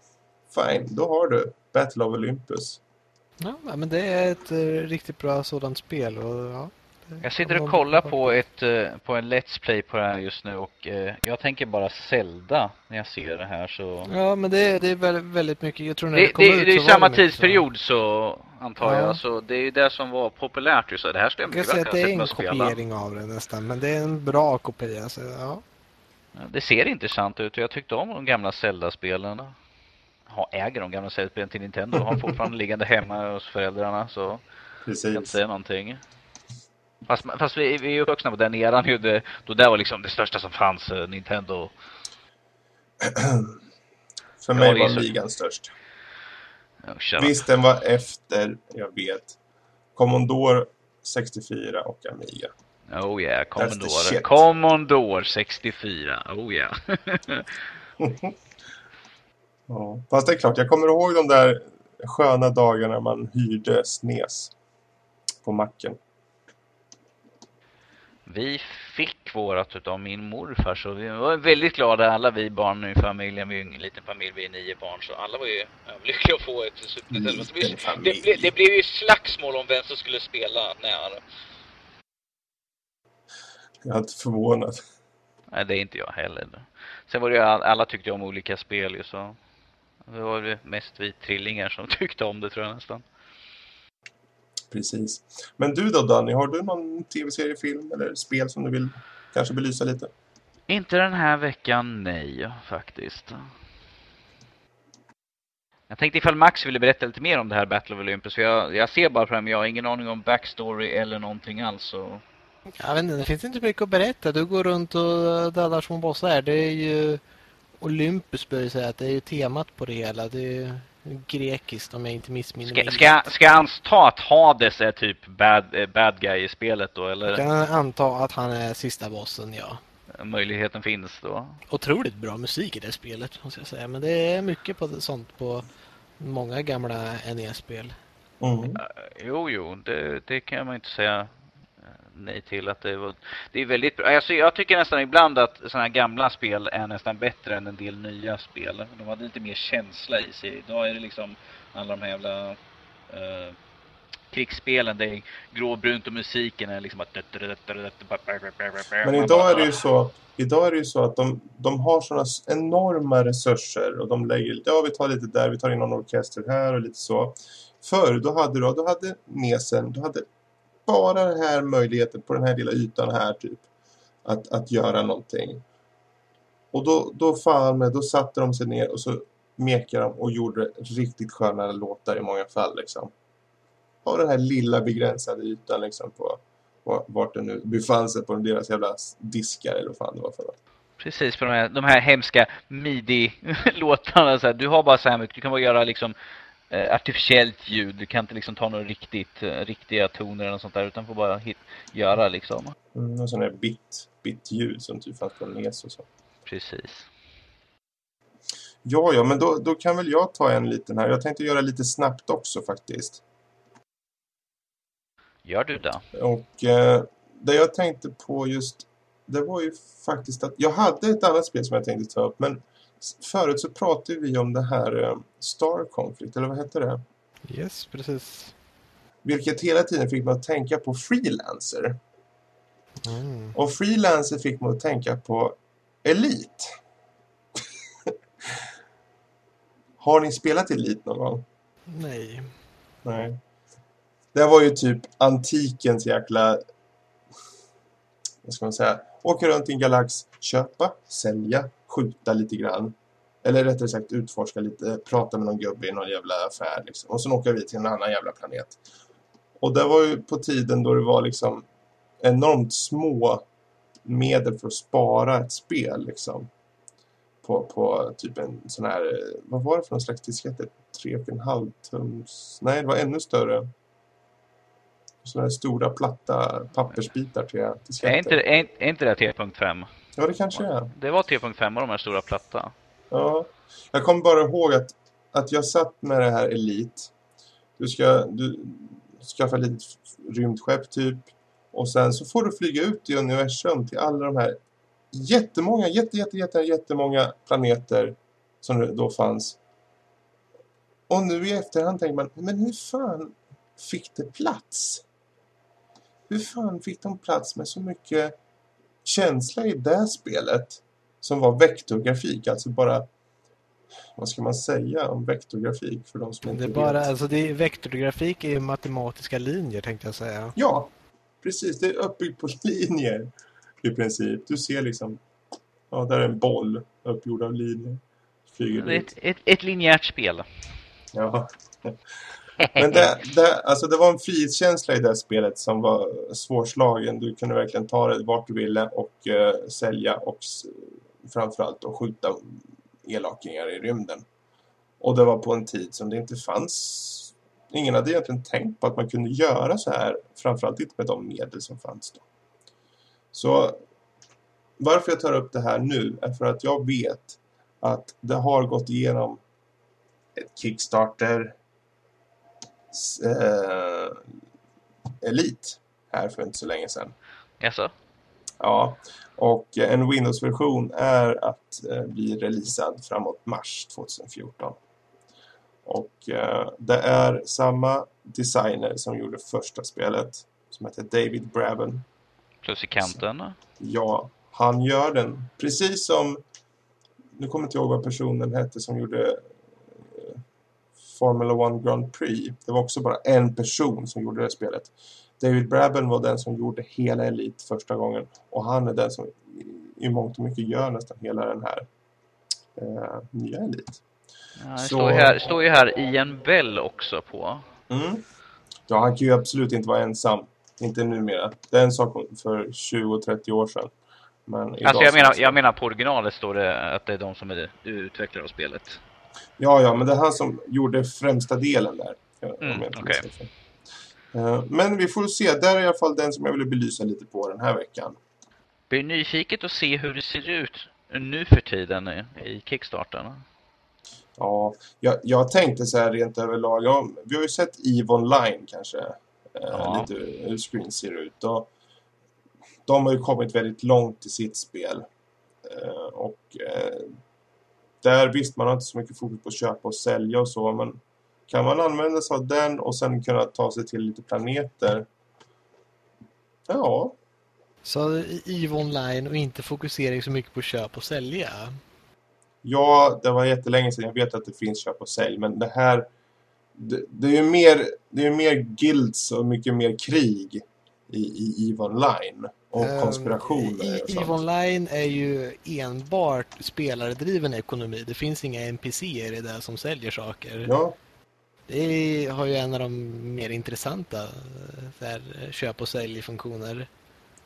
Fine, då har du Battle of Olympus. Ja, men det är ett eh, riktigt bra sådant spel. Och, ja, jag sitter och kollar på, ett, uh, på en Let's Play på det här just nu och uh, jag tänker bara Zelda när jag ser det här. Så... Ja, men det, det är väldigt, väldigt mycket. Jag tror när det, det, det, ut, det är samma tidsperiod så antar ja. jag. Så det är ju det som var populärt. Ju, så det här skulle jag och spela. Det är en kopiering av det nästan, men det är en bra kopia. Så, ja. Det ser intressant ut och jag tyckte om de gamla Zelda-spelen ha, äger de gamla säljspelen till Nintendo. Har fortfarande liggande hemma hos föräldrarna. Så Precis. jag kan inte säga någonting. Fast, fast vi, vi är uppvuxna på den eran ju. Det, då det var liksom det största som fanns, eh, Nintendo. För mig var ligan störst. Ja, Visst, den var efter, jag vet. Commodore 64 och Amiga. Oh yeah, Commodore. Commodore 64. Oh yeah. Ja, fast det är klart, jag kommer ihåg de där sköna dagarna man hyrde SNES på macken. Vi fick vårat av min morfar så vi var väldigt glada alla vi barn i familjen. Vi är en liten familj, vi är nio barn så alla var ju överlyckliga att få ett Super Nintendo. Det, det, det, blev ju slagsmål om vem som skulle spela när. Jag är inte förvånad. Nej, det är inte jag heller. Sen var det ju alla tyckte om olika spel ju så. Det var det mest vi trillingar som tyckte om det tror jag nästan. Precis. Men du då Danny, har du någon tv-serie, film eller spel som du vill kanske belysa lite? Inte den här veckan, nej faktiskt. Jag tänkte ifall Max ville berätta lite mer om det här Battle of Olympus. För jag, jag ser bara fram, jag har ingen aning om backstory eller någonting alls. Så... Vet inte, det finns inte mycket att berätta. Du går runt och dödar små bossar. Det är ju Olympus bör jag säga att det är ju temat på det hela. Det är grekiskt om jag inte missminner mig. Ska, ska jag anta att Hades är typ bad, eh, bad guy i spelet då? Eller? Jag kan anta att han är sista bossen, ja. Möjligheten finns då. Otroligt bra musik i det spelet, måste jag säga. Men det är mycket på sånt på många gamla NES-spel. Mm. Uh, jo, jo, det, det kan man inte säga nej till att det var det är väldigt bra. Alltså, jag tycker nästan ibland att sådana här gamla spel är nästan bättre än en del nya spel. De hade lite mer känsla i sig. Idag är det liksom alla de här jävla eh, krigsspelen, det är gråbrunt och musiken är liksom att... Men idag är det ju så, idag är det ju så att de, de har sådana enorma resurser och de lägger, ja vi tar lite där, vi tar in någon orkester här och lite så. Förr, då hade du, då hade Nesen, du hade bara den här möjligheten på den här lilla ytan här typ. Att, att göra någonting. Och då, då fan med, då satte de sig ner och så mekade de och gjorde riktigt sköna låtar i många fall liksom. På den här lilla begränsade ytan liksom på vart den nu befann sig på deras jävla diskar eller vad fan det var för något. Precis, på de här, de här hemska midi-låtarna. Du har bara så här mycket. Du kan bara göra liksom eh, artificiellt ljud. Du kan inte liksom ta några riktigt eh, riktiga toner eller något sånt där utan får bara hit, göra liksom. Mm, och sån där bit, bit-ljud som typ fanns på NES och så. Precis. Ja, ja, men då, då kan väl jag ta en liten här. Jag tänkte göra lite snabbt också faktiskt. Gör du det? Och eh, det jag tänkte på just, det var ju faktiskt att jag hade ett annat spel som jag tänkte ta upp, men förut så pratade vi om det här eh, Star Conflict, eller vad heter det? Yes, precis. Vilket hela tiden fick mig att tänka på Freelancer. Mm. Och Freelancer fick mig att tänka på Elite. Har ni spelat Elite någon gång? Nej. Nej. Det var ju typ antikens jäkla... Vad ska man säga? Åka runt i en galax, köpa, sälja, skjuta lite grann. Eller rättare sagt utforska lite, prata med någon gubbe i någon jävla affär liksom. Och sen åker vi till en annan jävla planet. Och det var ju på tiden då det var liksom enormt små medel för att spara ett spel liksom. På, på typ en sån här, vad var det för någon slags diskett? 3,5 tums, nej det var ännu större. Sådana här stora platta pappersbitar till disketter. Är inte, är, är inte det 3.5? Ja det kanske är. Det var 3.5 av de här stora platta. Ja, jag kommer bara ihåg att, att jag satt med det här Elit. Du ska du skaffa ett litet rymdskepp typ. Och sen så får du flyga ut i universum till alla de här jättemånga, jätte, jätte, jätte, jättemånga planeter som det då fanns. Och nu i efterhand tänker man, men hur fan fick det plats? Hur fan fick de plats med så mycket känsla i det spelet som var vektorgrafik, alltså bara vad ska man säga om vektorgrafik för de som inte det är bara, vet? Alltså det är, vektorgrafik är matematiska linjer tänkte jag säga. Ja, precis. Det är uppbyggt på linjer i princip. Du ser liksom, ja där är en boll uppgjord av linjer. Flyger det är ett, ett, ett linjärt spel. Ja. Men det, det, alltså det var en frihetskänsla i det spelet som var svårslagen. Du kunde verkligen ta det vart du ville och uh, sälja och framförallt och skjuta elakingar i rymden. Och det var på en tid som det inte fanns... Ingen hade egentligen tänkt på att man kunde göra så här. Framförallt inte med de medel som fanns då. Så varför jag tar upp det här nu är för att jag vet att det har gått igenom ett Kickstarter eh, Elit här för inte så länge sedan. Jaså? Ja, och en Windows-version är att eh, bli releasad framåt mars 2014. Och eh, det är samma designer som gjorde första spelet som heter David Braben. Plus i kanten? Så, ja, han gör den precis som nu kommer jag inte ihåg vad personen hette som gjorde Formula 1 Grand Prix. Det var också bara en person som gjorde det spelet. David Braben var den som gjorde hela Elite första gången. Och han är den som i mångt och mycket gör nästan hela den här eh, nya Elite. Ja, det Så, står, här, står ju här Ian Bell också på. Mm. Ja, han kan ju absolut inte vara ensam. Inte numera. Det är en sak för 20-30 år sedan. Men alltså jag menar, jag menar på originalet står det att det är de som är utvecklare av spelet. Ja, ja, men det han som gjorde främsta delen där. Mm, okay. Eh, men vi får se. Det är i alla fall den som jag ville belysa lite på den här veckan. Blir nyfiket att se hur det ser ut nu för tiden i Kickstarter. Ja, jag, jag tänkte så här rent överlag. Ja, vi har ju sett EVE Online kanske. Eh, ja. Lite hur screen ser ut. Och de har ju kommit väldigt långt i sitt spel. Eh, och där visst, man har inte så mycket fokus på att köpa och sälja och så. Men kan man använda sig av den och sen kunna ta sig till lite planeter? Ja. Så EVE Online och inte fokusering så mycket på köp och sälja? Ja, det var jättelänge sedan. Jag vet att det finns köp och sälj. Men det här... Det, det är ju mer, det är mer guilds och mycket mer krig i, i EVE Online. Och um, konspirationer och EVE Online är ju enbart spelaredriven ekonomi. Det finns inga NPCer i det som säljer saker. Ja, det har ju en av de mer intressanta där, köp- och säljfunktioner.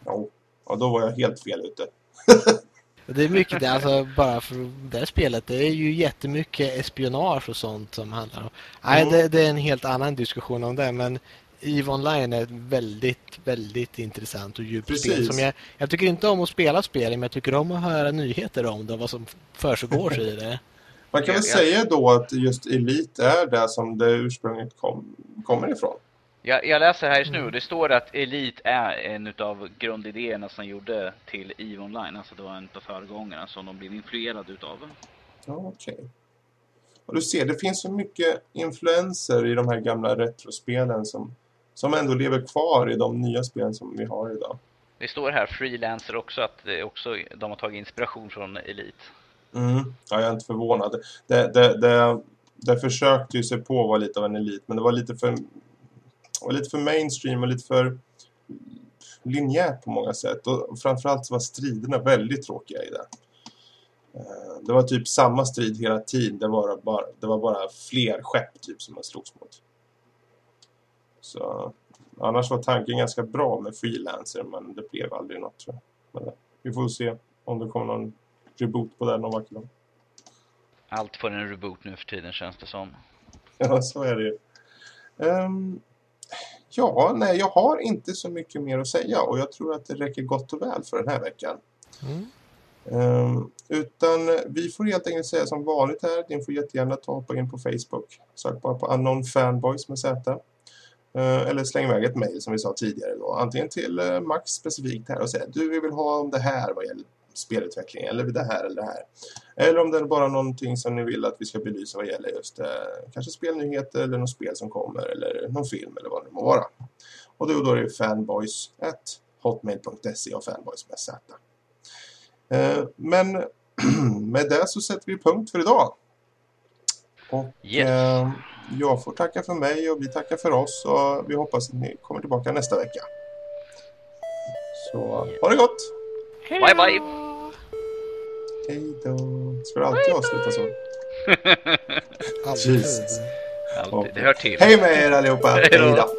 Ja, ja, då var jag helt fel ute. det är mycket det, alltså bara för det här spelet, det är ju jättemycket espionage och sånt som handlar om. Nej, mm. det, det, är en helt annan diskussion om det, men EVE Online är ett väldigt, väldigt intressant och djupt Precis. spel. Som jag, jag tycker inte om att spela spel, men jag tycker om att höra nyheter om det, vad som försiggår i det. Man kan väl säga då att just Elite är det som det ursprungligen kom, kommer ifrån. Jag, jag läser här just nu och det står att Elite är en av grundidéerna som gjorde till EVE Online. Alltså det var en av föregångarna som de blev influerade utav. Ja, okej. Okay. Och du ser, det finns så mycket influenser i de här gamla retrospelen som, som ändå lever kvar i de nya spelen som vi har idag. Det står här freelancer också att det också, de har tagit inspiration från Elite. Mm. Ja, jag är inte förvånad. Det, det, det, det försökte ju sig på att vara lite av en elit, men det var lite för, var lite för mainstream och lite för linjärt på många sätt. Och framförallt så var striderna väldigt tråkiga i det. Eh, det var typ samma strid hela tiden. Det var bara, det var bara fler skepp typ som man slogs mot. Så annars var tanken ganska bra med freelancer men det blev aldrig något tror jag. Men vi får se om det kommer någon reboot på den någon vacker dag. Allt får en reboot nu för tiden känns det som. Ja, så är det ju. Um, ja, nej, jag har inte så mycket mer att säga och jag tror att det räcker gott och väl för den här veckan. Mm. Um, utan vi får helt enkelt säga som vanligt här. Ni får jättegärna ta hoppa in på Facebook. Sök bara på Unknown Fanboys med Z. Uh, eller släng iväg ett mejl som vi sa tidigare då. Antingen till uh, Max specifikt här och säga du vi vill ha om det här vad gäller spelutveckling eller det här eller det här. Eller om det är bara någonting som ni vill att vi ska belysa vad gäller just eh, kanske spelnyheter eller något spel som kommer eller någon film eller vad det må vara. Och då, då är det fanboys hotmail.se och fanboys med Z. Eh, men med det så sätter vi punkt för idag. Och yes. eh, jag får tacka för mig och vi tackar för oss och vi hoppas att ni kommer tillbaka nästa vecka. Så ha det gott! Bye bye! Hej då! Ska du alltid avsluta så? Jesus. Alltid. Det hör till. Hej med er allihopa! Hej då!